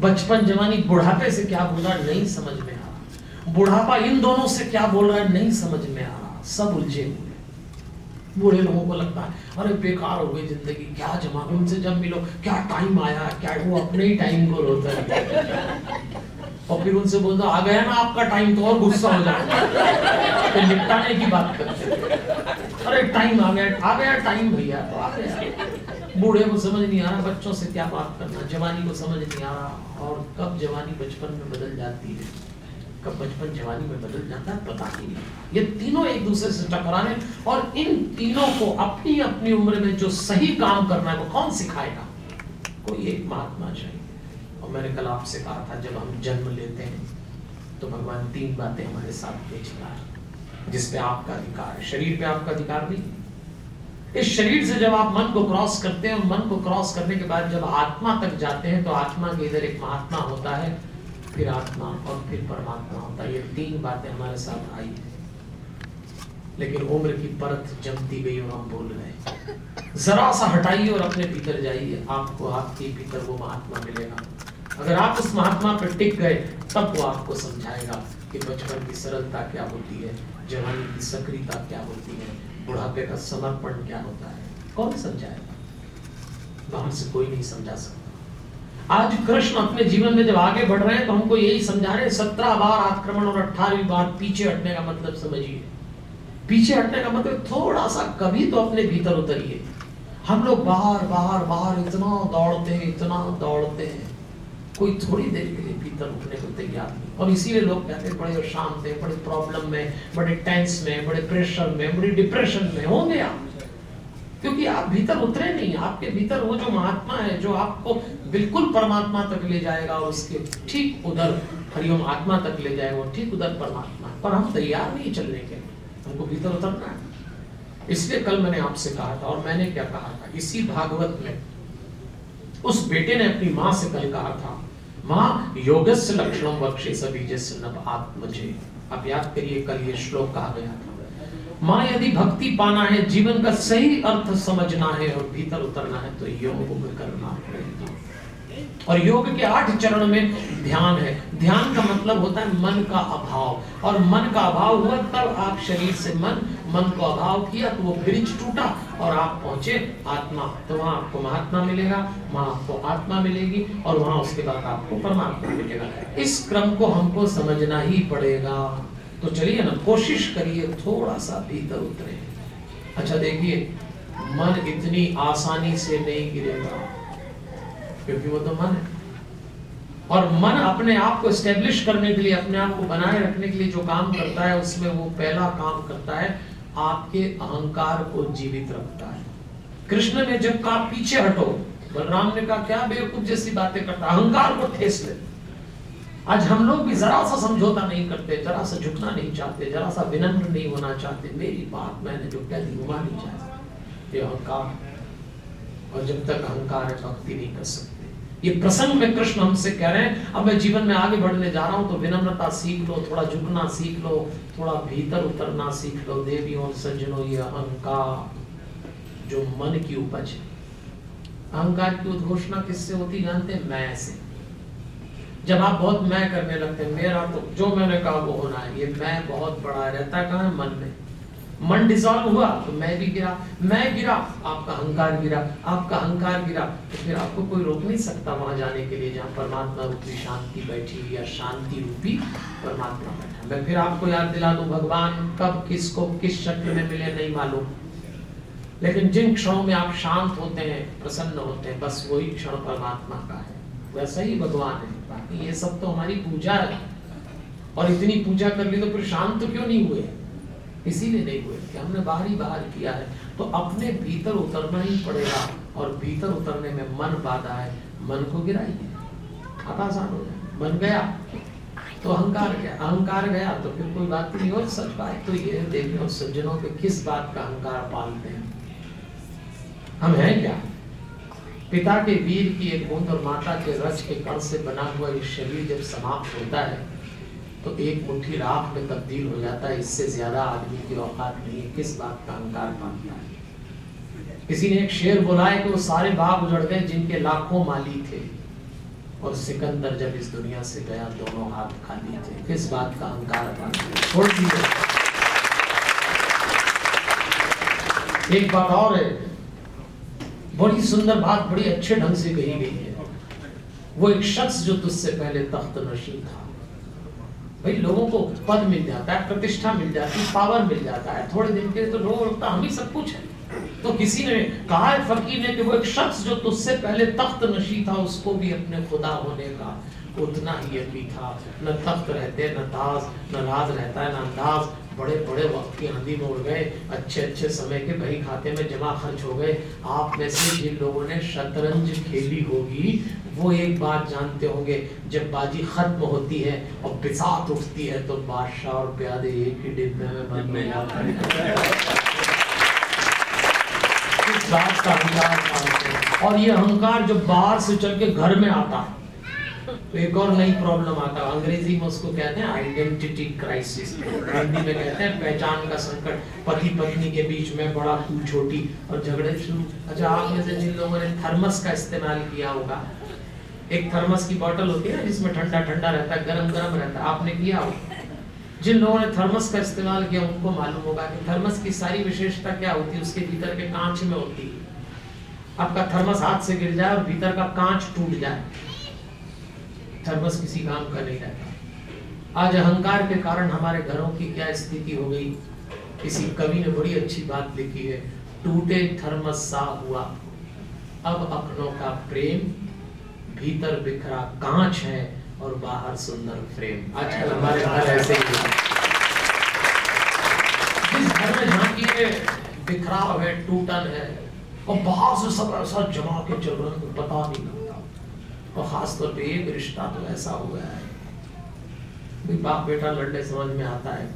बचपन जवानी बुढ़ापे से क्या बोल रहा है, नहीं समझ में आ रहा। बुढ़ापा इन दोनों से क्या बोल रहा है, नहीं समझ में आ रहा। सब उलझे हुए बूढ़े लोगों को लगता है, अरे बेकार हो गई ज़िंदगी, क्या जमा, उनसे जब मिलो, क्या टाइम आया, क्या वो अपने ही टाइम को रोता है। और फिर उनसे बोलता आ गया ना आपका टाइम तो और गुस्सा हो जाए तो निपटाने की बात करते अरे टाइम आ गया आ गया टाइम भैया तो आ गया। बूढ़े को समझ नहीं आ रहा, बच्चों से क्या बात करना, जवानी को समझ नहीं आ रहा, और कब जवानी बचपन में बदल जाती है? कब बचपन जवानी में बदल जाता है, पता ही नहीं। ये तीनों एक दूसरे से टकराने, और इन तीनों को अपनी अपनी उम्र में जो सही काम करना है, वो कौन सिखाएगा? कोई एक महात्मा चाहिए। और मैंने कल आपसे कहा था, जब हम जन्म लेते हैं तो भगवान तीन बातें हमारे साथ भेजता है जिसपे आपका अधिकार शरीर पे आपका अधिकार नहीं इस शरीर से जब आप मन को क्रॉस करते हैं, मन को क्रॉस करने के बाद जब आत्मा तक जाते हैं तो आत्मा के इधर एक महात्मा होता है, फिर आत्मा और फिर परमात्मा होता है। ये तीन बातें हमारे साथ आई है। लेकिन उम्र की परत जमती गई और हम बोल रहे जरा सा हटाइए और अपने भीतर जाइए। आपको आपके भीतर वो महात्मा मिलेगा। अगर आप उस महात्मा पर टिक गए, तब वो आपको समझाएगा कि बचपन की सरलता क्या होती है, जवानी की सक्रियता क्या होती है। बुढ़ापे का समर्पण क्या होता है? कौन समझाएगा? बाहर से कोई नहीं समझा सकता। आज कृष्ण अपने जीवन में जब आगे बढ़ रहे हैं तो हमको यही समझा रहे हैं, सत्रह बार आक्रमण और अठारहवीं बार पीछे हटने का मतलब समझिए। पीछे हटने का मतलब थोड़ा सा कभी तो अपने भीतर उतरिए। हम लोग बाहर बाहर बाहर इतना दौड़ते हैं, इतना दौड़ते हैं। कोई थोड़ी देर के लिए भीतर उठने को तैयार नहीं। और इसीलिए लोग कहते हैं, बड़े शांत हैं, बड़े प्रॉब्लम में, बड़े टेंस में, बड़े प्रेशर में, बड़ी डिप्रेशन में होंगे आप क्योंकि आप भीतर उतरे नहीं, आपके भीतर वो जो महात्मा है, जो आपको बिल्कुल परमात्मा तक ले जाएगा और उसके ठीक उधर हरिओम आत्मा तक ले जाएगा ठीक उधर परमात्मा। पर हम तैयार नहीं चलने के हमको भीतर उतरना है। इसलिए कल मैंने आपसे कहा था और मैंने क्या कहा था? इसी भागवत में उस बेटे ने अपनी माँ से कल कहा था माँ योगस्य लक्षणम वक्षे बीजस्य नभ आत्मजे। अब याद करिए, कल ये श्लोक कहा गया था। माँ यदि भक्ति पाना है, जीवन का सही अर्थ समझना है और भीतर उतरना है तो योग करना पड़ेगा। और योग के आठ चरण में ध्यान है। ध्यान का मतलब होता है मन का अभाव। और मन का अभाव हुआ तब आप शरीर से मन मन को अभाव किया तो वो ब्रिज टूटा और आप पहुँचे आत्मा। तो वहाँ आपको महात्मा मिलेगा, वहाँ आपको आत्मा मिलेगी और वहाँ उसके बाद आपको परमात्मा मिलेगा। इस क्रम को हमको समझना ही पड़ेगा। तो चलिए ना, कोशिश करिए थोड़ा सा भीतर उतरे। अच्छा देखिए, मन इतनी आसानी से नहीं गिरेगा। क्योंकि वो तो मन है। और मन अपने आप को स्टेब्लिश करने के लिए, अपने आप को बनाए रखने के लिए जो काम करता है, उसमें वो पहला काम करता है, आपके अहंकार को जीवित रखता है। कृष्ण ने जब कहा, पीछे हटो। बलराम ने कहा, क्या बेवकूफ़ जैसी बातें करता अहंकार को ठेस ले। आज हम लोग भी जरा सा समझौता नहीं करते, जरा सा झुकना नहीं चाहते, जरा सा विनम्र नहीं होना चाहते। मेरी बात मैंने जो कह दी घुमा नहीं चाहते ये अहंकार और जब तक अहंकार है भक्ति नहीं कर सकते। ये प्रसंग में कृष्ण हमसे कह रहे हैं, अब मैं जीवन में आगे बढ़ने जा रहा हूँ तो विनम्रता सीख लो, थोड़ा झुकना सीख लो, थोड़ा भीतर उतरना सीख लो, देवी और सज्जनों, ये अहंकार जो मन की उपज है। अहंकार की उद्घोषणा किससे होती, जानते हैं? मैं से। जब आप बहुत मैं करने लगते हैं, मेरा तो जो मैंने कहा वो होना है। ये मैं बहुत बड़ा रहता है, कहा मन में। मन डिसॉल्व हुआ तो मैं भी गिरा, मैं गिरा, आपका अहंकार गिरा, आपका अहंकार गिरा तो फिर आपको कोई रोक नहीं सकता वहाँ जाने के लिए जहाँ परमात्मा रूपी शांति बैठी या शांति रूपी परमात्मा बैठा। मैं फिर आपको याद दिला दूँ, भगवान कब, किसको, किस शक्ल में मिले, नहीं मालूम। लेकिन जिन क्षणों में आप शांत होते हैं, प्रसन्न होते हैं, बस वही क्षण परमात्मा का है। वैसा ही भगवान है। बाकी ये सब तो हमारी पूजा है। और इतनी पूजा कर ली तो फिर शांत तो क्यों नहीं हुए? इसीलिए नहीं हुए, कि हमने बाहर ही बाहर किया है। तो अपने भीतर उतरना ही पड़ेगा, और भीतर उतरने में मन बाधा है, मन को गिराइए आसान हो जाए मन गया तो अहंकार गया। अहंकार गया तो फिर कोई बात नहीं, और सच बात तो ये देखने और सज्जनों के किस बात का अहंकार पालते हैं। हम हैं क्या? पिता के वीर की एक बूंद और माता के रच के कण से बना हुआ ये शरीर जब समाप्त होता है तो एक मुट्ठी राख में तब्दील हो जाता है, इससे ज़्यादा आदमी की औकात नहीं है। किस बात का अहंकार पाता है? किसी ने एक शेर बोला है कि वो सारे बाग उजड़ गए जिनके लाखों माली थे और सिकंदर जब इस दुनिया से गया, दोनों हाथ खाली थे। किस बात का अहंकार पाता छोड़ दीजिए। एक बात और है, बड़ी सुंदर बात बड़ी अच्छे ढंग से कही गई है। वो एक शख्स जो तुझसे पहले तख्त नशी था। भाई, लोगों को पद मिल जाता है, प्रतिष्ठा मिल जाती है पावर मिल जाता है। थोड़े दिन के तो लोग लगता हम ही सब कुछ है। तो किसी ने कहा है, फकीर ने, कि वो एक शख्स जो तुझसे पहले तख्त नशी था, उसको भी अपने खुदा होने का उतना ही यकी था। न तख्त रहते, न ताज न राज रहता है, न अंदाज। बड़े बड़े वक्त की आंधी में उड़ गए अच्छे अच्छे समय के बही खाते में जमा खर्च हो गए। आप में से जिन लोगों ने शतरंज खेली होगी वो एक बात जानते होंगे जब बाजी खत्म होती है और बिसात उठती है तो बादशाह और प्यादे एक ही डिब्बे में बंद हो जाते हैं। और ये अहंकार जब बाहर से चल के घर में आता है तो एक और नई प्रॉब्लम आता। है अंग्रेज़ी में उसको कहते हैं आइडेंटिटी क्राइसिस हिंदी में कहते हैं पहचान का संकट। पति पत्नी के बीच में बड़ा तू छोटी और झगड़े शुरू। अच्छा आप में से जिन लोगों ने थर्मस का इस्तेमाल किया होगा एक थर्मस की बोतल होती है ना, जिसमें ठंडा ठंडा रहता है, गर्म गर्म रहता है। आपने किया हो? जिन लोगों ने थर्मस का इस्तेमाल किया, उनको मालूम होगा कि थर्मस की सारी विशेषता क्या होती है, उसके भीतर के कांच में होती है। आपका थर्मस हाथ से गिर जाए और भीतर का कांच टूट जाए। थर्मस किसी काम का नहीं रहता। आज अहंकार के कारण हमारे घरों की क्या स्थिति हो गई? किसी कवि ने बड़ी अच्छी बात लिखी है, टूटे थर्मस सा हुआ, अब अपनों का प्रेम भीतर बिखरा कांच है और बाहर सुंदर फ्रेम। आजकल हमारे घर ऐसे ही जिस घर में झांकी में बिखराव है टूटन है और बाहर से सब ऐसा जमा के चल रहे हैं पता नहीं लगता। और खास तौर पे एक रिश्ता तो ऐसा हो। गया है बाप बेटा लड़ने समझ में आता है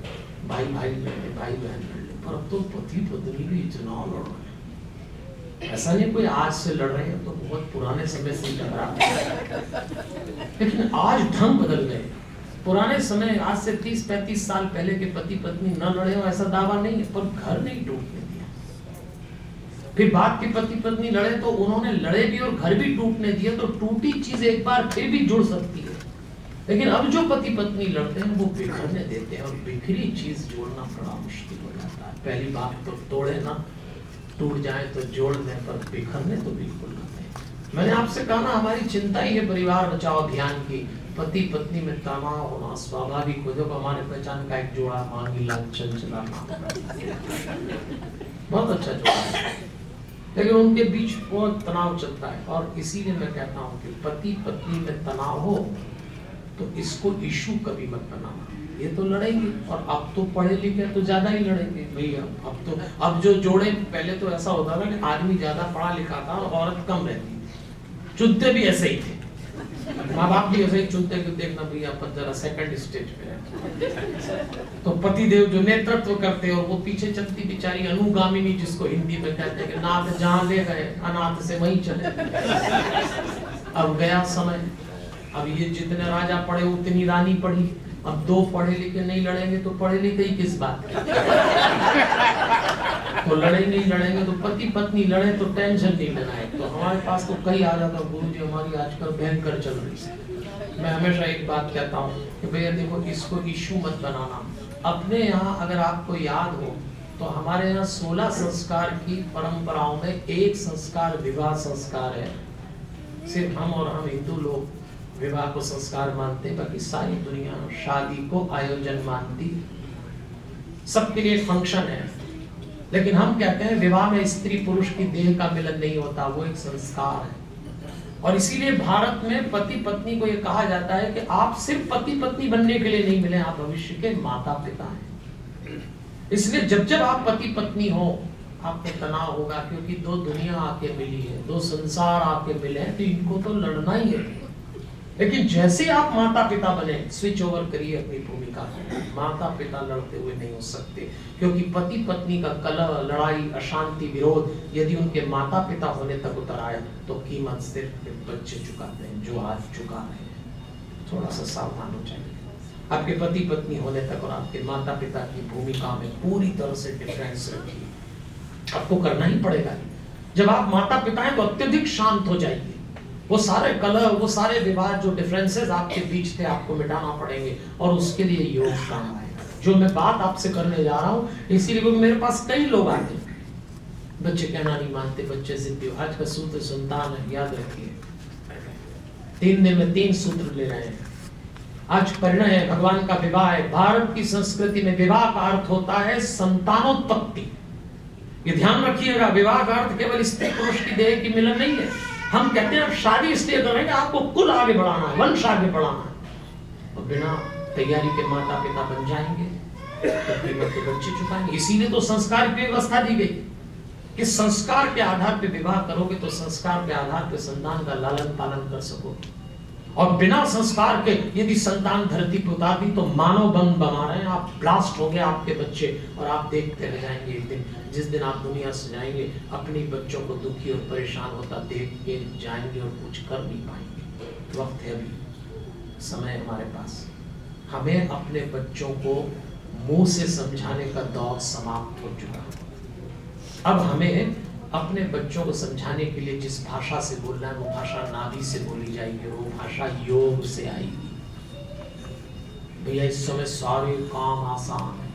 भाई भाई लड़े भाई बहन लड़े पर अब तो पति पत्नी भी चुनाव लड़ रहे ऐसा नहीं कोई आज से लड़ रहे हैं तो बहुत पुराने समय से लड़ रहा लेकिन आज ढंग बदल गए। पुराने समय, आज से 30-35 साल पहले के पति पत्नी न लड़े हो, ऐसा दावा नहीं है, पर घर नहीं टूटने दिया। फिर बात के पति पत्नी लड़े तो उन्होंने लड़े भी और घर भी टूटने दिए तो टूटी चीज़ एक बार फिर भी जुड़ सकती है। लेकिन अब जो पति पत्नी लड़ते हैं, वो बिखरने देते हैं, और बिखरी चीज़ जोड़ना बड़ा मुश्किल हो जाता है। पहली बात तो तोड़े ना टूट जाए तो जोड़ दें, पर बिखरने तो बिल्कुल ना दें। मैंने आपसे कहा ना, हमारी चिंता ही है परिवार बचाओ अभियान की। पति पत्नी में तनाव होना, स्वाभाविक हो जब हमारे पहचान का एक जोड़ा मांगी, लाल चंचला बहुत अच्छा जोड़ा है। लेकिन उनके बीच बहुत तनाव चलता है, और इसीलिए मैं कहता हूँ कि पति पत्नी में तनाव हो तो इसको इशू कभी मत बनाना। ये तो लड़ेंगे, और अब तो पढ़े लिखे तो ज़्यादा ही लड़ेंगे। भैया, अब तो अब जो जोड़े, पहले तो ऐसा होता था कि आदमी ज़्यादा पढ़ा लिखा था और औरत कम रहती चुनते भी ऐसे ही थे। माँ बाप भी ऐसे ही चुनते कि देखना भैया, अपन जरा सेकंड स्टेज पे तो पति देव जो नेतृत्व करते और वो पीछे चलती बेचारी अनुगामिनी, जिसको हिंदी में कहते हैं नाथ जहाँ ले गए, अनाथ से वहीं चले। अब गया समय। अब ये जितने राजा पढ़े, उतनी रानी पढ़ी। अब दो पढ़े लिखे नहीं लड़ेंगे तो पढ़े लिखे ही किस बात तो लड़ेंगे ही लड़ेंगे तो पति पत्नी लड़े तो टेंशन नहीं लेना है। तो हमारे पास तो कई आ जाता गुरु जी हमारी आजकल भयंकर चल रही है। मैं हमेशा एक बात कहता हूँ कि भैया देखो इसको इशू मत बनाना। अपने यहाँ अगर आपको याद हो तो हमारे यहाँ सोलह संस्कार की परंपराओं में एक संस्कार विवाह संस्कार है। सिर्फ़ हम और हम हिंदू लोग। विवाह को संस्कार मानते हैं बाकी सारी दुनिया शादी को आयोजन मानती सबके लिए फ़ंक्शन है। लेकिन हम कहते हैं, विवाह में स्त्री पुरुष की देह का मिलन नहीं होता, वो एक संस्कार है। और इसीलिए भारत में पति पत्नी को यह कहा जाता है कि आप सिर्फ़ पति पत्नी बनने के लिए नहीं मिले, आप भविष्य के माता पिता हैं। इसलिए जब जब आप पति पत्नी हो, आपको तनाव होगा, क्योंकि दो दुनिया आके मिली है, दो संसार आके मिले हैं तो इनको तो लड़ना ही है। लेकिन जैसे आप माता पिता बने स्विच ओवर करिए अपनी भूमिका। माता पिता लड़ते हुए नहीं हो सकते, क्योंकि पति पत्नी का कलह लड़ाई, अशांति, विरोध, यदि उनके माता पिता होने तक उतर आए तो कीमत सिर्फ़ बच्चे चुकाते हैं, जो आज चुका रहे हैं। थोड़ा सा सावधान हो जाइए। आपके पति पत्नी होने तक और आपके माता पिता की भूमिका में पूरी तरह से डिफरेंस रखिए। आपको करना ही पड़ेगा। जब आप माता पिता हैं तो अत्यधिक शांत हो जाएँगे वो सारे कलर वो सारे विवाद जो डिफरेंसेस आपके बीच थे, आपको मिटाना पड़ेंगे। और उसके लिए योग काम आएगा। जो मैं बात आपसे करने जा रहा हूँ, इसीलिए मेरे पास कई लोग आते बच्चे कहना नहीं मानते, बच्चे जिद्दी आज का सूत्र संतान है, याद रखिए। तीन दिन में तीन सूत्र ले रहे हैं। आज परिणय है, भगवान का विवाह है। भारत की संस्कृति में विवाह का अर्थ होता है संतानोत्पत्ति। ये ध्यान रखिएगा, विवाह का अर्थ केवल स्त्री पुरुष की देह की मिलन नहीं है। हम कहते हैं शादी इसलिए करेंगे, आपको कुल आगे बढ़ाना है वंश आगे बढ़ाना है। और बिना तैयारी के माता पिता बन जाएँगे तो बच्चे चुकाएँगे इसीलिए तो संस्कार की व्यवस्था दी गई। कि संस्कार के आधार पर विवाह करोगे तो संस्कार के आधार पर संतान का लालन पालन कर सकोगे। और बिना संस्कार के यदि संतान धरती पर उतार दी तो मानव बन बना रहे हैं। आप ब्लास्ट हो गए आपके बच्चे, और आप देखते रह जाएँगे एक दिन। जिस दिन आप दुनिया से जाएँगे, अपने बच्चों को दुखी और परेशान होता देख के जाएँगे और कुछ कर नहीं पाएँगे। वक्त है अभी। समय हमारे पास। हमें अपने बच्चों को मुँह से समझाने का दौर समाप्त हो चुका। अब हमें अपने बच्चों को समझाने के लिए जिस भाषा से बोलना है, वो भाषा नाभि से बोली जाएगी वो भाषा योग से आएगी। भैया, इस समय सारे काम आसान है।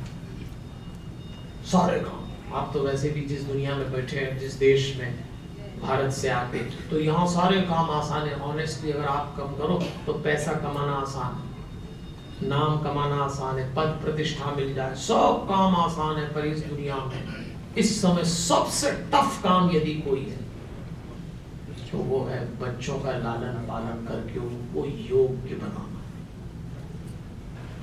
सारे काम। आप तो वैसे भी जिस दुनिया में बैठे हैं, जिस देश में भारत से आते तो यहाँ सारे काम आसान है। ऑनेस्टली अगर आप कम करो तो पैसा कमाना आसान है। नाम कमाना आसान है। पद प्रतिष्ठा मिल जाए। सब काम आसान है पर इस दुनिया में। इस समय सबसे टफ काम यदि कोई है तो वो है बच्चों का लालन पालन करके उनको योग्य बनाना।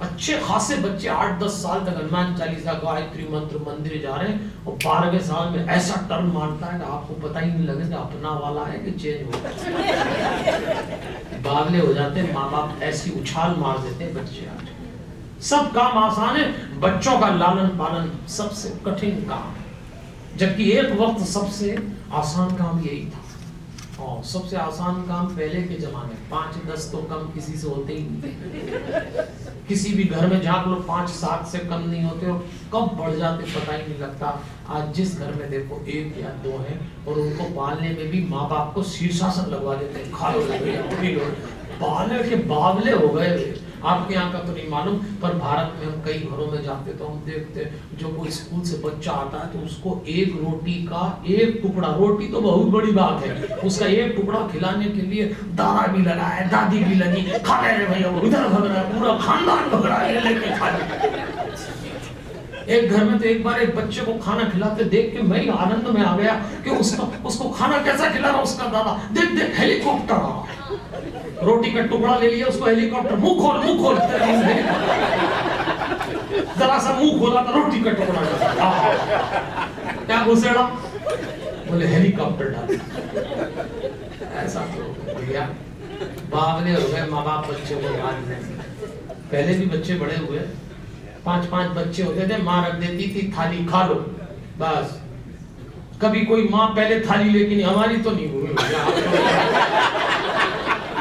अच्छे खासे बच्चे आठ दस साल तक हनुमान चालीसा, गायत्री मंत्र, मंदिर जा रहे हैं और बारहवें साल में ऐसा टर्न मारता है कि आपको पता ही नहीं लगेगा अपना वाला है कि चेंज हो बागले हो जाते हैं माँ बाप ऐसी उछाल मार देते हैं बच्चे आज। सब काम आसान है, बच्चों का लालन पालन सबसे कठिन काम। है जबकि एक वक्त सबसे आसान काम यही था। और सबसे आसान काम पहले के जमाने पाँच दस तो कम किसी से होते ही नहीं। किसी भी घर में झाँक लो पाँच सात से कम नहीं होते और कब बढ़ जाते पता ही नहीं लगता। आज जिस घर में देखो एक या दो है और उनको पालने में भी माँ बाप को शीर्षासन लगवा देते खा लो के बावले हो गए आपके यहाँ का तो नहीं मालूम, पर भारत में हम कई घरों में जाते तो हम देखते जो कोई स्कूल से बच्चा आता है तो उसको एक रोटी का एक टुकड़ा, रोटी तो बहुत बड़ी बात है, उसका एक टुकड़ा खिलाने के लिए दादा भी लगा है दादी भी लगी खा रहे भैया उधर भग रहा है, पूरा खानदान भग रहा है लेके खा एक घर में तो एक बार एक बच्चे को खाना खिलाते देख के मैं आनंद में आ गया कि उसका, उसको खाना कैसा खिला रहा उसका दादा, देख देख, हेलीकॉप्टर आ रोटी का टुकड़ा ले लिया, उसको हेलीकॉप्टर मुँह खोल मुँह खोल जरा सा मुँह खोला तो रोटी का टुकड़ा क्या घुसेड़ा? बोले हेलीकॉप्टर डाल ऐसा तो भैया। बावले हो गए माँ बाप बच्चे को बाद में। पहले भी बच्चे बड़े हुए। पाँच पाँच बच्चे होते थे, माँ रख देती थी, थाली खा लो, बस। कभी कोई माँ पहले थाली लेकिन हमारी तो नहीं हुई।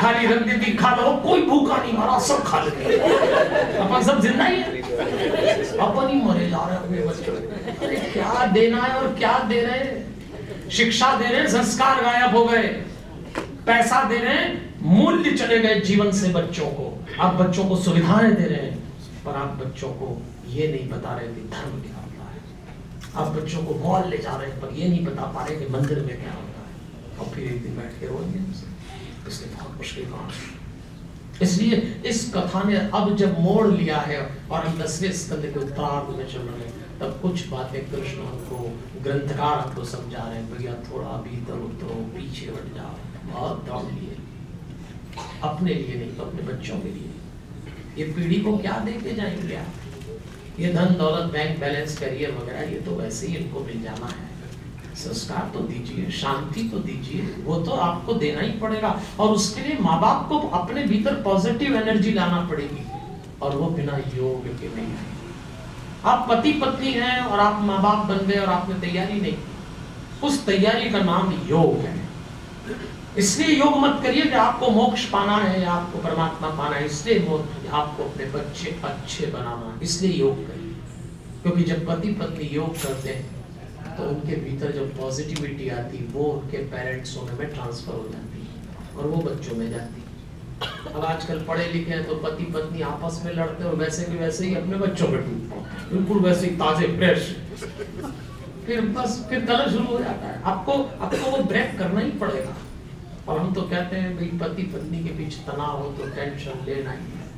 थाली रख देती खा लो, कोई भूखा नहीं मरा, सब खा लेते अपन सब ज़िंदा ही अपन ही मरे जा रहे अपने बच्चे अरे क्या देना है और क्या दे रहे हैं? शिक्षा दे रहे हैं, संस्कार गायब हो गए। पैसा दे रहे हैं, मूल्य चले गए जीवन से बच्चों को। आप बच्चों को सुविधाएँ दे रहे हैं, पर आप बच्चों को ये नहीं बता रहे कि धर्म क्या होता है। आप बच्चों को मॉल ले जा रहे हैं, पर ये नहीं बता पा रहे कि मंदिर में क्या होता है। और फिर एक दिन बैठ के रोएँगे इसलिए बहुत मुश्किल काम इसलिए इस कथा ने अब जब मोड़ लिया है और हम दसवें स्कंद के उत्तरार्ध में चल रहे हैं, तब कुछ बातें कृष्ण हमको ग्रंथकार हमको समझा रहे हैं, भैया, थोड़ा भीतर उतरो पीछे हट जाओ, बहुत दौड़ लिए। अपने लिए नहीं तो अपने बच्चों के लिए। ये पीढ़ी को क्या दे के जाएँगे आप? ये धन, दौलत बैंक बैलेंस करियर वगैरह, ये तो वैसे ही इनको मिल जाना है। संस्कार तो दीजिए, शांति तो दीजिए, वो तो आपको देना ही पड़ेगा। और उसके लिए माँ बाप को अपने भीतर पॉजिटिव एनर्जी लाना पड़ेगी। और वो बिना योग के नहीं है आप पति पत्नी हैं और आप माँ बाप बन गए और आपने तैयारी नहीं उस तैयारी का नाम योग है। इसलिए योग मत करिए कि आपको मोक्ष पाना है आपको परमात्मा पाना है। इसलिए आपको अपने बच्चे अच्छे बनाना इसलिए योग करिए। क्योंकि जब पति पत्नी योग करते हैं तो उनके भीतर जो पॉजिटिविटी आती, वो उनके पेरेंट्स में ट्रांसफ़र हो जाती और वो बच्चों में जाती। अब आजकल पढ़े लिखे हैं तो पति पत्नी आपस में लड़ते और वैसे के वैसे ही अपने बच्चों में टूटते बिल्कुल वैसे ही ताजे फ्रेश फिर बस, फिर कलर शुरू हो जाता है। आपको आपको वो ब्रेक करना ही पड़ेगा। और हम तो कहते हैं, भाई, पति पत्नी के बीच तनाव हो तो टेंशन लेना ही है।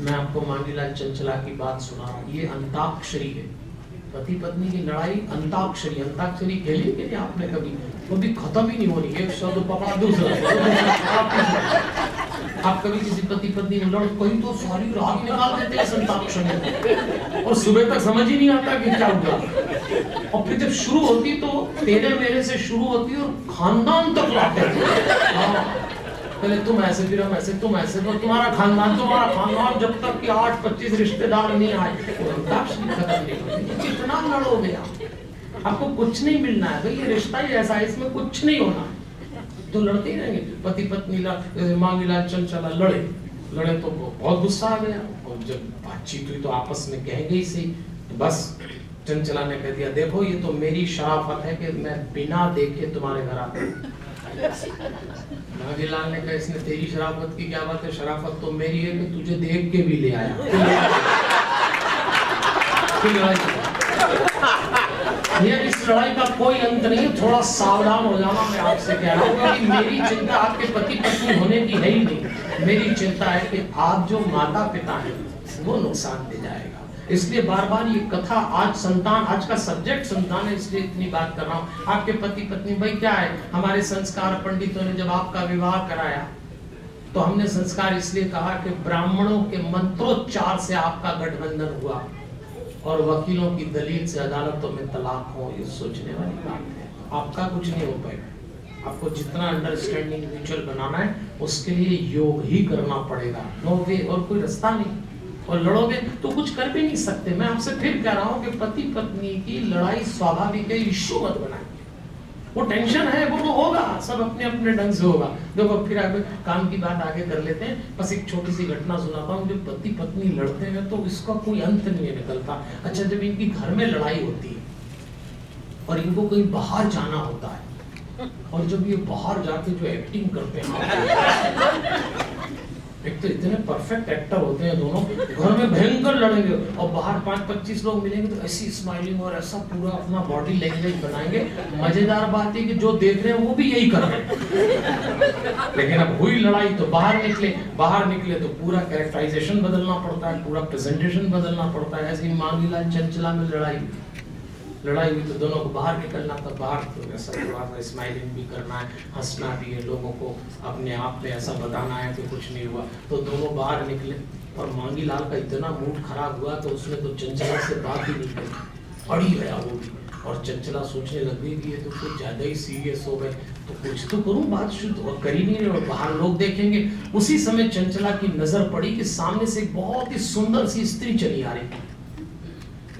मैं आपको मांगीलाल चंचला की बात सुना रहा हूँ। ये अंताक्षरी है। पति पत्नी की लड़ाई अंताक्षरी अंताक्षरी खेली कि नहीं आपने कभी? वो भी खत्म ही नहीं होनी एक शब्द पकड़ा, दूसरा आप कभी किसी पति पत्नी में लड़ कहीं तो सारी रात निकाल देते हैं अंताक्षरी और सुबह तक समझ ही नहीं आता कि क्या हुआ। और फिर जब शुरू होती तो तेरे मेरे से शुरू होती और खानदान तक लाते हाँ। पहले तुम ऐसे, फिर हम ऐसे, तुम ऐसे। तो तुम्हारा खानदान तुम्हारा खानदान जब तक कि आठ, पच्चीस रिश्तेदार नहीं आए कितना लड़ोगे आप? आपको कुछ नहीं मिलना है। भाई, ये रिश्ता ही ऐसा है, इसमें कुछ नहीं होना। तो लड़ते ही रहेंगे। पति पत्नी मांगी लाल चल चला, लड़े। लड़े तो बहुत गुस्सा आ गया। और जब बातचीत हुई तो आपस में कह गई सही। तो बस चंचला ने कह दिया, देखो ये तो मेरी शराफत है कि मैं बिना देखे तुम्हारे घर आता नागीलाल ने कहा इसने तेरी शराफत की क्या बात है? शराफत तो मेरी है कि तुझे देख के भी ले आया। ये इस लड़ाई का कोई अंत नहीं थोड़ा सावधान हो जाना मैं आपसे कह रहा हूँ क्योंकि मेरी चिंता आपके पति पत्नी होने की है ही नहीं। मेरी चिंता है कि आप जो माता पिता हैं वो नुकसान दे जाएगा। इसलिए बार बार ये कथा आज संतान, आज का सब्जेक्ट संतान है, इसलिए इतनी बात कर रहा हूँ। आपके पति पत्नी भाई क्या है? हमारे संस्कार पंडितों ने जब आपका विवाह कराया तो हमने संस्कार इसलिए कहा कि ब्राह्मणों के मंत्रोच्चार से आपका गठबंधन हुआ। और वकीलों की दलील से अदालतों में तलाक हो, ये सोचने वाली बात है। आपका कुछ नहीं हो पाएगा। आपको जितना अंडरस्टैंडिंग म्यूचुअल बनाना है, उसके लिए योग ही करना पड़ेगा। नो वे और कोई रास्ता नहीं। और लड़ोगे तो कुछ कर भी नहीं सकते। मैं आपसे फिर कह रहा हूँ कि पति पत्नी की लड़ाई स्वाभाविक है इश्यू मत बनाए वो टेंशन है, वो तो होगा, सब अपने अपने ढंग से होगा। देखो, फिर आगे काम की बात आगे कर लेते हैं, बस एक छोटी सी घटना सुनाता हूँ, जब पति पत्नी लड़ते हैं तो इसका कोई अंत नहीं है निकलता। अच्छा जब इनकी घर में लड़ाई होती है और इनको कहीं बाहर जाना होता है, और जब ये बाहर जाके जो एक्टिंग करते हैं एक तो इतने परफेक्ट एक्टर होते हैं दोनों। घर में भयंकर लड़ेंगे। और बाहर पाँच पच्चीस लोग मिलेंगे तो ऐसी स्माइलिंग और ऐसा पूरा अपना बॉडी लैंग्वेज बनाएँगे। मज़ेदार बात है कि जो देख रहे हैं वो भी यही कर रहे हैं। लेकिन अब हुई लड़ाई तो बाहर निकले। बाहर निकले तो पूरा कैरेक्टराइजेशन बदलना पड़ता है, पूरा प्रेजेंटेशन बदलना पड़ता है। ऐसी मांगीलाल चंचला में लड़ाई। लड़ाई हुई तो दोनों को बाहर निकलना था बाहर तो ऐसा हुआ स्माइलिंग भी करना है हंसना भी है, लोगों को अपने आप में ऐसा बताना है कि कुछ नहीं हुआ। तो दोनों बाहर निकले और मांगी लाल का इतना मूड खराब हुआ तो उसने तो चंचला से बात ही नहीं करी। अड़ी गया वो भी। और चंचला सोचने लग गई कि ये तो कुछ ज़्यादा ही सीरियस हो गए। तो कुछ तो करूँ, बात शुद्ध और करी नहीं और बाहर लोग देखेंगे। उसी समय चंचला की नज़र पड़ी कि सामने से एक बहुत ही सुंदर सी स्त्री चली आ रही। थी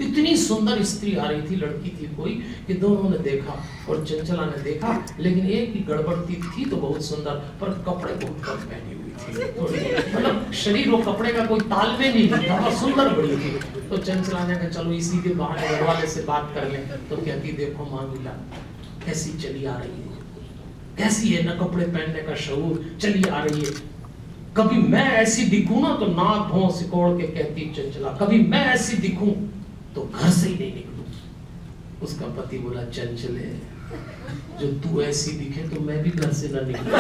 इतनी सुंदर स्त्री आ रही थी, लड़की थी कोई, कि दोनों ने देखा और चंचला ने देखा, लेकिन एक ही गड़बड़ती थी तो बहुत सुंदर, पर कपड़े बहुत कम पहनी हुई थी। मतलब शरीर और कपड़े का कोई तालमेल नहीं था और सुंदर बड़ी थी। तो चंचला ने कहा, चलो इसी के बहाने घर वाले से बात कर ले। तो कहती, देखो मांगीला कैसी चली आ रही है? कैसी है? ना कपड़े पहनने का शऊर, चली आ रही है। कभी मैं ऐसी दिखूं ना तो नाक भों सिकोड़ के कहती चंचला, कभी मैं ऐसी दिखूं तो घर से ही नहीं निकलू उसका पति बोला, चंचले, जो तू ऐसी दिखे तो मैं भी घर से ना निकलू।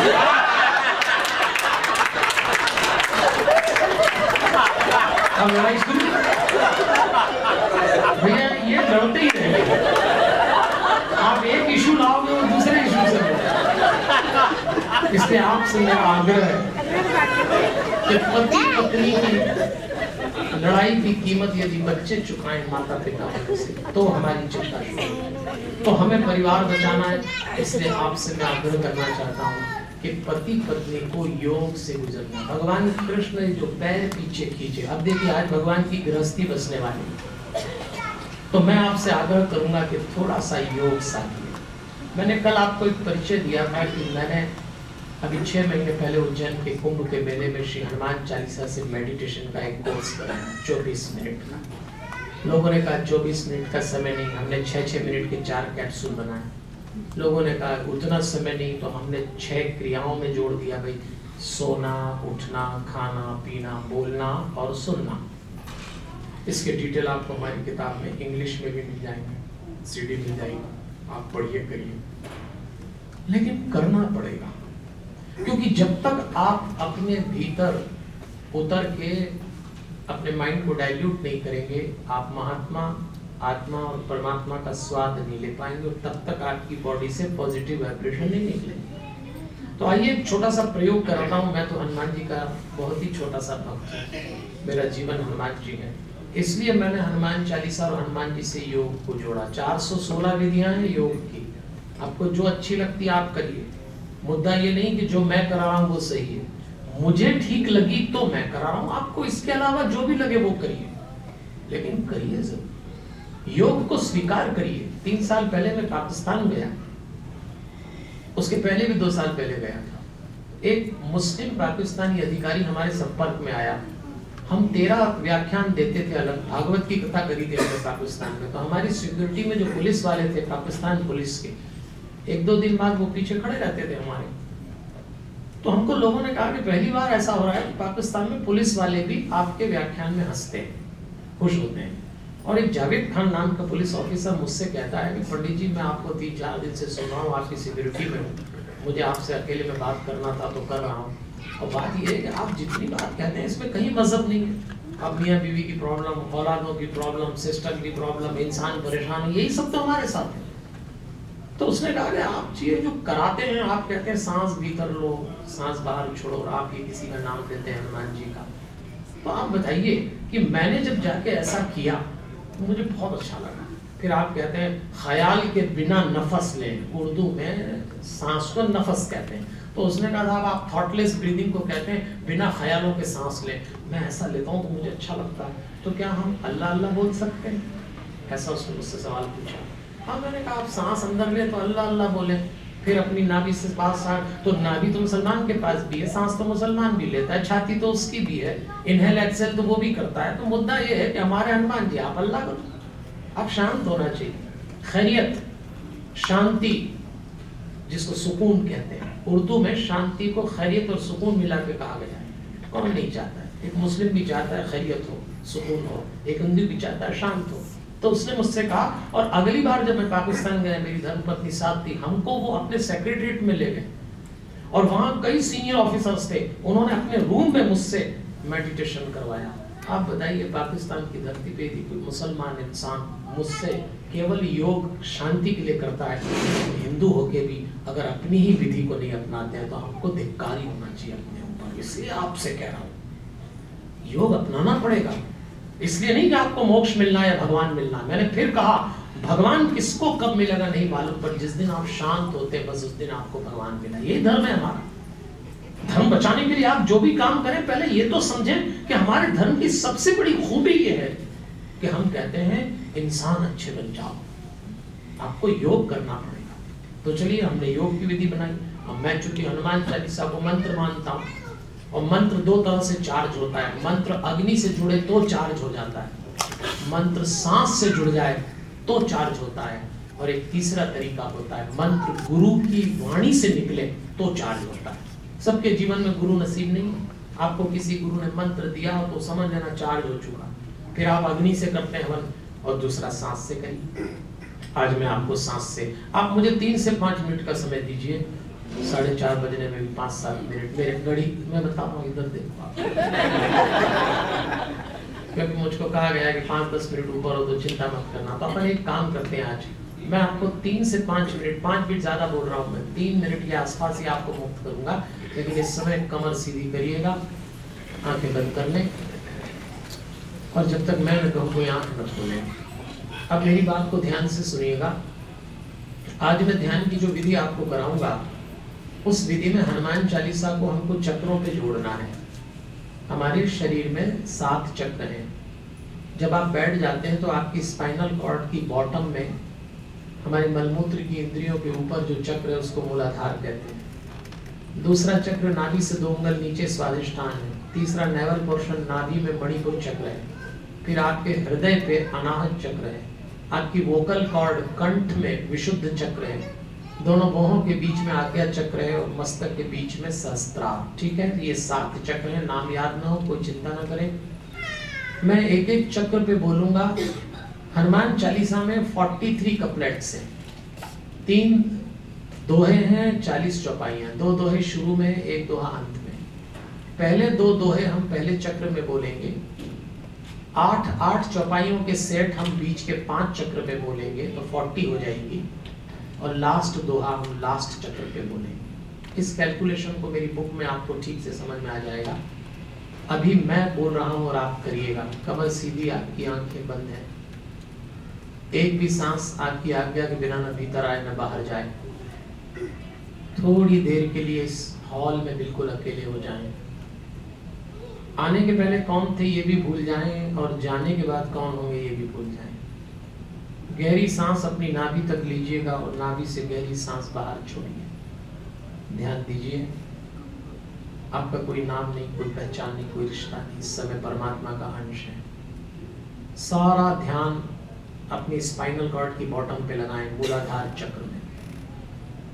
भैया, ये लड़ते ही। रहे आप एक इशू लाओगे और दूसरे इशू से इसलिए आपसे मेरा आग्रह है कि पति पत्नी की लड़ाई की कीमत यदि बच्चे चुकाएँ माता पिता से तो हमारी चिंता तो हमें परिवार बचाना है, इसलिए आपसे मैं आग्रह करना चाहता हूँ कि पति पत्नी को योग से गुजरना। भगवान कृष्ण ने जो पैर पीछे खींचे, अब देखिए आज भगवान की गृहस्थी बसने वाली तो मैं आपसे आग्रह करूँगा कि थोड़ा सा योग साथिए मैंने कल आपको एक परिचय दिया था कि मैंने अभी छह महीने पहले उज्जैन के कुंभ के मेले में श्री हनुमान चालीसा से मेडिटेशन का एक कोर्स कराया चौबीस मिनट का। लोगों ने कहा, चौबीस मिनट का समय नहीं, हमने छह छह मिनट के चार कैप्सूल बनाए। लोगों ने कहा, उतना समय नहीं तो हमने छह क्रियाओं में जोड़ दिया भाई। सोना, उठना, खाना, पीना, बोलना और सुनना। इसके डिटेल आपको हमारी किताब में इंग्लिश में भी मिल जाएँगे। सीडी मिल जाएगी। आप पढ़िए, करिए। लेकिन करना पड़ेगा। क्योंकि जब तक आप अपने भीतर उतर के अपने माइंड को डाइल्यूट नहीं करेंगे, आप महात्मा, आत्मा और परमात्मा का स्वाद नहीं ले पाएँगे और तब तक आपकी बॉडी से पॉजिटिव वाइब्रेशन नहीं निकलेंगे। तो आइए एक छोटा सा प्रयोग करता हूँ। मैं तो हनुमान जी का बहुत ही छोटा सा भक्त हूँ। मेरा जीवन हनुमान जी है इसलिए मैंने हनुमान चालीसा और हनुमान जी से योग को जोड़ा। 416 विधियाँ हैं योग की। आपको जो अच्छी लगती है आप करिए। मुद्दा ये नहीं कि जो मैं करा रहा हूँ वो सही है। मुझे ठीक लगी तो मैं करा रहा हूँ। आपको इसके अलावा जो भी लगे वो करिए। लेकिन करिए ज़रूर। योग को स्वीकार करिए। तीन साल पहले मैं पाकिस्तान गया। उसके पहले भी दो साल पहले गया था। एक मुस्लिम पाकिस्तानी अधिकारी हमारे संपर्क में आया। हम तेरह व्याख्यान देते थे अलग। भागवत की कथा करी थी पाकिस्तान में। तो हमारी सिक्योरिटी में जो पुलिस वाले थे, पाकिस्तान पुलिस के एक दो दिन बाद वो पीछे खड़े रहते थे हमारे। तो हमको लोगों ने कहा कि पहली बार ऐसा हो रहा है कि पाकिस्तान में पुलिस वाले भी आपके व्याख्यान में हँसते हैं, खुश होते हैं। और एक जावेद खान नाम का पुलिस ऑफिसर मुझसे कहता है कि पंडित जी, मैं आपको तीन चार दिन से सुन रहा हूँ आपकी सिक्योरिटी में मुझे आपसे अकेले में बात करना था तो कर रहा हूँ। और बात यह है कि आप जितनी बात कहते हैं, इसमें कहीं मज़हब नहीं है। अब मियाँ बीवी की प्रॉब्लम औलादों की प्रॉब्लम सिस्टर की प्रॉब्लम इंसान परेशान यही सब तो हमारे साथ है। तो उसने कहा आप ये जो कराते हैं, आप कहते हैं सांस भीतर लो, सांस बाहर छोड़ो और आप ये किसी का नाम देते हैं हनुमान जी का। तो आप बताइए कि मैंने जब जाके ऐसा किया तो मुझे बहुत अच्छा लगा। फिर आप कहते हैं, ख्याल के बिना नफस लें। उर्दू में सांस को नफस कहते हैं। तो उसने कहा था आप थॉटलेस ब्रीदिंग को कहते हैं, बिना ख्यालों के सांस लें। मैं ऐसा लेता हूँ तो मुझे अच्छा लगता है। तो क्या हम अल्लाह अल्लाह बोल सकते हैं? ऐसा उसने मुझसे सवाल पूछा। हाँ मैंने कहा, आप सांस अंदर ले तो अल्लाह अल्लाह बोले। फिर अपनी नाभि से पास आ तो नाभि तो मुसलमान के पास भी है, सांस तो मुसलमान भी लेता है, छाती तो उसकी भी है। इनहेल एक्सेल तो वो भी करता है तो मुद्दा ये है कि हमारे हनुमान जी, आप अल्लाह करो आप शांत होना चाहिए। खैरियत, शांति, जिसको सुकून कहते हैं। उर्दू में शांति को खैरियत और सुकून मिला के कहा गया है। कौन नहीं चाहता है? एक मुस्लिम भी चाहता है खैरियत हो, सुकून हो। एक हिंदू भी चाहता है शांत हो। तो उसने मुझसे कहा, और अगली बार जब मैं पाकिस्तान गया, मेरी धर्मपत्नी साथ थी, हमको वो अपने सेक्रेटरीट में ले गए। और वहाँ कई सीनियर ऑफिसर्स थे, उन्होंने अपने रूम में मुझसे मेडिटेशन करवाया। आप बताइए, पाकिस्तान की धरती पे यदि कोई मुसलमान इंसान मुझसे केवल योग, शांति के लिए करता है, हिंदू होके भी अगर अपनी ही विधि को नहीं अपनाते हैं तो हमको धिक्कारी होना चाहिए अपने ऊपर। इसलिए आपसे कह रहा हूँ, योग अपनाना पड़ेगा। इसलिए नहीं कि आपको मोक्ष मिलना है भगवान मिलना। मैंने फिर कहा, भगवान किसको कब मिलेगा नहीं मालूम, पर जिस दिन आप शांत होते बस उस दिन आपको भगवान मिला। ये धर्म है हमारा। धर्म बचाने के लिए आप जो भी काम करें, पहले ये तो समझें कि हमारे धर्म की सबसे बड़ी खूबी ये है कि हम कहते हैं, इंसान अच्छे बन जाओ। आपको योग करना पड़ेगा। तो चलिए, हमने योग की विधि बनाई। अब मैं चूँकि हनुमान चालीसा को मंत्र मानता हूँ। और मंत्र दो तरह से चार्ज होता है। मंत्र अग्नि से जुड़े तो चार्ज हो जाता है। मंत्र सांस से जुड़ जाए तो चार्ज होता है। और एक तीसरा तरीका होता है, मंत्र गुरु की वाणी से निकले तो चार्ज होता है। सबके जीवन में गुरु नसीब नहीं आपको किसी गुरु ने मंत्र दिया हो तो समझ लेना चार्ज हो चुका। फिर आप अग्नि से करते हैं हवन और दूसरा सांस से करिए। आज मैं आपको सांस से, आप मुझे तीन से पाँच मिनट का समय दीजिए। साढ़े चार बजने में भी पाँच सात मिनट मेरे घड़ी मैं बता रहा हूँ, इधर देखो क्योंकि मुझको कहा गया कि पाँच दस मिनट ऊपर हो तो चिंता मत करना। तो अपन एक काम करते हैं आज। मैं आपको तीन से पाँच मिनट पाँच मिनट ज़्यादा बोल रहा हूँ मैं। तीन मिनट के आसपास ही आपको मुक्त करूँगा। लेकिन इस समय कमर सीधी करिएगा, आँखें बंद कर लें। और जब तक मैं न कहूँ, कोई आँख न खोले। अब मेरी बात को ध्यान से सुनिएगा। आज मैं ध्यान की जो विधि आपको कराऊँगा उस विधि में हनुमान चालीसा को हमको चक्रों पे जोड़ना है। हमारे शरीर में सात चक्र हैं। जब आप बैठ जाते हैं तो आपकी स्पाइनल कॉर्ड की बॉटम में हमारे मलमूत्र की इंद्रियों के ऊपर जो चक्र है उसको मूलाधार कहते हैं। दूसरा चक्र नाभि से दो उंगल नीचे स्वादिष्ठान है। तीसरा नेवल पोर्शन नाभि में मणिपुर चक्र है। फिर आपके हृदय पे अनाहत चक्र है। आपकी वोकल कॉर्ड कंठ में विशुद्ध चक्र है। दोनों बोहों के बीच में आज्ञा चक्र है और मस्तक के बीच में सहस्त्रा ठीक है? ये सात चक्र है, नाम याद ना हो, कोई चिंता ना करे। मैं एक एक चक्र पे बोलूँगा। हनुमान चालीसा में 43 कपलेट्स हैं। तीन दोहे हैं 40 चौपाइयाँ। दो दोहे शुरू में एक दोहा अंत में। पहले दो दोहे हम पहले चक्र में बोलेंगे। आठ आठ चौपाइयों के सेट हम बीच के पाँच चक्र में बोलेंगे तो 40 हो जाएगी। और लास्ट दोहा हम लास्ट चक्र पे बोलेंगे इस कैलकुलेशन को मेरी बुक में आपको ठीक से समझ में आ जाएगा। अभी मैं बोल रहा हूँ और आप करिएगा। कमर सीधी आपकी आँखें बंद है। एक भी सांस आपकी आज्ञा के बिना न भीतर आए, न बाहर जाए। थोड़ी देर के लिए इस हॉल में बिल्कुल अकेले हो जाएँ। आने के पहले कौन थे ये भी भूल जाएँ और जाने के बाद कौन होंगे ये भी भूल जाएँ। गहरी सांस अपनी नाभि तक लीजिएगा और नाभि से गहरी सांस बाहर छोड़िए। ध्यान दीजिए। आपका कोई नाम नहीं, कोई पहचान नहीं, कोई रिश्ता नहीं। इस समय परमात्मा का अंश है। सारा ध्यान अपनी स्पाइनल कॉर्ड की बॉटम पे लगाएँ, मूलाधार चक्र में।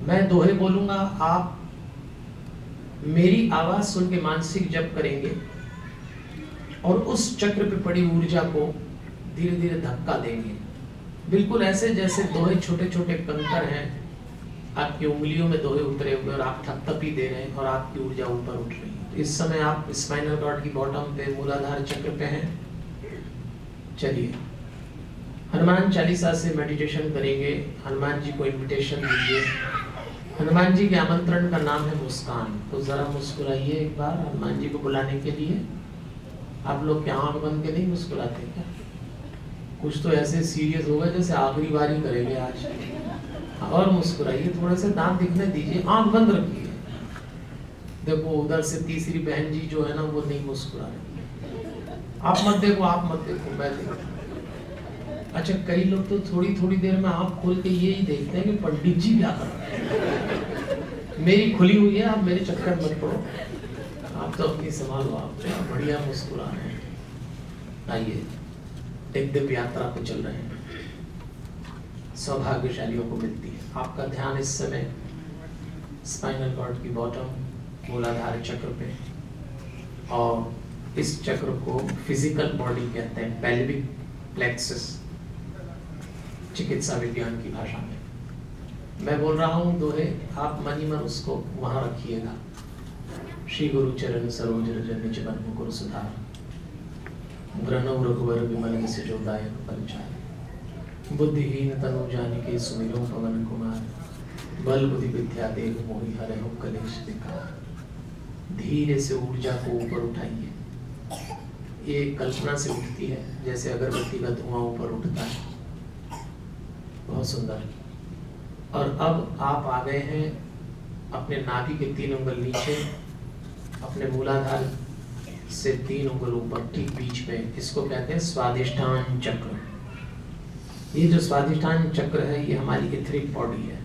मैं दोहे बोलूँगा, आप मेरी आवाज़ सुन के मानसिक जप करेंगे और उस चक्र पे पड़ी ऊर्जा को धीरे धीरे धक्का देंगे। बिल्कुल ऐसे जैसे दोहे छोटे छोटे कंकर हैं, आपकी उंगलियों में दोहे उतरे हुए और आप थपथपी दे रहे हैं और आपकी ऊर्जा ऊपर उठ रही है। इस समय आप स्पाइनल कॉर्ड की बॉटम पे मूलाधार चक्र पे हैं। चलिए, हनुमान चालीसा से मेडिटेशन करेंगे। हनुमान जी को इनविटेशन दीजिए। हनुमान जी के आमंत्रण का नाम है मुस्कान। तो जरा मुस्कुराइए एक बार हनुमान जी को बुलाने के लिए। आप लोग क्या आँख बंद के नहीं मुस्कुराते क्या? कुछ तो ऐसे सीरियस हो गए जैसे आखिरी बारी करेंगे आज। और मुस्कुराइए, थोड़े से दांत दिखने दीजिए, आँख बंद रखिए। देखो, उधर से तीसरी बहन जी जो है ना, वो नहीं मुस्कुरा रही। आप मत देखो, आप मत देखो, मैं देखो। अच्छा कई लोग तो थोड़ी थोड़ी देर में आँख खोल के ये ही देखते हैं कि पंडित जी क्या कर हैं। मेरी खुली हुई है, आप मेरे चक्कर मत पड़ो। आप तो अपनी संभालो आप बढ़िया मुस्कुरा रहे हैं। आइए। दिव्य यात्रा को चल रहे हैं। सौभाग्यशालियों को मिलती है। आपका ध्यान इस समय स्पाइनल कॉर्ड की बॉटम मूलाधार चक्र पे। और इस चक्र को फ़िज़िकल बॉडी कहते हैं पेल्विक प्लेक्सस चिकित्सा विज्ञान की भाषा में। मैं बोल रहा हूँ, दोहे, आप मनी मन उसको वहाँ रखिएगा। श्री गुरु चरण सरोज रजन निज बन मुकुर सुधार। रघुवर विमल से जो दायक बुद्धिहीन तनु के सुमिरो पवन कुमार बल बुद्धि विद्या देव मोहि हरे हो कलेश विकार। धीरे से ऊर्जा को ऊपर उठाइए। ये कल्पना से उठती है, जैसे अगरबत्ती का धुआँ ऊपर उठता है। बहुत सुंदर। और अब आप आ गए हैं अपने नाभि के तीन उंगल नीचे, अपने मूलाधार से तीन उंगल ऊपर ठीक बीच में, इसको कहते हैं स्वादिष्ठान चक्र। ये जो स्वादिष्ठान चक्र है, ये हमारी इथरिक बॉडी है।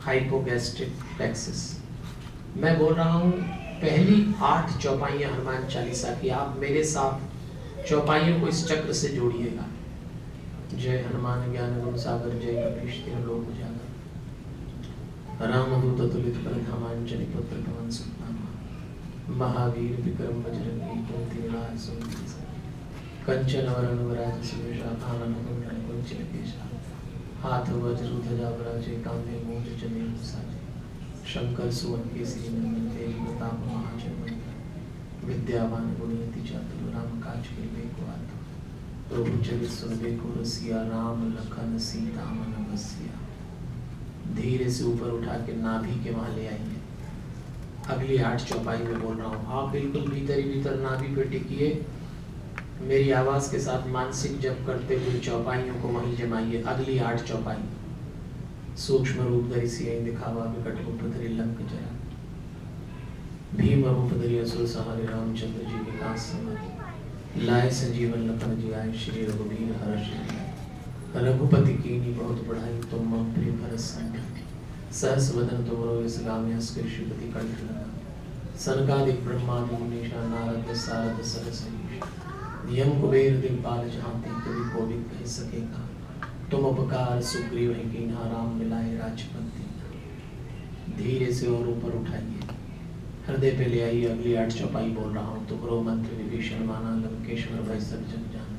हाइपोगैस्ट्रिक प्लेक्सिस मैं बोल रहा हूँ, पहली आठ चौपाइयाँ हनुमान चालीसा की, आप मेरे साथ चौपाइयों को इस चक्र से जोड़िएगा। जय हनुमान ज्ञान गुण सागर, जय कपीश लोक उजागर। राम दूत तुलित पर धामांचल पुत्र पवन सुनामा महावीर विक्रम बजरंगी कुंती राज कंचन वरण वराज सुवेशा कानन कुंडल कुंचन केशा हाथ वज्र ध्वजा विराजे कांधे मूंज जने साजे। शंकर सुवन के श्री नंदन तेरी प्रताप महाजन विद्यावान गुणयति चातुर, राम काज के बेको आतु प्रभु चरित सुन बेको रसिया, राम लखन सीता मन बसिया। धीरे से ऊपर उठा के नाभि के वहाँ ले आएँगे अगली आठ चौपाई में बोल रहा हूँ। आप बिल्कुल भीतर ही भीतर नाभि पे टिकिए मेरी आवाज़ के साथ मानसिक जप करते हुए चौपाइयों को वहीं जमाइए। अगली आठ चौपाई। सूक्ष्म रूप धरी सी दिखावा, विकट रूप धरी लंक जरा। भीम रूप धरी असुर सहारे, रामचंद्र जी विकास समाधि। लाए संजीवन लखन जी आए श्री रघुवीर हर्ष रघुपति की बहुत बढ़ाई तुम मम प्रिय भरत संग। सहस वदन तुमरो इस गामे हस श्रीपति कंठ लगा सनकादिक ब्रह्मादि मुनीषा नारद सारद सरस यम कुबेर दिलपाल जहांते कभी को कह सकेगा तुम उपकार सुग्रीव है कि राम मिलाए राजपति धीरे से और ऊपर उठाइए हृदय पे ले आइए अगली आठ चौपाई बोल रहा हूँ तुमरो मंत्र विभीषण माना लंकेश्वर भाई सब जग जान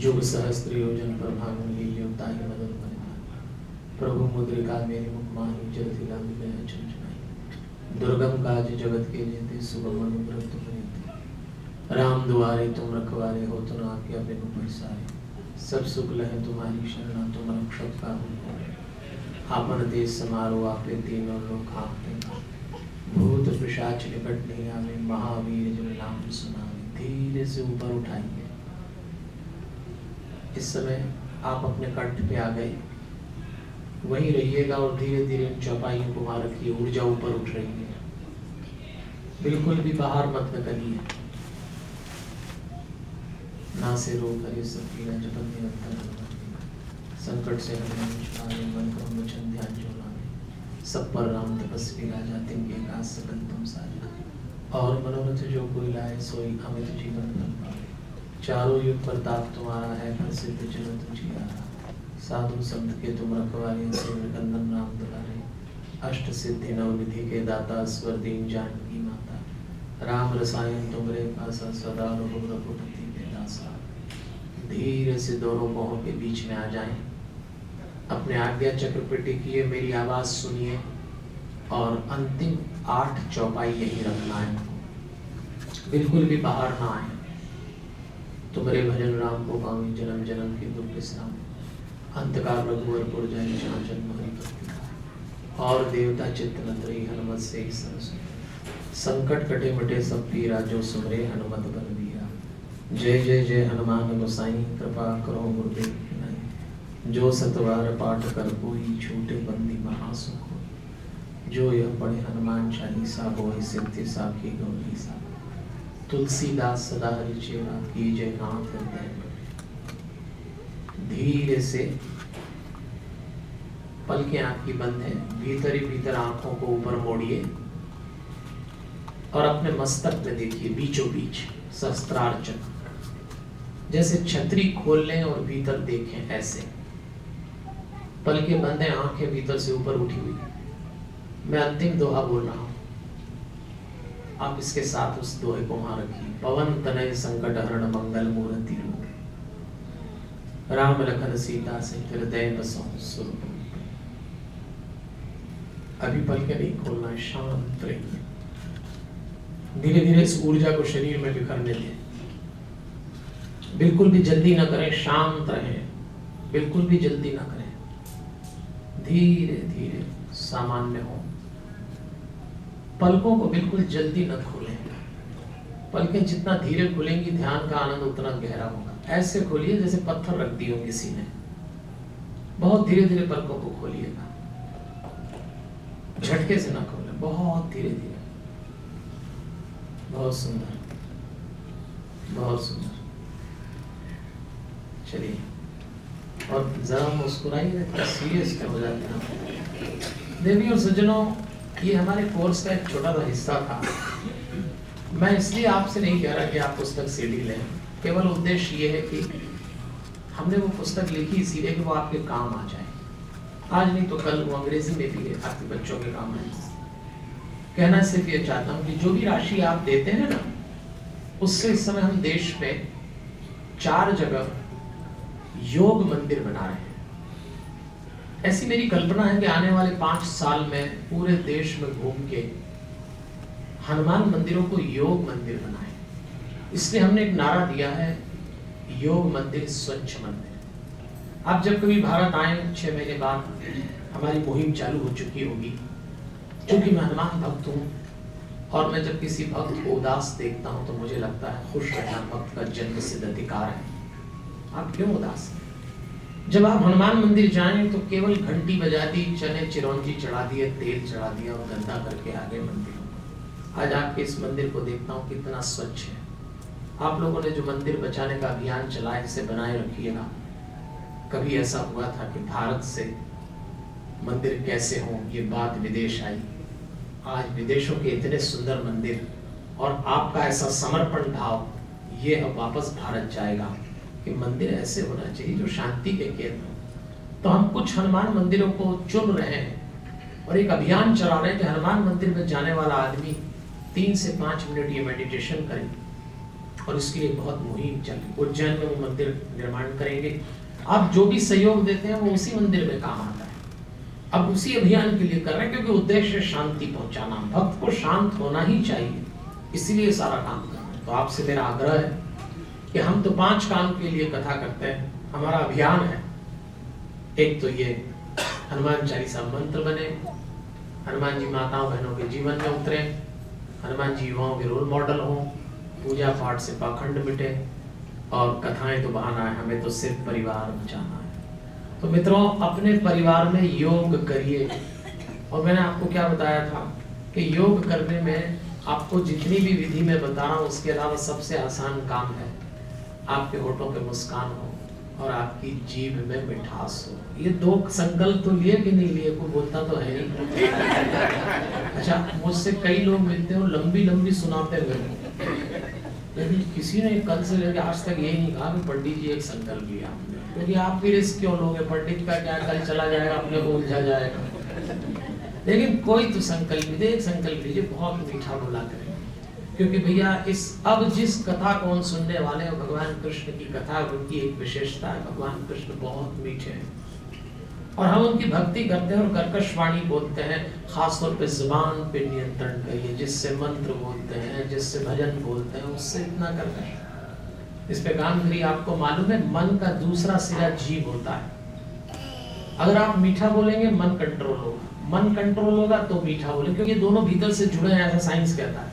जुग सहस्त्र योजन पर भानु लील्योता ही। मदन प्रभु मुद्रिका मेरे मुख मानी जल दिला मिले अचल दुर्गम काज जगत के जेते सुगम अनुग्रह तुम राम दुआरे तुम रखवारे हो तो ना के बिनु पैसारे सब सुख लहे तुम्हारी शरणा, तुम रक्षक का हो आपन देश समारो आपे तीनों लोग आपते भूत पिशाच निकट नहीं आवे, महावीर जो नाम सुनावे, धीरे से ऊपर उठाइए इस समय आप अपने कंठ पे आ गए। वहीं रहिएगा और धीरे धीरे इन चौपाइयों को वहाँ रखिए, ऊर्जा ऊपर उठ रही है। बिल्कुल भी बाहर मत निकलिए। ना से रोग हरे सकीना जपन निरंतर संकट से हमें छुड़ाने, मन को वचन ध्यान जो लाने सब पर राम तपस्वी राजा, तिनके का सकल तुम साजा। और मनोरथ जो कोई लाए, सोई अमित जीवन बन पाए। चारों युग प्रताप तुम्हारा है, प्रसिद्ध जन तुझे साधु संत के तुम रखवारे से कंदन राम दुलारे अष्ट सिद्धि नव विधि के दाता स्वर दीन जानकी माता। राम रसायन तुमरे पासा सदा रघुपति धीरे से दोनों बाहों के बीच में आ जाएँ। अपने आज्ञा चक्र पर टिकिए मेरी आवाज़ सुनिए और अंतिम आठ चौपाई यही रखना है। बिल्कुल भी बाहर ना आए। तुम्हारे भजन राम को पावे जन्म जन्म के दुख विश्राम अंतकाल रघुवरपुर जय जहाँ जन्म और देवता चित्त नत्री हनुमत से संकट कटे मटे सब पीरा जो सुमरे, हनुमत बन दिया। जय जय जय हनुमान गोसाई, कृपा करो गुरुदेव जो सतवार पाठ कर कोई छूटे बंदी महासुख जो यह पढ़े हनुमान चालीसा हो सिद्धि साखी गौरी सा तुलसीदास सदा हरि चेरा, की जय नाथ धीरे से पलके आपकी बंद है भीतर ही, भीतर आँखों को ऊपर मोड़िए और अपने मस्तक में देखिए बीचों बीच शस्त्रार्चक जैसे छतरी खोल लें और भीतर देखें ऐसे। पल के बंद है, आँखें भीतर से ऊपर उठी हुई। मैं अंतिम दोहा बोल रहा हूँ। आप इसके साथ उस दोहे को वहाँ रखिए। पवन तनय संकट हरण मंगल मूर्ति राम लखन सीता से हृदय बसो स्वरूप अभी पल के नहीं, खोलना शांत रहिए धीरे धीरे इस ऊर्जा को शरीर में बिखरने दें। बिल्कुल भी जल्दी ना करें, शांत रहें। बिल्कुल भी जल्दी ना करें। धीरे धीरे सामान्य हो। पलकों को बिल्कुल जल्दी न खोलें। पलकें जितना धीरे खुलेंगी, ध्यान का आनंद उतना गहरा होगा। ऐसे खोलिए जैसे पत्थर रख दिए किसी ने बहुत धीरे धीरे पलकों को खोलिएगा झटके से ना खोले, बहुत धीरे धीरे बहुत सुंदर बहुत सुंदर। चलिए, और जरा मुस्कुराइए सीरियस क्या हो जाते हैं। देवी और सज्जनों, ये हमारे कोर्स का एक छोटा सा हिस्सा था। मैं इसलिए आपसे नहीं कह रहा कि आप पुस्तक सीडी लें। केवल उद्देश्य ये है कि हमने वो पुस्तक लिखी, इसीलिए कि वो आपके काम आ जाए। आज नहीं तो कल वो अंग्रेज़ी में भी आपके बच्चों के काम आए। कहना सिर्फ़ ये चाहता हूँ कि जो भी राशि आप देते हैं ना, उससे इस समय हम देश में चार जगह योग मंदिर बना रहे हैं। ऐसी मेरी कल्पना है कि आने वाले पाँच साल में पूरे देश में घूम के हनुमान मंदिरों को योग मंदिर बनाए इसलिए हमने एक नारा दिया है, योग मंदिर, स्वच्छ मंदिर। आप जब कभी भारत आए, छह महीने बाद, हमारी मुहिम चालू हो चुकी होगी। क्योंकि मैं हनुमान भक्त हूँ, और मैं जब किसी भक्त को उदास देखता हूँ तो मुझे लगता है, खुश रहना भक्त का जन्म सिद्ध अधिकार है। आप क्यों उदास? हैं जब आप हनुमान मंदिर जाएँ तो केवल घंटी बजा दी चने चिरौंजी चढ़ा दिए, तेल चढ़ा दिया, और गंदा करके आगे मंदिर। आज आपके इस मंदिर को देखता हूँ, कितना स्वच्छ है। आप लोगों ने जो मंदिर बचाने का अभियान चलाया इसे बनाए रखिएगा। कभी ऐसा हुआ था कि भारत से मंदिर कैसे हों, ये बात विदेश आई। आज विदेशों के इतने सुंदर मंदिर और आपका ऐसा समर्पण भाव, ये अब वापस भारत जाएगा कि मंदिर ऐसे होना चाहिए जो शांति के केंद्र तो हम कुछ हनुमान मंदिरों को चुन रहे हैं और एक अभियान चला रहे हैं कि हनुमान मंदिर में जाने वाला आदमी तीन से पाँच मिनट ये मेडिटेशन करे। और इसके लिए बहुत मुहिम चले, उज्जैन में वो मंदिर निर्माण करेंगे। आप जो भी सहयोग देते हैं, वो उसी मंदिर में काम आता है। अब उसी अभियान के लिए कर रहे हैं, क्योंकि उद्देश्य शांति पहुंचाना। भक्त को शांत होना ही चाहिए, इसीलिए सारा काम कर रहे हैं। तो आपसे मेरा आग्रह है कि हम तो पाँच काम के लिए कथा करते हैं। हमारा अभियान है, एक तो ये, हनुमान चालीसा मंत्र बने, हनुमान जी माताओं बहनों के जीवन में उतरे, हनुमान जी युवाओं के रोल मॉडल हों पूजा पाठ से पाखंड मिटे और कथाएँ तो बहाना है, हमें तो सिर्फ़ परिवार बचाना है। तो मित्रों, अपने परिवार में योग करिए। और मैंने आपको क्या बताया था कि योग करने में आपको जितनी भी विधि में बता रहा हूँ उसके अलावा सबसे आसान काम है, आपके होठों पे मुस्कान हो और आपकी जीभ में मिठास हो। ये दो संकल्प तो लिए कि नहीं लिए, कोई बोलता तो है नहीं अच्छा मुझसे कई लोग मिलते हो लंबी लंबी सुनाते हुए लेकिन किसी ने कल से लेकर आज तक यही नहीं कहा कि पंडित जी एक संकल्प लिया क्योंकि आप भी रिस्क क्यों लोगे? पंडित का क्या कल चला जाएगा, अपने को उलझा जाएगा। लेकिन कोई तो संकल्प दे, एक संकल्प लीजिए बहुत मीठा बोला करें। क्योंकि भैया, इस अब जिस कथा को सुनने वाले हैं भगवान कृष्ण की कथा, उनकी एक विशेषता है, भगवान कृष्ण बहुत मीठे हैं। और हम उनकी भक्ति करते हैं और कर्कश वाणी बोलते हैं, खासतौर पे ज़ुबान पे नियंत्रण करिए जिससे मंत्र बोलते हैं, जिससे भजन बोलते हैं, उससे इतना कर्कश। इस पे काम करिए आपको मालूम है, मन का दूसरा सिरा जीव होता है। अगर आप मीठा बोलेंगे, मन कंट्रोल होगा। मन कंट्रोल होगा तो मीठा बोले क्योंकि दोनों भीतर से जुड़े हैं, ऐसा साइंस कहता है।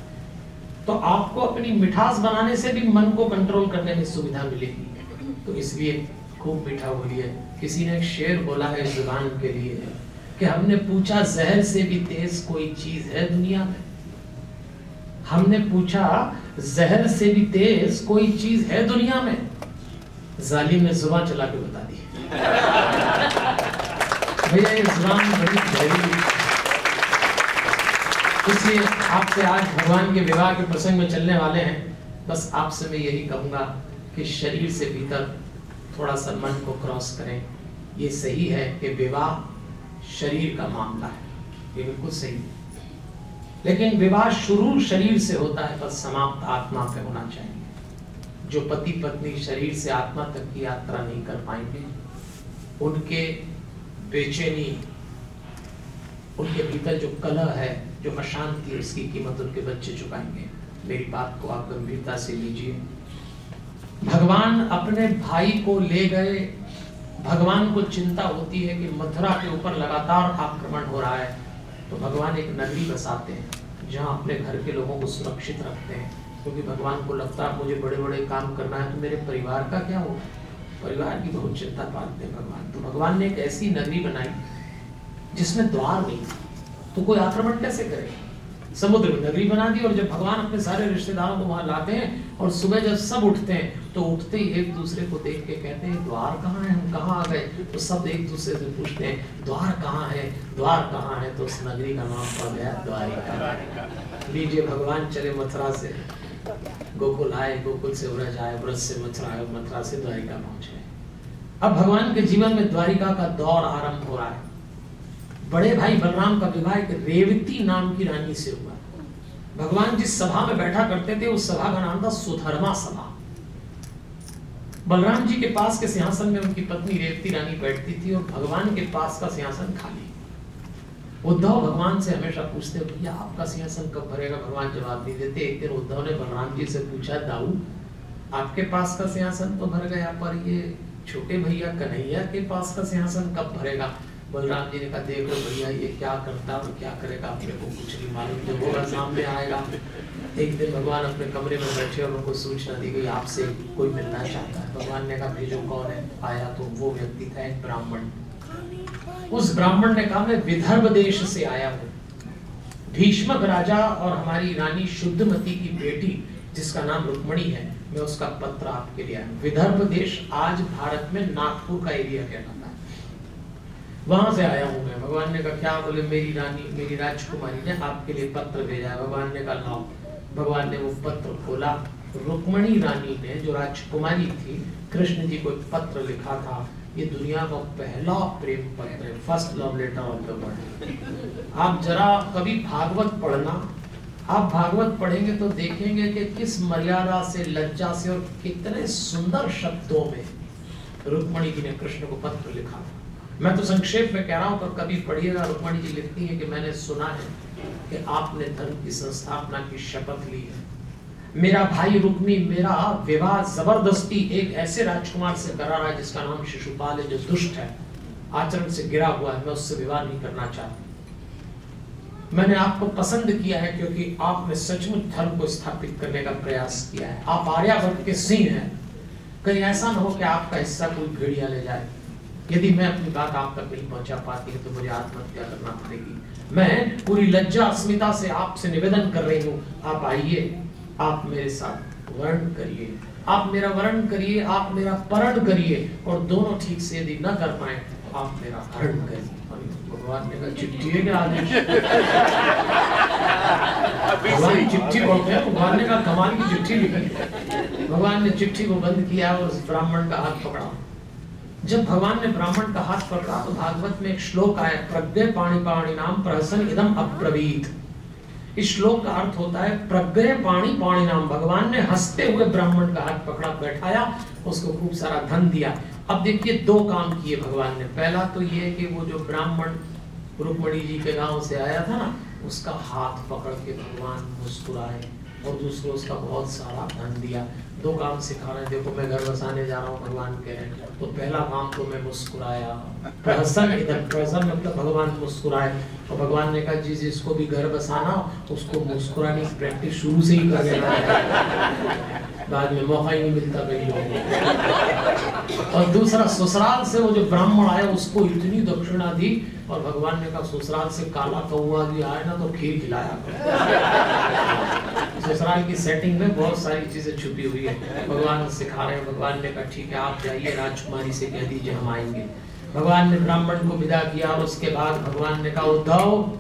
तो आपको अपनी मिठास बनाने से भी मन को कंट्रोल करने में सुविधा मिलेगी। तो इसलिए खूब मीठा बोलिए। किसी ने शेर बोला है ज़ुबान के लिए कि हमने पूछा, जहर से भी तेज कोई चीज़ है दुनिया में? हमने पूछा, जहर से भी तेज कोई चीज़ है दुनिया में? जालिम ने ज़ुबान चला के बता दी। भैया, ये ज़ुबान बड़ी गहरी इसलिए आपसे आज भगवान के विवाह के प्रसंग में चलने वाले हैं। बस आपसे मैं यही कहूँगा कि शरीर से भीतर थोड़ा सा मन को क्रॉस करें। ये सही है कि विवाह शरीर का मामला है। ये बिल्कुल सही है। लेकिन विवाह शुरू शरीर से होता है, पर समाप्त आत्मा पे होना चाहिए। जो पति पत्नी शरीर से आत्मा तक की यात्रा नहीं कर पाएँगे, उनके बेचैनी, उनके भीतर जो कलह है, जो अशांति उसकी कीमत उनके बच्चे चुकाएँगे। मेरी बात को आप गंभीरता से लीजिए। भगवान अपने भाई को ले गए। भगवान को चिंता होती है कि मथुरा के ऊपर लगातार आक्रमण हो रहा है। तो भगवान एक नगरी बसाते हैं, जहाँ अपने घर के लोगों को सुरक्षित रखते हैं। क्योंकि भगवान को लगता है, मुझे बड़े बड़े काम करना है तो मेरे परिवार का क्या हो परिवार की बहुत चिंता पालते हैं भगवान। तो भगवान ने एक ऐसी नगरी बनाई, जिसमें द्वार नहीं तो कोई आक्रमण कैसे करे? समुद्र में नगरी बना दी और जब भगवान अपने सारे रिश्तेदारों को वहाँ लाते हैं और सुबह जब सब उठते हैं तो उठते ही, एक दूसरे को देख के कहते हैं, द्वार कहाँ है? हम कहाँ आ गए? तो सब एक दूसरे से पूछते हैं, द्वार कहाँ है? द्वार कहाँ है? तो उस नगरी का नाम पड़ गया द्वारिका। लीजिए भगवान, चले मथुरा से। गोकुल आए, गोकुल से व्रज आए, व्रज से मथुरा आए मथुरा से द्वारिका पहुँचे। अब भगवान के जीवन में द्वारिका का दौर आरंभ हो रहा है। बड़े भाई बलराम का विवाह एक रेवती नाम की रानी से हुआ। भगवान जिस सभा में बैठा करते थे, उस सभा का नाम था सुधर्मा सभा। बलराम जी के पास के सिंहासन में उनकी पत्नी रेवती रानी बैठती थी और भगवान के पास का सिंहासन खाली। उद्धव भगवान से हमेशा पूछते, भैया, आपका सिंहासन कब भरेगा? भगवान जवाब नहीं देते। एक दिन उद्धव ने बलराम जी से पूछा, दाऊ, आपके पास का सिंहासन तो भर गया, पर ये छोटे भैया कन्हैया के पास का सिंहासन कब भरेगा? बलराम जी ने कहा, देख लो भैया, ये क्या करता और क्या करेगा? अपने को कुछ नहीं मालूम। जो होगा सामने आएगा एक दिन भगवान अपने कमरे में बैठे और उनको सूचना दी गई, आपसे कोई मिलना चाहता है? भगवान ने कहा भेजो कौन है? आया तो वो व्यक्ति था एक ब्राह्मण। उस ब्राह्मण ने कहा, मैं विदर्भ देश से आया हूँ। भीष्मक राजा और हमारी रानी शुद्धमती की बेटी, जिसका नाम रुक्मणी है, मैं उसका पत्र आपके लिए आया विदर्भ देश आज भारत में नागपुर का एरिया कहना वहाँ से आया हूँ मैं। भगवान ने कहा, क्या बोले? मेरी रानी, मेरी राजकुमारी ने आपके लिए पत्र भेजा है। भगवान ने कहा, लाओ। भगवान ने वो पत्र खोला रुक्मणी रानी ने, जो राजकुमारी थी, कृष्ण जी को एक पत्र लिखा था, ये दुनिया का पहला प्रेम पत्र है first love letter of the world आप जरा कभी भागवत पढ़ना, आप भागवत पढ़ेंगे तो देखेंगे कि किस मर्यादा से, लज्जा से और कितने सुंदर शब्दों में रुक्मणी जी ने कृष्ण को पत्र लिखा था। मैं तो संक्षेप में कह रहा हूँ, पर कभी पढ़िएगा, रुक्मणी जी लिखती है कि मैंने सुना है कि आपने धर्म की संस्थापना की शपथ ली है। मेरा भाई रुक्मी, मेरा विवाह ज़बरदस्ती एक ऐसे राजकुमार से करा रहा है जिसका नाम शिशुपाल है, जो दुष्ट है, आचरण से गिरा हुआ है, मैं उससे विवाह नहीं करना चाहती। मैंने आपको पसंद किया है क्योंकि आपने सचमुच धर्म को स्थापित करने का प्रयास किया है। आप आर्यावर्त के सिंह हैं। कहीं ऐसा ना हो कि आपका हिस्सा कोई भेड़िया ले जाए। यदि मैं अपनी बात आप तक नहीं पहुँचा पाती है तो मुझे आत्महत्या करना पड़ेगी। मैं पूरी लज्जा अस्मिता से आपसे निवेदन कर रही हूँ। आप आइए आप मेरे साथ वर्ण करिए। आप मेरा वर्ण करिए आप मेरा परण करिए और दोनों ठीक से यदि न कर पाए तो आप मेरा हरण करिए। भगवान ने कहा चिट्ठी है क्या भगवान चिट्ठी बोलते हैं। भगवान ने कहा कमाल की चिट्ठी लिखी। भगवान ने चिट्ठी को बंद किया और उस ब्राह्मण का हाथ पकड़ा। जब भगवान ने ब्राह्मण का हाथ पकड़ा तो भागवत में एक श्लोक आया प्रज्ञ पाणी पाणी नाम प्रहसन इदम अप्रवीत इस श्लोक का अर्थ होता है प्रज्ञ पाणी पाणी नाम। भगवान ने हँसते हुए ब्राह्मण का हाथ पकड़ा, बैठाया, उसको खूब सारा धन दिया। अब देखिए, दो काम किए भगवान ने। पहला तो ये कि वो जो ब्राह्मण रुक्मणी जी के गाँव से आया था ना, उसका हाथ पकड़ के भगवान मुस्कुराए और दूसरों उसका बहुत सारा धन दिया। दो काम सिखा रहे हैं। देखो, मैं घर बसाने जा रहा हूँ, भगवान के तो पहला काम तो मैं मुस्कुराया। प्रसन्न इधर प्रसन्न मतलब भगवान मुस्कुराए। और भगवान ने कहा, जी जिसको भी घर बसाना, उसको मुस्कुराने की प्रैक्टिस शुरू से ही कर देना बाद में मौका ही नहीं मिलता कई लोगों और दूसरा, ससुराल से वो जो ब्राह्मण आया, उसको इतनी दक्षिणा दी और भगवान ने कहा, ससुराल से काला कौआ भी आए ना तो खीर खिलाया ससुराल की सेटिंग में बहुत सारी चीज़ें छुपी हुई है। भगवान सिखा रहे हैं, भगवान ने कहा, ठीक है, आप जाइए, राजकुमारी से कह दीजिए, हम आएँगे। भगवान ने ब्राह्मण को विदा किया और उसके बाद भगवान ने कहा, उद्धव,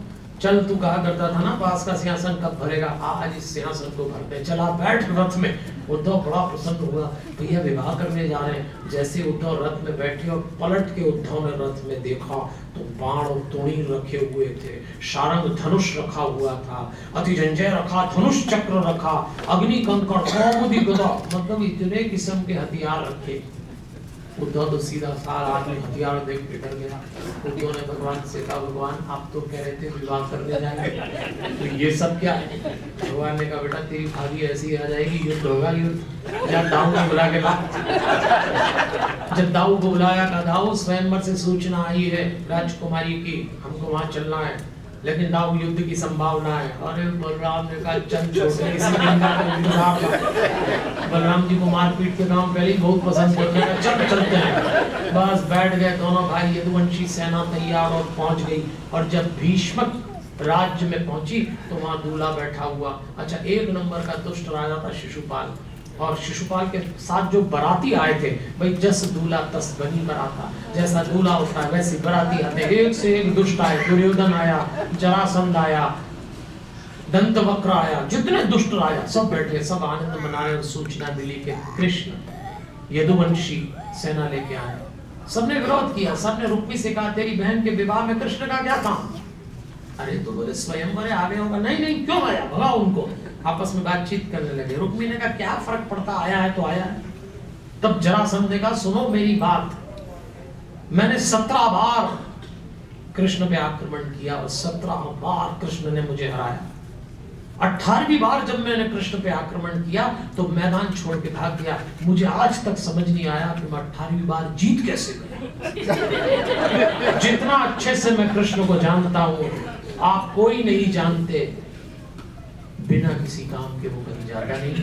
चल तू कहा करता था ना, पास का सिंहासन कब भरेगा? आज इस सिंहासन को भरते चला बैठ रथ में। उद्धव बड़ा प्रसन्न हुआ भैया विवाह करने जा रहे हैं। जैसे उद्धव रथ में बैठे और पलट के उद्धव ने रथ में देखा तो बाण और तुणी रखे हुए थे। शारंग धनुष रखा हुआ था, अति जंजय रखा, धनुष चक्र रखा अग्नि कंकड़ मतलब इतने किस्म के हथियार रखे। उद्धव तो सीधा सारा आदमी हथियार देख के डर गया। उद्धव ने भगवान से कहा, भगवान, आप तो कह रहे थे विवाह करने जाएँगे। तो ये सब क्या है? भगवान ने कहा, बेटा, तेरी भाभी ऐसी आ जाएगी युद्ध होगा युद्ध या दाऊ को बुला के ला जब दाऊ को बुलाया, कहा, दाऊ स्वयंवर से सूचना आई है राजकुमारी की, हमको वहाँ चलना है। लेकिन दाऊ युद्ध की संभावना है। अरे बलराम ने कहा चल बलराम जी को मारपीट के काम पहले ही बहुत पसंद करते हैं चल चलते हैं। बस बैठ गए दोनों भाई यदुवंशी सेना तैयार और पहुँच गई। और जब भीष्मक राज्य में पहुँची तो वहाँ दूल्हा बैठा हुआ। अच्छा एक नंबर का दुष्ट राजा था शिशुपाल। और शिशुपाल के साथ जो बराती आए थे, भाई, जस दूल्हा तस बनी बराता। जैसा दूल्हा है वैसे बराती आते। एक से एक दुष्ट आए, दुर्योधन आया, जरासंध आया, दंत वक्र आया, जितने दुष्ट आया, सब बैठे, सब आनंद मना रहे सूचना मिली के कृष्ण, यदुवंशी सेना लेके आए। सबने विरोध किया, सबने रुक्मी से कहा, तेरी बहन के विवाह में कृष्ण का क्या काम? अरे तो बोले स्वयं आ गए होगा। नहीं नहीं, क्यों आया? भगा उनको। आपस में बातचीत करने लगे। रुक्मी ने कहा, क्या फ़र्क पड़ता? आया है तो आया है। तब जरासंध ने कहा, सुनो मेरी बात। मैंने सत्रह बार कृष्ण पे आक्रमण किया और सत्रह बार कृष्ण ने मुझे हराया। अठारहवीं बार जब मैंने कृष्ण पे आक्रमण किया तो मैदान छोड़ के भाग गया। मुझे आज तक समझ नहीं आया कि मैं अठारहवीं बार जीत कैसे गया। जितना अच्छे से मैं कृष्ण को जानता हूँ, आप कोई नहीं जानते बिना किसी काम के वो कहीं जाता नहीं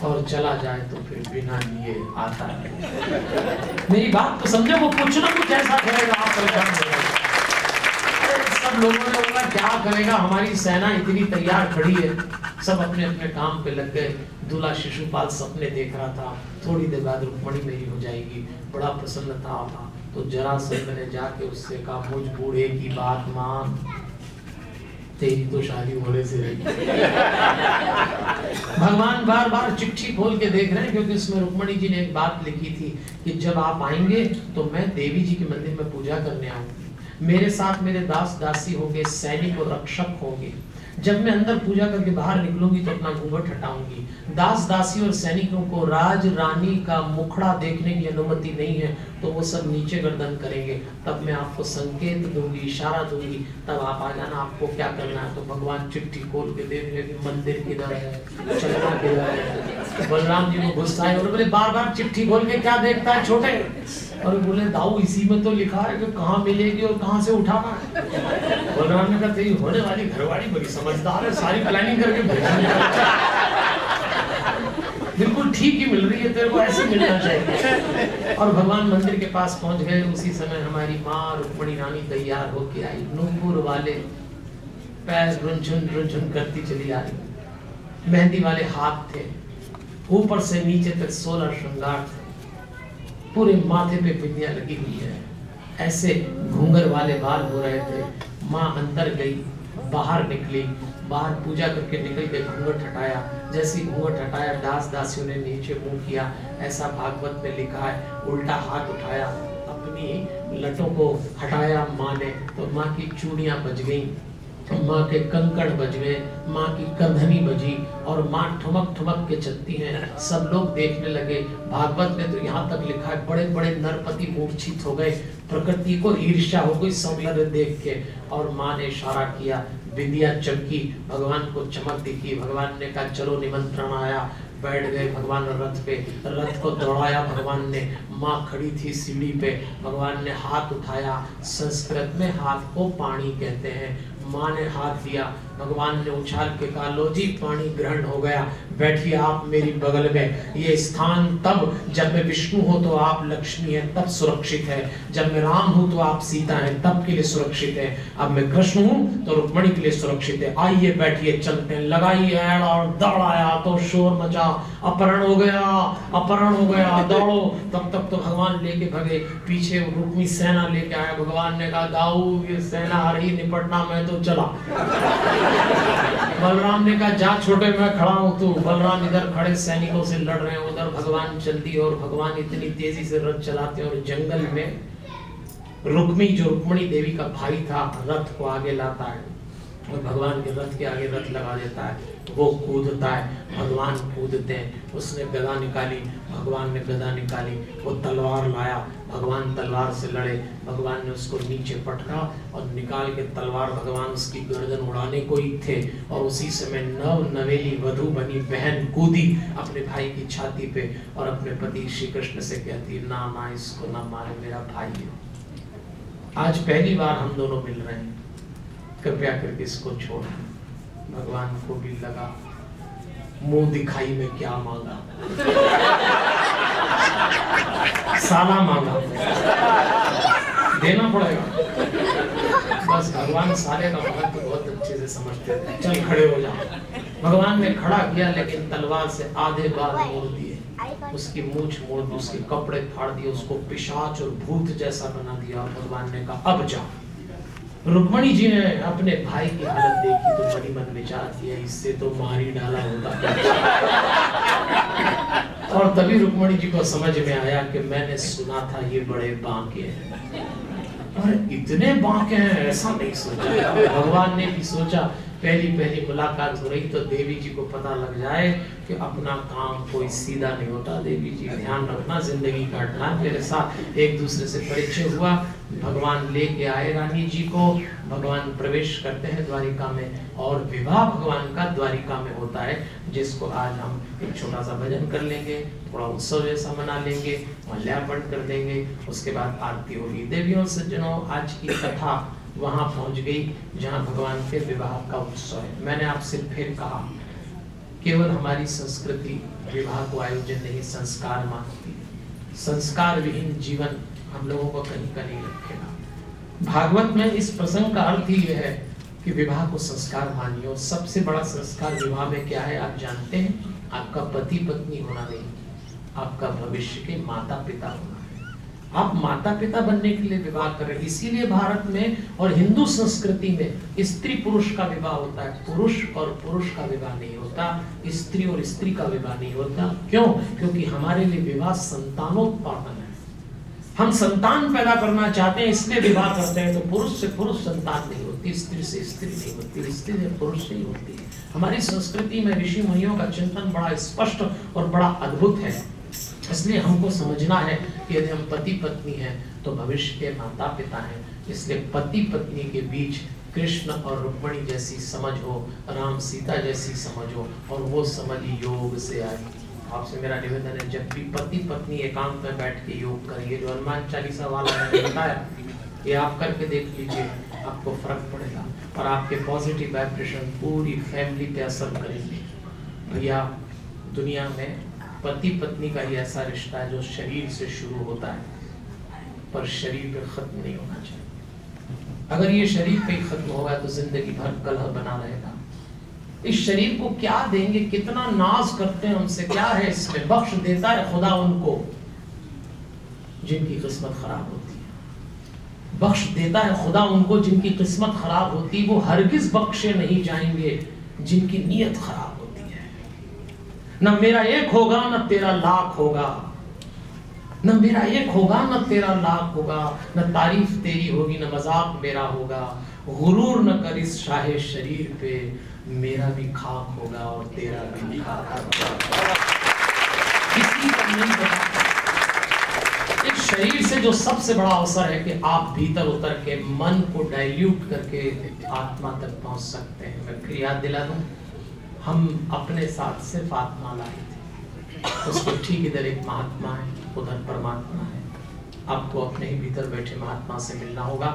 और चला जाए तो फिर बिना लिए आता है। मेरी बात तो समझे, वो कुछ ना कुछ ऐसा करेगा, आप परेशान सब लोगों ने बोला, क्या करेगा? हमारी सेना इतनी तैयार खड़ी है। सब अपने अपने काम पे लग गए। दूल्हा शिशुपाल सपने देख रहा था। थोड़ी देर बाद रुक्मणी मेरी हो जाएगी। बड़ा प्रसन्नता था। तो जरा से मैंने जाके उससे कहा, मुझ बूढ़े की बात मान। तेरी तो शादी होने से भगवान बार बार चिट्ठी खोल के देख रहे हैं, क्योंकि इसमें रुक्मणी जी ने एक बात लिखी थी कि जब आप आएँगे तो मैं देवी जी के मंदिर में पूजा करने आऊँगी। मेरे साथ मेरे दास दासी होंगे, सैनिक और रक्षक होंगे। जब मैं अंदर पूजा करके बाहर निकलूँगी तो अपना घूंघट हटाऊँगी। दास दासी और सैनिकों को राज रानी का मुखड़ा देखने की अनुमति नहीं है तो वो सब नीचे गर्दन करेंगे। तब मैं आपको संकेत दूँगी, इशारा दूँगी। तब आप आ जाना, आपको क्या करना है? तो भगवान चिट्ठी खोल के देख रहे मंदिर किधर है, चलना किधर है। बलराम जी को गुस्सा है और बोले बार बार चिट्ठी खोल के क्या देखता है छोटे? और बोले, दाऊ, इसी में तो लिखा है कि कहाँ मिलेगी और कहाँ से उठाना है। बलराम ने कहा होने वाली घरवाली बड़ी समझदार है, सारी प्लानिंग करके बिल्कुल ठीक ही मिल रही है तेरे को ऐसे मिलना चाहिए। और भगवान मंदिर के पास पहुँच गए उसी समय हमारी माँ रुक्मणी रानी तैयार होके आई। नूपुर वाले पैर रुझुन रुझुन करती चली आ रही। मेहंदी वाले हाथ थे। ऊपर से नीचे तक सोलह श्रृंगार थे। पूरे माथे पे बिंदिया लगी हुई है। ऐसे घूंगर वाले बाल हो रहे थे। माँ अंदर गई बाहर निकली। बाहर पूजा करके निकल के घूंघट हटाया, जैसे घूंघट हटाया, दास दासियों ने नीचे मुँह किया, ऐसा भागवत में लिखा है, उल्टा हाथ उठाया, अपनी लटों को हटाया माँ ने तो माँ की चूड़ियाँ बज गई, माँ के कंकड़ बज गए, माँ की कंधनी बजी, और माँ ठुमक ठुमक के चलती हैं, सब लोग देखने लगे, भागवत में तो यहाँ तक लिखा है बड़े बड़े नरपति मूर्छित हो गए, प्रकृति को ईर्ष्या हो गई सौंदर्य देख के, और माँ ने इशारा किया विद्या चमकी, भगवान को चमक दिखी, भगवान ने कहा, चलो निमंत्रण आया। बैठ गए भगवान रथ पे। रथ को दौड़ाया भगवान ने। माँ खड़ी थी सीढ़ी पे। भगवान ने हाथ उठाया। संस्कृत में हाथ को पानी कहते हैं। माँ ने हाथ दिया। भगवान ने उछाल के कहा, लो जी, पानी ग्रहण हो गया। बैठिए आप मेरी बगल में। ये स्थान तब, जब मैं विष्णु हो तो आप लक्ष्मी है, तब सुरक्षित है। जब मैं राम हूँ तो आप सीता है, तब के लिए सुरक्षित है। अब मैं कृष्ण हूँ तो रुक्मणी के लिए सुरक्षित है। आइए, बैठिए, चलते हैं। लगाइए ऐड और दौड़ाया तो शोर मचा। अपहरण हो गया, अपहरण हो गया। दौड़ो। तब तक तो भगवान लेके भगे। पीछे रुक्मी सेना लेके आया। भगवान ने कहा, दाऊ, ये सेना आ रही, निपटना, मैं तो चला। बलराम ने कहा, जा छोटे, मैं खड़ा हूँ तू। बलराम इधर खड़े सैनिकों से लड़ रहे हैं, उधर भगवान चलती और भगवान इतनी तेज़ी से रथ चलाते और जंगल में रुक्मी, जो रुक्मणी देवी का भाई था, रथ को आगे लाता है और भगवान के रथ के आगे रथ लगा देता है। वो कूदता है, भगवान कूदते हैं। उसने गदा निकाली, भगवान ने गदा निकाली, वो तलवार लाया भगवान तलवार से लड़े। भगवान ने उसको नीचे पटका और निकाल के तलवार भगवान उसकी गर्दन उड़ाने को ही थे। और उसी समय नव नवेली वधु बनी बहन कूदी अपने भाई की छाती पे और अपने पति श्री कृष्ण से कहती, ना ना इसको ना मारे, मेरा भाई है। आज पहली बार हम दोनों मिल रहे हैं। कृपया करके इसको छोड़ भगवान को भी लगा। मुँह दिखाई में क्या मांगा? साला मांगा। देना पड़ेगा। बस भगवान सारे का महत्व बहुत अच्छे से समझते थे चल खड़े हो जाओ भगवान ने खड़ा किया, लेकिन तलवार से आधे बाल मोड़ दिए। उसकी मूछ मोड़ दी, उसके कपड़े फाड़ दिए, उसको पिशाच और भूत जैसा बना दिया। भगवान ने कहा, अब जा। रुक्मणी जी ने अपने भाई की हालत देखी तो बड़ी मन विचार किया इससे तो मारी डाला होगा और तभी रुक्मणी जी को समझ में आया कि मैंने सुना था ये बड़े बांके हैं। और इतने बांके हैं, ऐसा नहीं सोचा। भगवान ने भी सोचा पहली पहली मुलाकात हो रही तो देवी जी को पता लग जाए कि अपना काम कोई सीधा नहीं होता। देवी जी ध्यान रखना, ज़िंदगी काटना मेरे साथ एक दूसरे से परिचय हुआ। भगवान लेके आए रानी जी को। भगवान प्रवेश करते हैं द्वारिका में और विवाह भगवान का द्वारिका में होता है, जिसको आज हम एक छोटा सा भजन कर लेंगे, थोड़ा उत्सव जैसा मना लेंगे मल्यार्पण कर देंगे। उसके बाद आरती होगी। देवियों सज्जनों आज की कथा वहाँ पहुँच गई, जहाँ भगवान के विवाह का उत्सव है। मैंने आपसे फिर कहा, केवल हमारी संस्कृति विवाह को आयोजन नहीं, संस्कार मानती संस्कार विहीन जीवन हम लोगों को कहीं का नहीं रखेगा। भागवत में इस प्रसंग का अर्थ ही यह है कि विवाह को संस्कार और सबसे बड़ा संस्कार विवाह में क्या है, आप जानते हैं? आपका पति पत्नी होना नहीं, आपका भविष्य के माता पिता होना। आप माता पिता बनने के लिए विवाह कर रहे हैं। इसीलिए भारत में और हिंदू संस्कृति में स्त्री पुरुष का विवाह होता है। पुरुष और पुरुष का विवाह नहीं होता। स्त्री और स्त्री का विवाह नहीं होता। क्यों? क्योंकि हमारे लिए विवाह संतानोत्पादन है। हम संतान पैदा करना चाहते हैं, इसलिए विवाह करते हैं। तो पुरुष से पुरुष संतान नहीं होती, स्त्री से स्त्री नहीं होती, स्त्री से पुरुष नहीं होती। हमारी संस्कृति में ऋषि मुनियों का चिंतन बड़ा स्पष्ट और बड़ा अद्भुत है। इसलिए हमको समझना है कि यदि हम पति पत्नी हैं तो भविष्य के माता पिता हैं। इसलिए पति पत्नी के बीच कृष्ण और रुक्मणी जैसी समझ हो, राम सीता जैसी समझ हो, और वो समझ योग से आई आपसे मेरा निवेदन है, जब भी पति पत्नी एकांत में बैठ के योग करिए जो हनुमान चालीसा वाला मैंने बताया, ये आप करके देख लीजिए, आपको फ़र्क पड़ेगा। और आपके पॉजिटिव वाइब्रेशन पूरी फैमिली पे असर करेंगे। भैया, दुनिया में पति पत्नी का ही ऐसा रिश्ता है जो शरीर से शुरू होता है, पर शरीर पे खत्म नहीं होना चाहिए। अगर ये शरीर पे ही खत्म होगा तो ज़िंदगी भर कलह बना रहेगा। इस शरीर को क्या देंगे, कितना नाज करते हैं हमसे, क्या है इसमें? बख्श देता है खुदा उनको, जिनकी किस्मत खराब होती है। बख्श देता है खुदा उनको, जिनकी किस्मत खराब होती वो हरगिज बख्शे नहीं जाएँगे जिनकी नीयत खराब न मेरा एक होगा, न तेरा लाख होगा। न मेरा एक होगा, न तेरा लाख होगा। न तारीफ़ तेरी होगी, न मज़ाक मेरा होगा। गुरूर न कर इस शाह शरीर पे, मेरा भी खाक होगा और तेरा भी खाक किसी को नहीं पता इस शरीर से जो सबसे बड़ा अवसर है कि आप भीतर उतर के मन को डाइल्यूट करके आत्मा तक पहुँच सकते हैं। मैं फिर याद दिला दूँ। हम अपने साथ सिर्फ़ आत्मा लाए थे। उसके ठीक इधर एक महात्मा है, उधर परमात्मा है। आपको अपने ही भीतर बैठे महात्मा से मिलना होगा।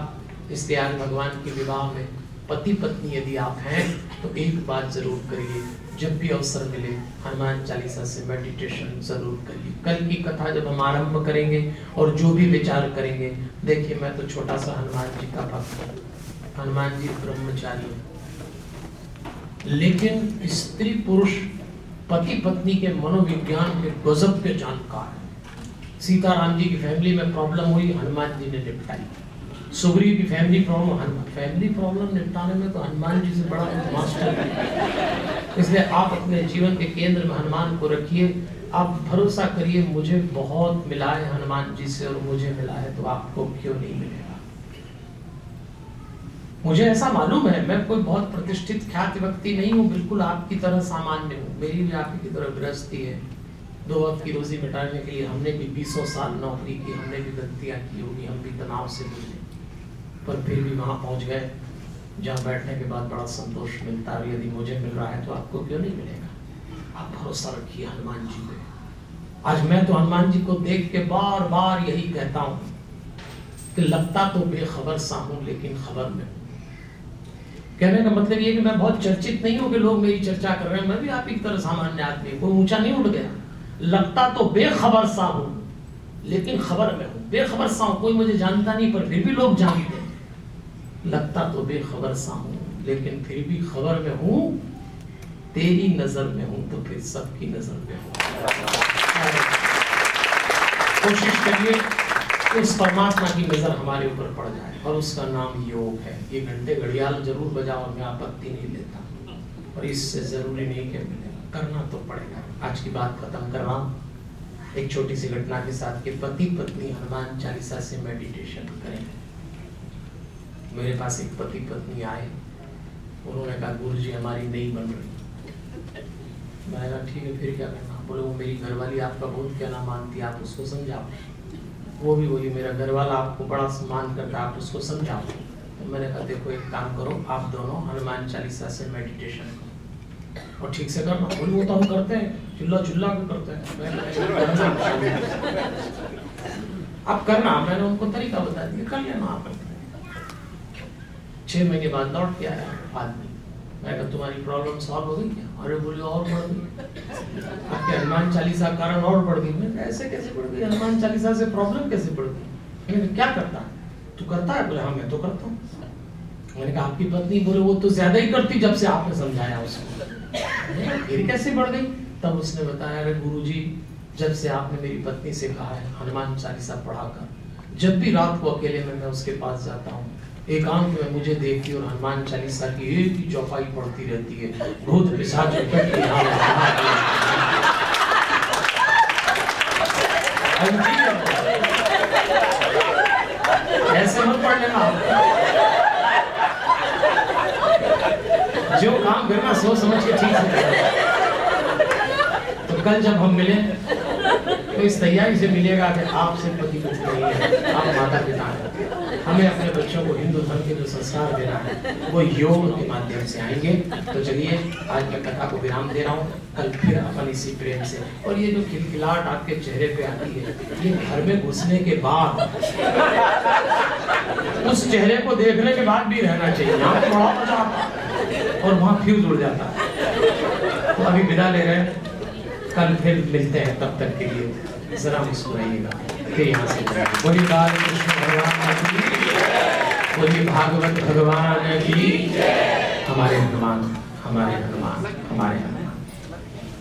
इसलिए आज भगवान के विवाह में पति पत्नी यदि आप हैं तो एक बात ज़रूर करिए, जब भी अवसर मिले, हनुमान चालीसा से मेडिटेशन ज़रूर करिए। कल की कथा जब हम आरंभ करेंगे और जो भी विचार करेंगे, देखिए मैं तो छोटा सा हनुमान जी का भक्त हूँ। हनुमान जी ब्रह्मचारी लेकिन स्त्री पुरुष पति पत्नी के मनोविज्ञान के गजब के जानकार है। सीताराम जी की फैमिली में प्रॉब्लम हुई, हनुमान जी ने निपटाई। सुग्रीव की फैमिली प्रॉब्लम फैमिली प्रॉब्लम निपटाने में तो हनुमान जी से बड़ा मास्टर है। इसलिए आप अपने जीवन के केंद्र में हनुमान को रखिए। आप भरोसा करिए, मुझे बहुत मिला है हनुमान जी से और मुझे मिला है तो आपको क्यों नहीं मिलेगा मुझे ऐसा मालूम है, मैं कोई बहुत प्रतिष्ठित, ख्यात व्यक्ति नहीं हूँ, बिल्कुल आपकी तरह सामान्य हूँ। मेरी भी आपकी तरह गृहस्थी है। दो वक्त की रोजी मिटाने के लिए हमने भी बीसों साल नौकरी की, हमने भी गलतियाँ की होगी, हम भी तनाव से गुजरे पर फिर भी वहाँ पहुँच गए। जहाँ बैठने के बाद बड़ा संतोष मिलता है यदि मुझे मिल रहा है तो आपको क्यों नहीं मिलेगा? आप भरोसा रखिए हनुमान जी पे। आज मैं तो हनुमान जी को देख के बार बार यही कहता हूँ कि लगता तो बेखबर सा हूँ, लेकिन खबर में कहने का मतलब ये कि मैं बहुत चर्चित नहीं हूँ कि लोग मेरी चर्चा कर रहे हैं। मैं भी आप की तरह सामान्य आदमी कोई ऊँचा नहीं उठ गया। लगता तो बेखबर सा हूँ लेकिन खबर में हूँ। बेखबर सा हूँ। कोई मुझे जानता नहीं पर फिर भी लोग जानते हैं। लगता तो बेखबर सा हूँ लेकिन फिर भी खबर में हूँ। तेरी नज़र में हूँ तो फिर सबकी नज़र में हूँ। कोशिश करिए उस परमात्मा की नज़र हमारे ऊपर पड़ जाए और उसका नाम योग है। ये घंटे घड़ियाल ज़रूर बजाओ, मैं आपत्ति नहीं लेता। और इससे ज़रूरी नहीं कि मिलेगा करना तो पड़ेगा। आज की बात खत्म कर रहा हूँ। एक छोटी सी घटना के साथ कि पति पत्नी हनुमान चालीसा से मेडिटेशन करेंगे। मेरे पास एक पति पत्नी आए। उन्होंने कहा गुरु जी हमारी नहीं बन रही। मैंने कहा, ठीक है, फिर क्या करना? बोले, वो मेरी घरवाली आपका बहुत क्या ना मानती आप उसको समझाओ। वो भी बोली, मेरा घर वाला आपको बड़ा सम्मान करता, आप उसको समझाओ। तो मैंने कहा, देखो, एक काम करो, आप दोनों हनुमान चालीसा से मेडिटेशन करो। और ठीक से करना बोले वो तो हम करते हैं, चिल्ला चिल्ला के करते हैं। आप करना। मैंने उनको तरीका बता दिया, कर लेना, आप छह महीने बाद लौट के आया आदमी मैं। कहा, तुम्हारी प्रॉब्लम सॉल्व हो गई क्या? अरे बोले और बढ़ गई। आपके हनुमान चालीसा कारण और बढ़ गई। मैं ऐसे कैसे बढ़ गई? हनुमान चालीसा से प्रॉब्लम कैसे बढ़ गई? मैंने क्या करता? है तू करता है? बोले हाँ मैं तो करता हूँ। मैंने कहा, आपकी पत्नी बोले, वो तो ज़्यादा ही करती जब से आपने समझाया उसको फिर कैसे बढ़ गई? तब उसने बताया, अरे गुरु जी जब से आपने मेरी पत्नी से कहा है, हनुमान चालीसा पढ़ाकर, जब भी रात को अकेले में मैं उसके पास जाता हूँ एकांत में मुझे देखती और हनुमान चालीसा की एक ही चौपाई पढ़ती रहती है। भूत पिशाच ऐसे मत पढ़ लेना। जो काम करना सोच समझ के ठीक से तो कल जब हम मिले तो इस तैयारी से मिलेगा कि आपसे पति कुछ नहीं है, आप माता पिता हैं। हमें अपने बच्चों को हिंदू धर्म के जो संस्कार देना है, वो योग के माध्यम से आएँगे। तो चलिए, आज मैं कथा को विराम दे रहा हूँ। कल फिर अपन इसी प्रेम से। और ये जो खिलखिलाहट आपके चेहरे पे आती है, ये घर में घुसने के बाद उस चेहरे को देखने के बाद भी रहना चाहिए। यहाँ बड़ा मज़ा और वहाँ फ्यूज उड़ जाता तो अभी विदा ले रहे हैं। कल फिर मिलते हैं तब तक के लिए। जरा मुस्कुराइएगा। फिर यहाँ से बोलिए बाल कृष्ण भगवान की बोलिए, भागवत भगवान की हमारे हनुमान हमारे हनुमान हमारे हनुमान।